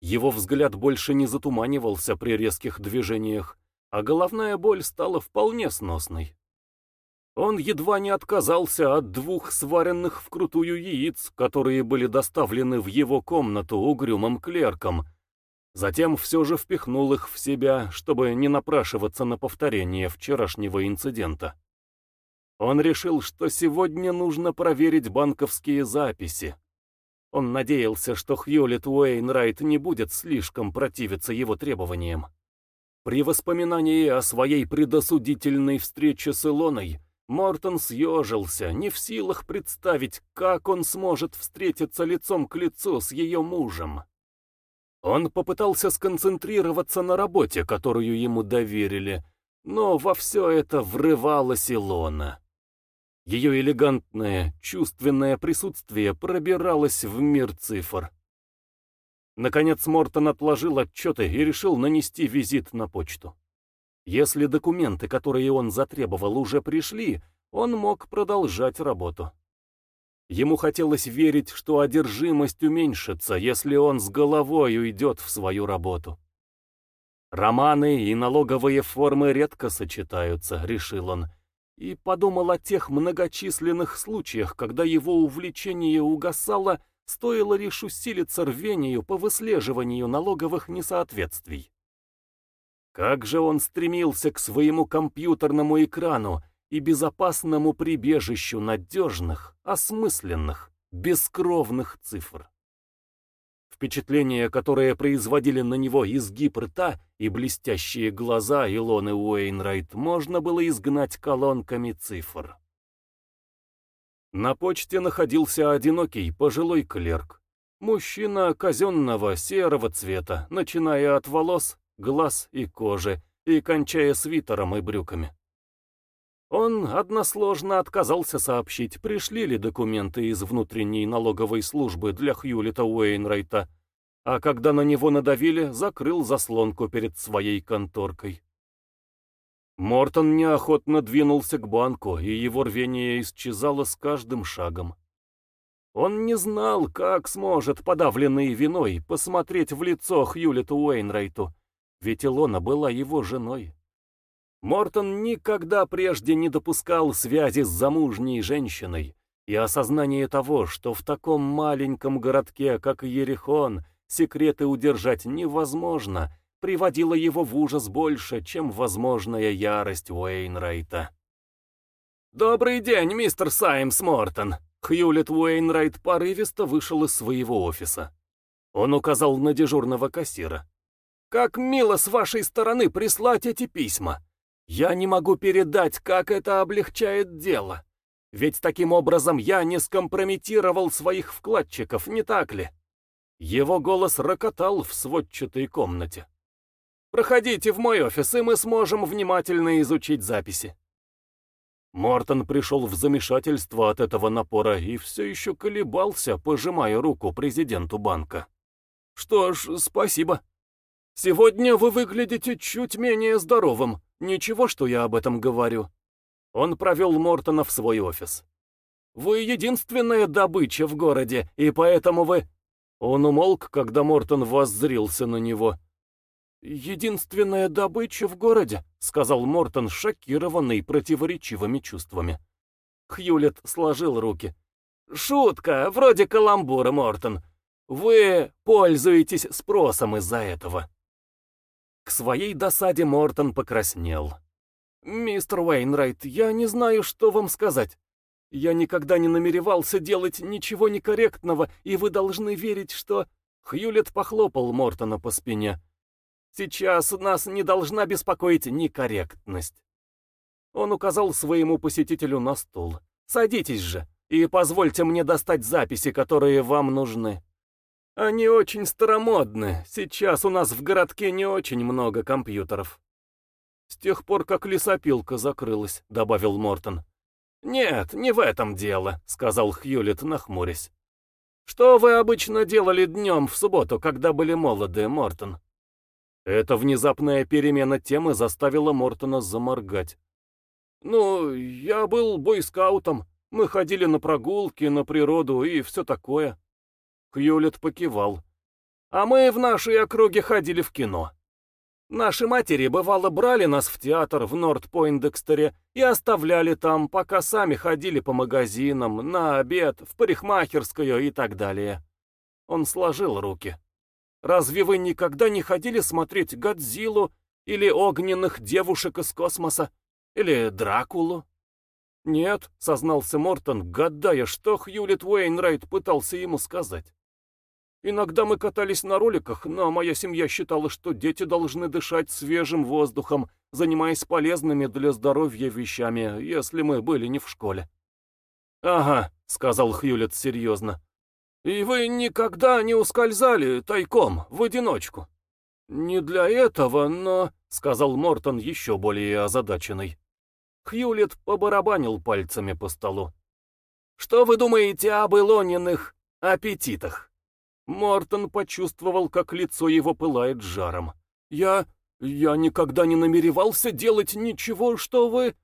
Его взгляд больше не затуманивался при резких движениях, а головная боль стала вполне сносной. Он едва не отказался от двух сваренных вкрутую яиц, которые были доставлены в его комнату угрюмым клерком. Затем все же впихнул их в себя, чтобы не напрашиваться на повторение вчерашнего инцидента. Он решил, что сегодня нужно проверить банковские записи, он надеялся, что Хьюлит Уэйнрайт не будет слишком противиться его требованиям. При воспоминании о своей предосудительной встрече с Илоной, Мортон съежился, не в силах представить, как он сможет встретиться лицом к лицу с ее мужем. Он попытался сконцентрироваться на работе, которую ему доверили, но во все это врывалась Илона. Ее элегантное, чувственное присутствие пробиралось в мир цифр. Наконец Мортон отложил отчеты и решил нанести визит на почту. Если документы, которые он затребовал, уже пришли, он мог продолжать работу. Ему хотелось верить, что одержимость уменьшится, если он с головой уйдет в свою работу. Романы и налоговые формы редко сочетаются, решил он, и подумал о тех многочисленных случаях, когда его увлечение угасало, стоило лишь усилиться рвению по выслеживанию налоговых несоответствий. Как же он стремился к своему компьютерному экрану и безопасному прибежищу надежных, осмысленных, бескровных цифр. Впечатление, которое производили на него изгиб рта и блестящие глаза Илоны Уэйнрайт, можно было изгнать колонками цифр. На почте находился одинокий пожилой клерк. Мужчина казенного серого цвета, начиная от волос, глаз и кожи, и кончая свитером и брюками. Он односложно отказался сообщить, пришли ли документы из внутренней налоговой службы для Хьюлита Уэйнрайта, а когда на него надавили, закрыл заслонку перед своей конторкой. Мортон неохотно двинулся к банку, и его рвение исчезало с каждым шагом. Он не знал, как сможет, подавленный виной, посмотреть в лицо Хьюлиту Уэйнрайту, ведь Илона была его женой. Мортон никогда прежде не допускал связи с замужней женщиной, и осознание того, что в таком маленьком городке, как Ерехон, секреты удержать невозможно, приводило его в ужас больше, чем возможная ярость Уэйнрайта. «Добрый день, мистер Саймс Мортон!» Хьюлет Уэйнрайт порывисто вышел из своего офиса. Он указал на дежурного кассира. «Как мило с вашей стороны прислать эти письма! Я не могу передать, как это облегчает дело. Ведь таким образом я не скомпрометировал своих вкладчиков, не так ли?» Его голос рокотал в сводчатой комнате. «Проходите в мой офис, и мы сможем внимательно изучить записи». Мортон пришел в замешательство от этого напора и все еще колебался, пожимая руку президенту банка. «Что ж, спасибо. Сегодня вы выглядите чуть менее здоровым. Ничего, что я об этом говорю». Он провел Мортона в свой офис. «Вы единственная добыча в городе, и поэтому вы...» Он умолк, когда Мортон воззрился на него. «Единственная добыча в городе», — сказал Мортон, шокированный противоречивыми чувствами. Хьюлет сложил руки. «Шутка, вроде каламбура, Мортон. Вы пользуетесь спросом из-за этого». К своей досаде Мортон покраснел. «Мистер Уэйнрайт, я не знаю, что вам сказать. Я никогда не намеревался делать ничего некорректного, и вы должны верить, что...» Хьюлет похлопал Мортона по спине. Сейчас нас не должна беспокоить некорректность. Он указал своему посетителю на стул. Садитесь же и позвольте мне достать записи, которые вам нужны. Они очень старомодны. Сейчас у нас в городке не очень много компьютеров. С тех пор, как лесопилка закрылась, добавил Мортон. Нет, не в этом дело, сказал Хьюлит, нахмурясь. Что вы обычно делали днем в субботу, когда были молоды, Мортон? Эта внезапная перемена темы заставила Мортона заморгать. «Ну, я был бойскаутом. Мы ходили на прогулки, на природу и все такое». Хьюлет покивал. «А мы в нашей округе ходили в кино. Наши матери, бывало, брали нас в театр в Норт-Пойндекстере и оставляли там, пока сами ходили по магазинам, на обед, в парикмахерскую и так далее». Он сложил руки. Разве вы никогда не ходили смотреть Годзиллу или огненных девушек из космоса? Или Дракулу? Нет, сознался Мортон, гадая, что Хьюлит Уэйнрайт пытался ему сказать. Иногда мы катались на роликах, но моя семья считала, что дети должны дышать свежим воздухом, занимаясь полезными для здоровья вещами, если мы были не в школе. «Ага», — сказал Хьюлет серьезно, и вы никогда не ускользали тайком, в одиночку? Не для этого, но... — сказал Мортон еще более озадаченный. Хьюлет побарабанил пальцами по столу. «Что вы думаете об Илониных аппетитах?» Мортон почувствовал, как лицо его пылает жаром. «Я... я никогда не намеревался делать ничего, что вы...»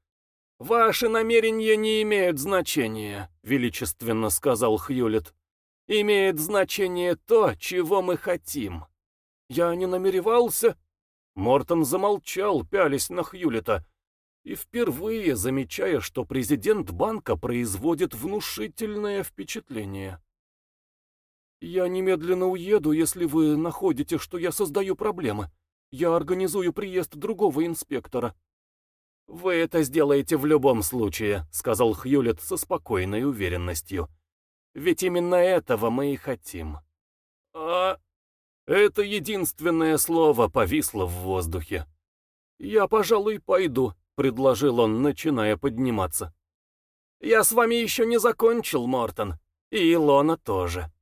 «Ваши намерения не имеют значения», — величественно сказал Хьюлет имеет значение то, чего мы хотим. Я не намеревался... Мортон замолчал, пялись на Хьюлета, и впервые замечая, что президент банка производит внушительное впечатление. «Я немедленно уеду, если вы находите, что я создаю проблемы. Я организую приезд другого инспектора». «Вы это сделаете в любом случае», — сказал Хьюлет со спокойной уверенностью. Ведь именно этого мы и хотим. А это единственное слово повисло в воздухе. «Я, пожалуй, пойду», — предложил он, начиная подниматься. «Я с вами еще не закончил, Мортон. И Илона тоже».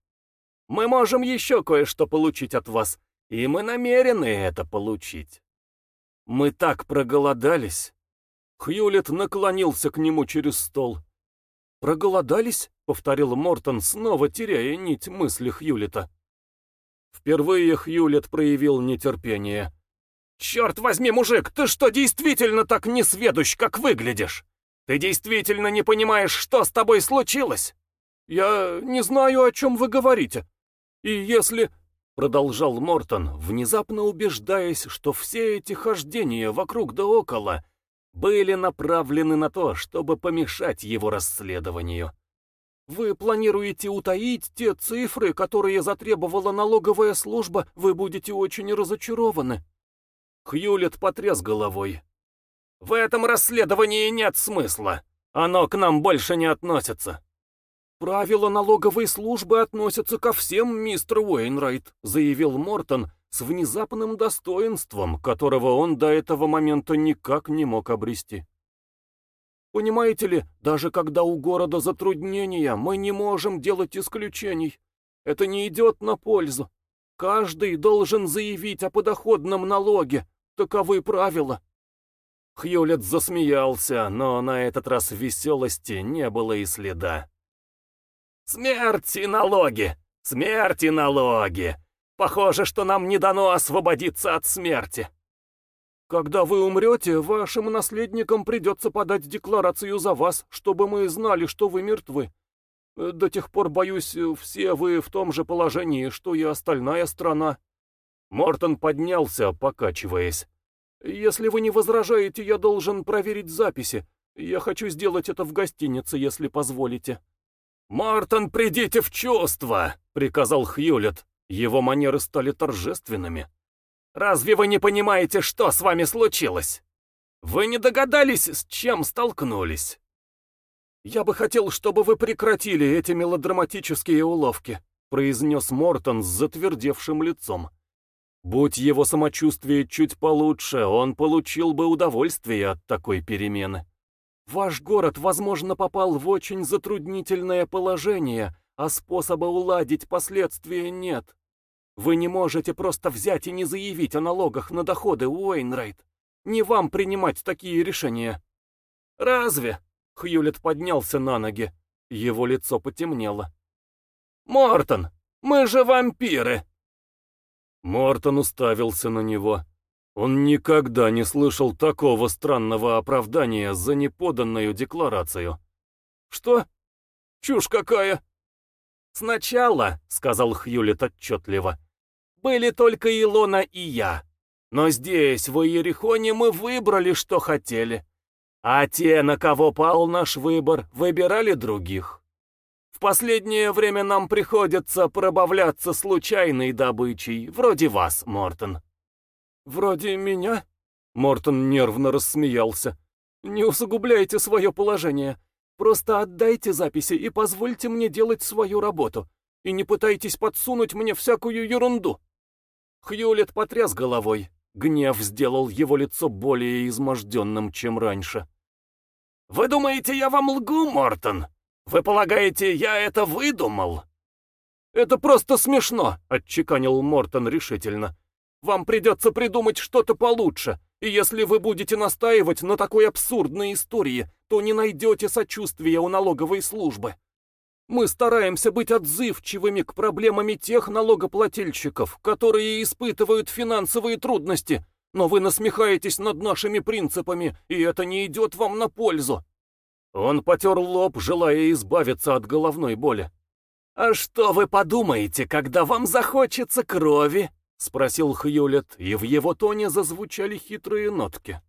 Мы можем еще кое-что получить от вас, и мы намерены это получить. Мы так проголодались. Хьюлет наклонился к нему через стол. «Проголодались?» — повторил Мортон, снова теряя нить мысли Хьюлета. Впервые Хьюлет проявил нетерпение. «Черт возьми, мужик, ты что, действительно так несведущ, как выглядишь? Ты действительно не понимаешь, что с тобой случилось? Я не знаю, о чем вы говорите. И если...» — продолжал Мортон, внезапно убеждаясь, что все эти хождения вокруг да около были направлены на то, чтобы помешать его расследованию. Вы планируете утаить те цифры, которые затребовала налоговая служба, вы будете очень разочарованы. Хьюлет потряс головой. В этом расследовании нет смысла. Оно к нам больше не относится. Правила налоговой службы относятся ко всем, мистер Уэйнрайт, заявил Мортон, с внезапным достоинством, которого он до этого момента никак не мог обрести. Понимаете ли, даже когда у города затруднения, мы не можем делать исключений. Это не идет на пользу. Каждый должен заявить о подоходном налоге. Таковы правила. Хьюлет засмеялся, но на этот раз веселости не было и следа. «Смерть и налоги! Смерть и налоги! Похоже, что нам не дано освободиться от смерти. Когда вы умрете, вашим наследникам придется подать декларацию за вас, чтобы мы знали, что вы мертвы. До тех пор, боюсь, все вы в том же положении, что и остальная страна. Мортон поднялся, покачиваясь. Если вы не возражаете, я должен проверить записи. Я хочу сделать это в гостинице, если позволите. «Мортон, придите в чувство!» — приказал Хьюлет. Его манеры стали торжественными. «Разве вы не понимаете, что с вами случилось? Вы не догадались, с чем столкнулись?» «Я бы хотел, чтобы вы прекратили эти мелодраматические уловки», произнес Мортон с затвердевшим лицом. Будь его самочувствие чуть получше, он получил бы удовольствие от такой перемены. Ваш город, возможно, попал в очень затруднительное положение, а способа уладить последствия нет. Вы не можете просто взять и не заявить о налогах на доходы, Уэйнрайт. Не вам принимать такие решения. Разве? Хьюлет поднялся на ноги. Его лицо потемнело. «Мортон, мы же вампиры!» Мортон уставился на него. Он никогда не слышал такого странного оправдания за неподанную декларацию. «Что? Чушь какая!» «Сначала», — сказал Хьюлет отчетливо, — «были только Илона и я. Но здесь, в Иерихоне, мы выбрали, что хотели. А те, на кого пал наш выбор, выбирали других. В последнее время нам приходится пробавляться случайной добычей, вроде вас, Мортон». «Вроде меня?» Мортон нервно рассмеялся. «Не усугубляйте свое положение. Просто отдайте записи и позвольте мне делать свою работу. И не пытайтесь подсунуть мне всякую ерунду. Хьюлет потряс головой. Гнев сделал его лицо более изможденным, чем раньше. «Вы думаете, я вам лгу, Мортон? Вы полагаете, я это выдумал?» «Это просто смешно», — отчеканил Мортон решительно. «Вам придется придумать что-то получше, и если вы будете настаивать на такой абсурдной истории, то не найдете сочувствия у налоговой службы. Мы стараемся быть отзывчивыми к проблемам тех налогоплательщиков, которые испытывают финансовые трудности, но вы насмехаетесь над нашими принципами, и это не идет вам на пользу. Он потер лоб, желая избавиться от головной боли. «А что вы подумаете, когда вам захочется крови?» — спросил Хьюлет, и в его тоне зазвучали хитрые нотки.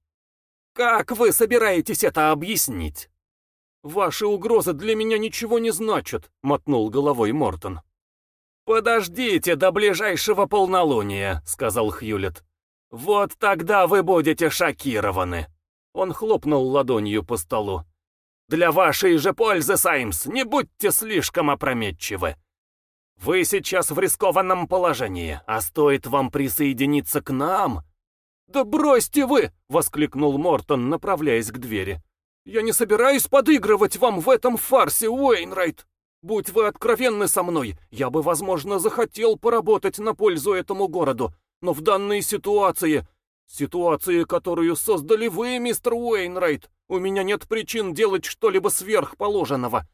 «Как вы собираетесь это объяснить?» «Ваши угрозы для меня ничего не значат», — мотнул головой Мортон. «Подождите до ближайшего полнолуния», — сказал Хьюлет. «Вот тогда вы будете шокированы». Он хлопнул ладонью по столу. «Для вашей же пользы, Саймс, не будьте слишком опрометчивы. Вы сейчас в рискованном положении, а стоит вам присоединиться к нам...» «Да бросьте вы!» — воскликнул Мортон, направляясь к двери. «Я не собираюсь подыгрывать вам в этом фарсе, Уэйнрайт! Будь вы откровенны со мной, я бы, возможно, захотел поработать на пользу этому городу, но в данной ситуации, ситуации, которую создали вы, мистер Уэйнрайт, у меня нет причин делать что-либо сверхположенного.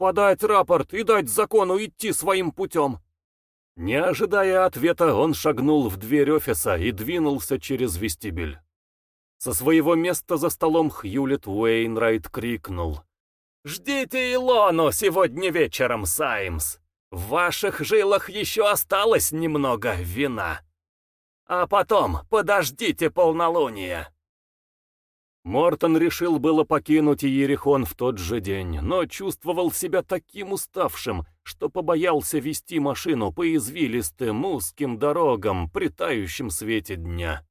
Подать рапорт и дать закону идти своим путем. Не ожидая ответа, он шагнул в дверь офиса и двинулся через вестибюль. Со своего места за столом Хьюлет Уэйнрайт крикнул. «Ждите Илону сегодня вечером, Саймс! В ваших жилах еще осталось немного вина. А потом подождите полнолуния!» Мортон решил было покинуть Иерихон в тот же день, но чувствовал себя таким уставшим, что побоялся вести машину по извилистым узким дорогам при тающем свете дня.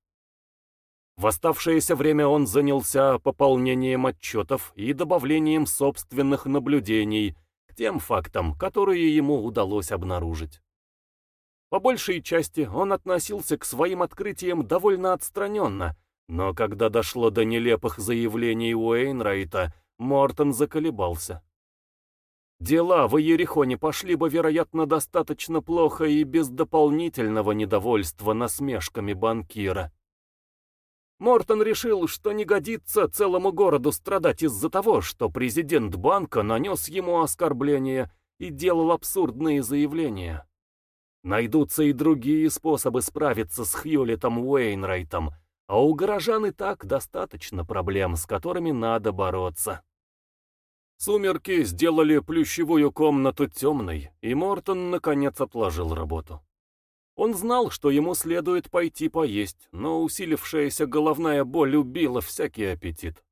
В оставшееся время он занялся пополнением отчетов и добавлением собственных наблюдений к тем фактам, которые ему удалось обнаружить. По большей части он относился к своим открытиям довольно отстраненно, но когда дошло до нелепых заявлений Уэйнрайта, Мортон заколебался. Дела в Иерихоне пошли бы, вероятно, достаточно плохо и без дополнительного недовольства насмешками банкира. Мортон решил, что не годится целому городу страдать из-за того, что президент банка нанес ему оскорбление и делал абсурдные заявления. Найдутся и другие способы справиться с Хьюлетом Уэйнрайтом, а у горожан и так достаточно проблем, с которыми надо бороться. Сумерки сделали плющевую комнату темной, и Мортон наконец отложил работу. Он знал, что ему следует пойти поесть, но усилившаяся головная боль убила всякий аппетит.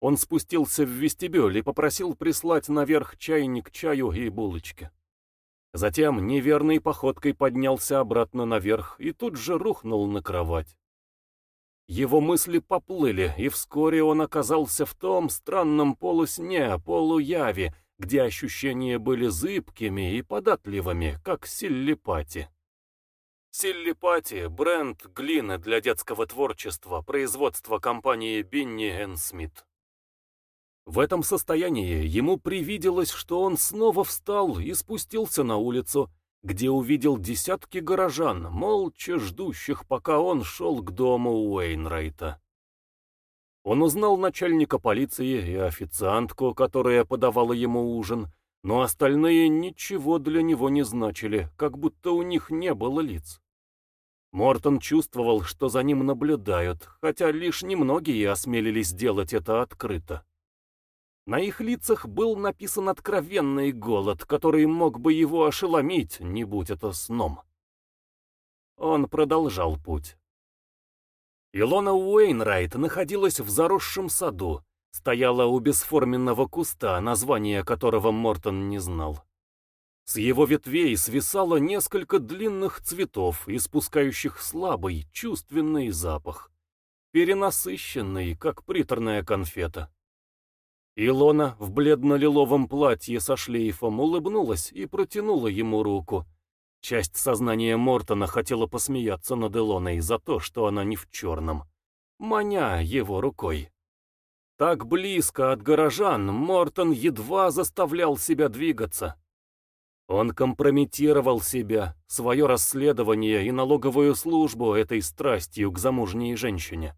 Он спустился в вестибюль и попросил прислать наверх чайник чаю и булочки. Затем неверной походкой поднялся обратно наверх и тут же рухнул на кровать. Его мысли поплыли, и вскоре он оказался в том странном полусне, полуяве, где ощущения были зыбкими и податливыми, как силлипати. Силлипати – бренд глины для детского творчества, производства компании Бинни Смит. В этом состоянии ему привиделось, что он снова встал и спустился на улицу, где увидел десятки горожан, молча ждущих, пока он шел к дому Уэйнрайта. Он узнал начальника полиции и официантку, которая подавала ему ужин, но остальные ничего для него не значили, как будто у них не было лиц. Мортон чувствовал, что за ним наблюдают, хотя лишь немногие осмелились сделать это открыто. На их лицах был написан откровенный голод, который мог бы его ошеломить, не будь это сном. Он продолжал путь. Илона Уэйнрайт находилась в заросшем саду, стояла у бесформенного куста, название которого Мортон не знал. С его ветвей свисало несколько длинных цветов, испускающих слабый, чувственный запах, перенасыщенный, как приторная конфета. Илона в бледно-лиловом платье со шлейфом улыбнулась и протянула ему руку. Часть сознания Мортона хотела посмеяться над Илоной за то, что она не в черном, маня его рукой. Так близко от горожан Мортон едва заставлял себя двигаться. Он компрометировал себя, свое расследование и налоговую службу этой страстью к замужней женщине.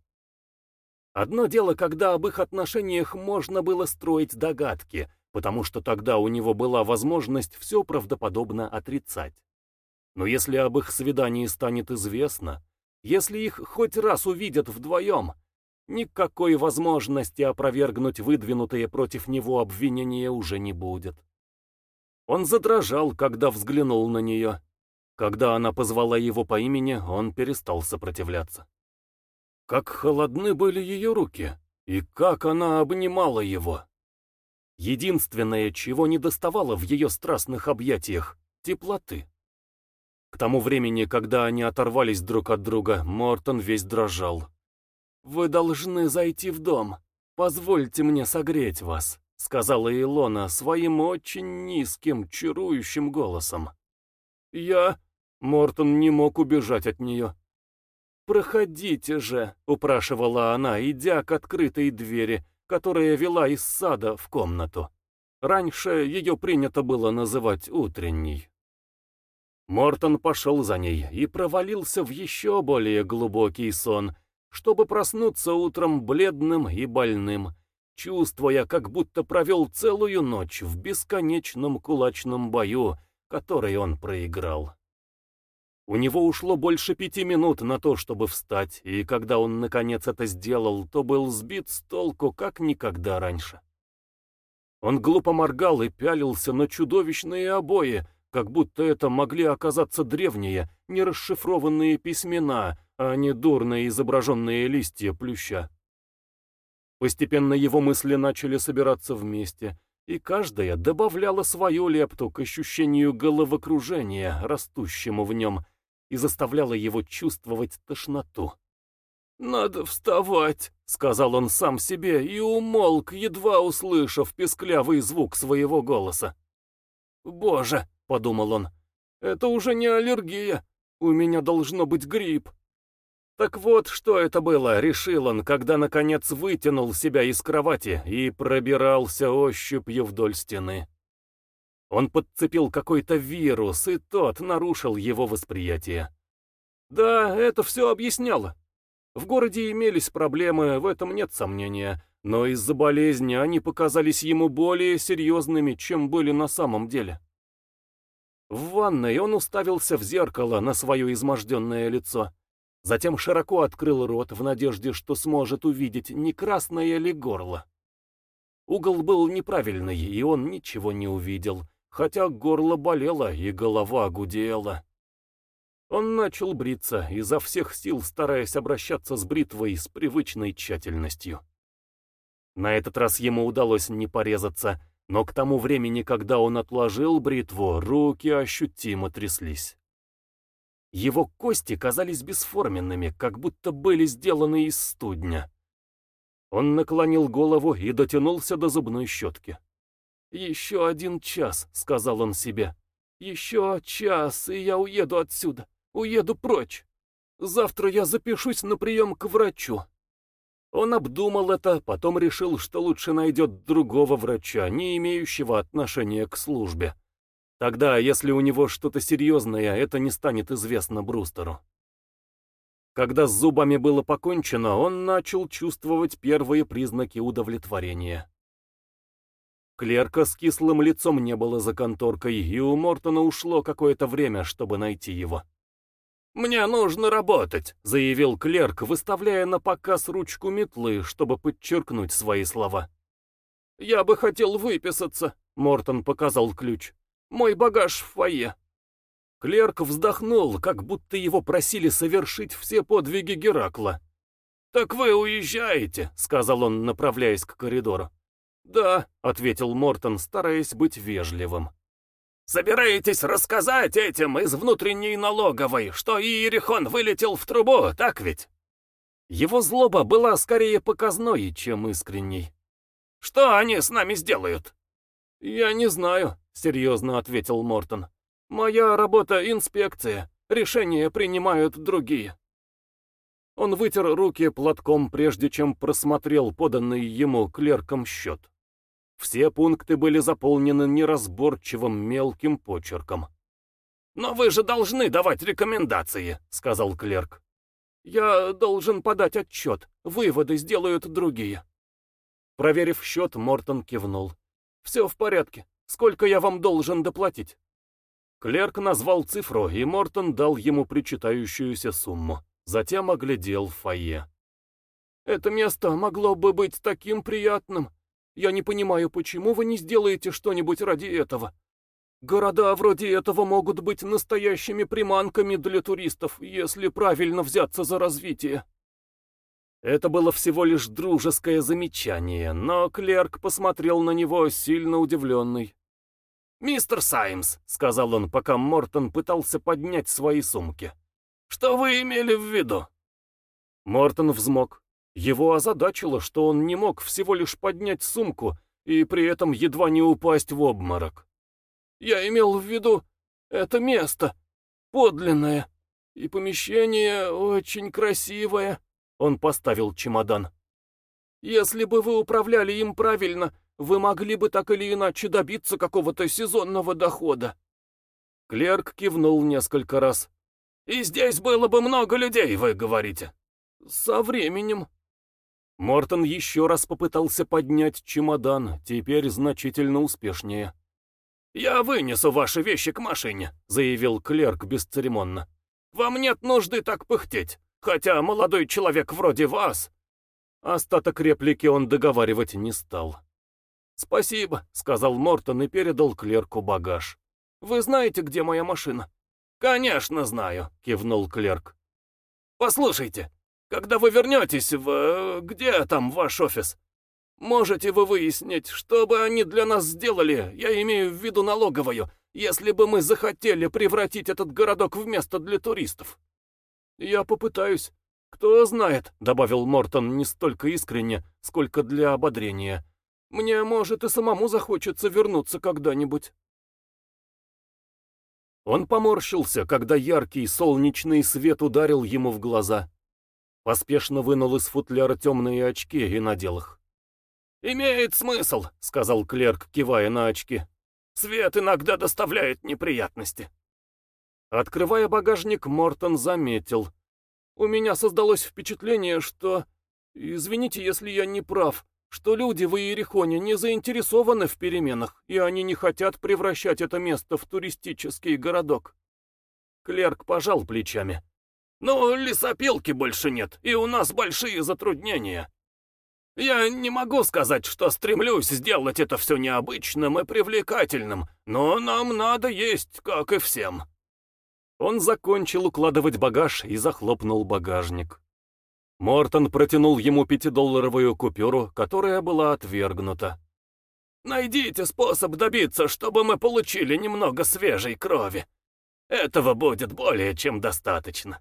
Одно дело, когда об их отношениях можно было строить догадки, потому что тогда у него была возможность все правдоподобно отрицать. Но если об их свидании станет известно, если их хоть раз увидят вдвоем, никакой возможности опровергнуть выдвинутые против него обвинения уже не будет. Он задрожал, когда взглянул на нее. Когда она позвала его по имени, он перестал сопротивляться. Как холодны были ее руки, и как она обнимала его. Единственное, чего не доставало в ее страстных объятиях — теплоты. К тому времени, когда они оторвались друг от друга, Мортон весь дрожал. «Вы должны зайти в дом. Позвольте мне согреть вас», — сказала Илона своим очень низким, чарующим голосом. «Я...» — Мортон не мог убежать от нее. «Проходите же», — упрашивала она, идя к открытой двери, которая вела из сада в комнату. Раньше ее принято было называть утренней. Мортон пошел за ней и провалился в еще более глубокий сон, чтобы проснуться утром бледным и больным, чувствуя, как будто провел целую ночь в бесконечном кулачном бою, который он проиграл. У него ушло больше пяти минут на то, чтобы встать, и когда он наконец это сделал, то был сбит с толку, как никогда раньше. Он глупо моргал и пялился на чудовищные обои, как будто это могли оказаться древние, нерасшифрованные письмена, а не дурно изображенные листья плюща. Постепенно его мысли начали собираться вместе, и каждая добавляла свою лепту к ощущению головокружения, растущему в нем, и заставляла его чувствовать тошноту. «Надо вставать», — сказал он сам себе и умолк, едва услышав песклявый звук своего голоса. «Боже», — подумал он, — «это уже не аллергия, у меня должно быть грипп». Так вот, что это было, решил он, когда наконец вытянул себя из кровати и пробирался ощупью вдоль стены. Он подцепил какой-то вирус, и тот нарушил его восприятие. Да, это все объясняло. В городе имелись проблемы, в этом нет сомнения, но из-за болезни они показались ему более серьезными, чем были на самом деле. В ванной он уставился в зеркало на свое изможденное лицо. Затем широко открыл рот в надежде, что сможет увидеть, не красное ли горло. Угол был неправильный, и он ничего не увидел, хотя горло болело и голова гудела. Он начал бриться, изо всех сил стараясь обращаться с бритвой с привычной тщательностью. На этот раз ему удалось не порезаться, но к тому времени, когда он отложил бритву, руки ощутимо тряслись. Его кости казались бесформенными, как будто были сделаны из студня. Он наклонил голову и дотянулся до зубной щетки. «Еще один час», — сказал он себе. «Еще час, и я уеду отсюда, уеду прочь. Завтра я запишусь на прием к врачу». Он обдумал это, потом решил, что лучше найдет другого врача, не имеющего отношения к службе. Тогда, если у него что-то серьезное, это не станет известно Брустеру. Когда с зубами было покончено, он начал чувствовать первые признаки удовлетворения. Клерка с кислым лицом не было за конторкой, и у Мортона ушло какое-то время, чтобы найти его. «Мне нужно работать», — заявил клерк, выставляя на показ ручку метлы, чтобы подчеркнуть свои слова. «Я бы хотел выписаться», — Мортон показал ключ. Мой багаж в фойе». Клерк вздохнул, как будто его просили совершить все подвиги Геракла. «Так вы уезжаете», — сказал он, направляясь к коридору. «Да», — ответил Мортон, стараясь быть вежливым. «Собираетесь рассказать этим из внутренней налоговой, что Иерихон вылетел в трубу, так ведь?» Его злоба была скорее показной, чем искренней. «Что они с нами сделают?» «Я не знаю», — серьезно ответил Мортон. «Моя работа — инспекция. Решения принимают другие». Он вытер руки платком, прежде чем просмотрел поданный ему клерком счет. Все пункты были заполнены неразборчивым мелким почерком. «Но вы же должны давать рекомендации», — сказал клерк. «Я должен подать отчет. Выводы сделают другие». Проверив счет, Мортон кивнул. «Все в порядке. Сколько я вам должен доплатить?» Клерк назвал цифру, и Мортон дал ему причитающуюся сумму. Затем оглядел фойе. «Это место могло бы быть таким приятным. Я не понимаю, почему вы не сделаете что-нибудь ради этого. Города вроде этого могут быть настоящими приманками для туристов, если правильно взяться за развитие». Это было всего лишь дружеское замечание, но клерк посмотрел на него сильно удивленный. «Мистер Саймс», — сказал он, пока Мортон пытался поднять свои сумки. «Что вы имели в виду?» Мортон взмок. Его озадачило, что он не мог всего лишь поднять сумку и при этом едва не упасть в обморок. «Я имел в виду это место, подлинное, и помещение очень красивое». Он поставил чемодан. «Если бы вы управляли им правильно, Вы могли бы так или иначе добиться какого-то сезонного дохода. Клерк кивнул несколько раз. «И здесь было бы много людей, вы говорите?» «Со временем». Мортон еще раз попытался поднять чемодан, теперь значительно успешнее. «Я вынесу ваши вещи к машине», — заявил клерк бесцеремонно. «Вам нет нужды так пыхтеть, хотя молодой человек вроде вас...» Остаток реплики он договаривать не стал. «Спасибо», — сказал Мортон и передал клерку багаж. Вы знаете, где моя машина?» «Конечно знаю», — кивнул клерк. «Послушайте, когда вы вернетесь в... где там ваш офис? Можете вы выяснить, что бы они для нас сделали, я имею в виду налоговую, если бы мы захотели превратить этот городок в место для туристов?» «Я попытаюсь. Кто знает», — добавил Мортон не столько искренне, сколько для ободрения. «Мне, может, и самому захочется вернуться когда-нибудь». Он поморщился, когда яркий солнечный свет ударил ему в глаза. Поспешно вынул из футляра темные очки и надел их. «Имеет смысл», — сказал клерк, кивая на очки. «Свет иногда доставляет неприятности». Открывая багажник, Мортон заметил. «У меня создалось впечатление, что... Извините, если я не прав что люди в Иерихоне не заинтересованы в переменах, и они не хотят превращать это место в туристический городок. Клерк пожал плечами. «Ну, лесопилки больше нет, и у нас большие затруднения. Я не могу сказать, что стремлюсь сделать это все необычным и привлекательным, но нам надо есть, как и всем». Он закончил укладывать багаж и захлопнул багажник. Мортон протянул ему пятидолларовую купюру, которая была отвергнута. «Найдите способ добиться, чтобы мы получили немного свежей крови. Этого будет более чем достаточно».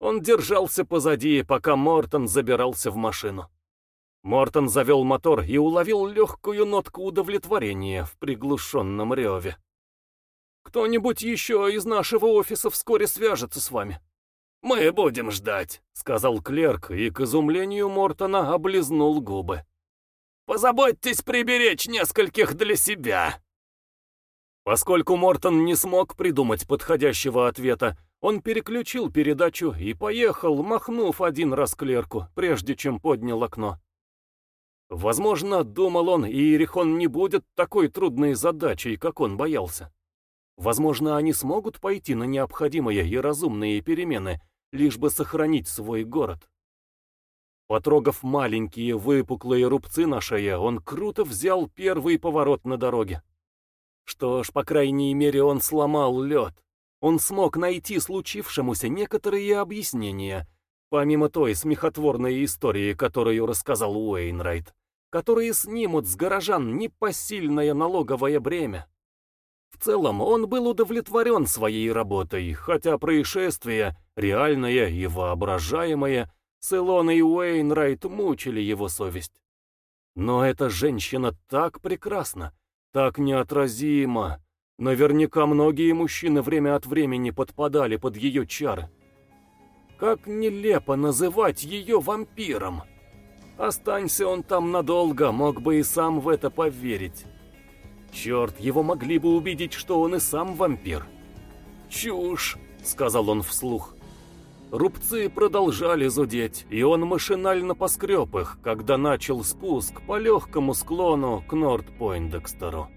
Он держался позади, пока Мортон забирался в машину. Мортон завел мотор и уловил легкую нотку удовлетворения в приглушенном реве. «Кто-нибудь еще из нашего офиса вскоре свяжется с вами», «Мы будем ждать», — сказал клерк, и к изумлению Мортона облизнул губы. «Позаботьтесь приберечь нескольких для себя». Поскольку Мортон не смог придумать подходящего ответа, он переключил передачу и поехал, махнув один раз клерку, прежде чем поднял окно. Возможно, думал он, Иерихон не будет такой трудной задачей, как он боялся. Возможно, они смогут пойти на необходимые и разумные перемены, лишь бы сохранить свой город. Потрогав маленькие выпуклые рубцы на шее, он круто взял первый поворот на дороге. Что ж, по крайней мере, он сломал лед. Он смог найти случившемуся некоторые объяснения, помимо той смехотворной истории, которую рассказал Уэйнрайт, которые снимут с горожан непосильное налоговое бремя. В целом, он был удовлетворен своей работой, хотя происшествие, реальное и воображаемое, с Илоной Уэйнрайт мучили его совесть. Но эта женщина так прекрасна, так неотразима. Наверняка многие мужчины время от времени подпадали под ее чары. Как нелепо называть ее вампиром. Останься он там надолго, мог бы и сам в это поверить. Черт, его могли бы убедить, что он и сам вампир. «Чушь!» — сказал он вслух. Рубцы продолжали зудеть, и он машинально поскреб их, когда начал спуск по легкому склону к Норд-Пойндекстеру.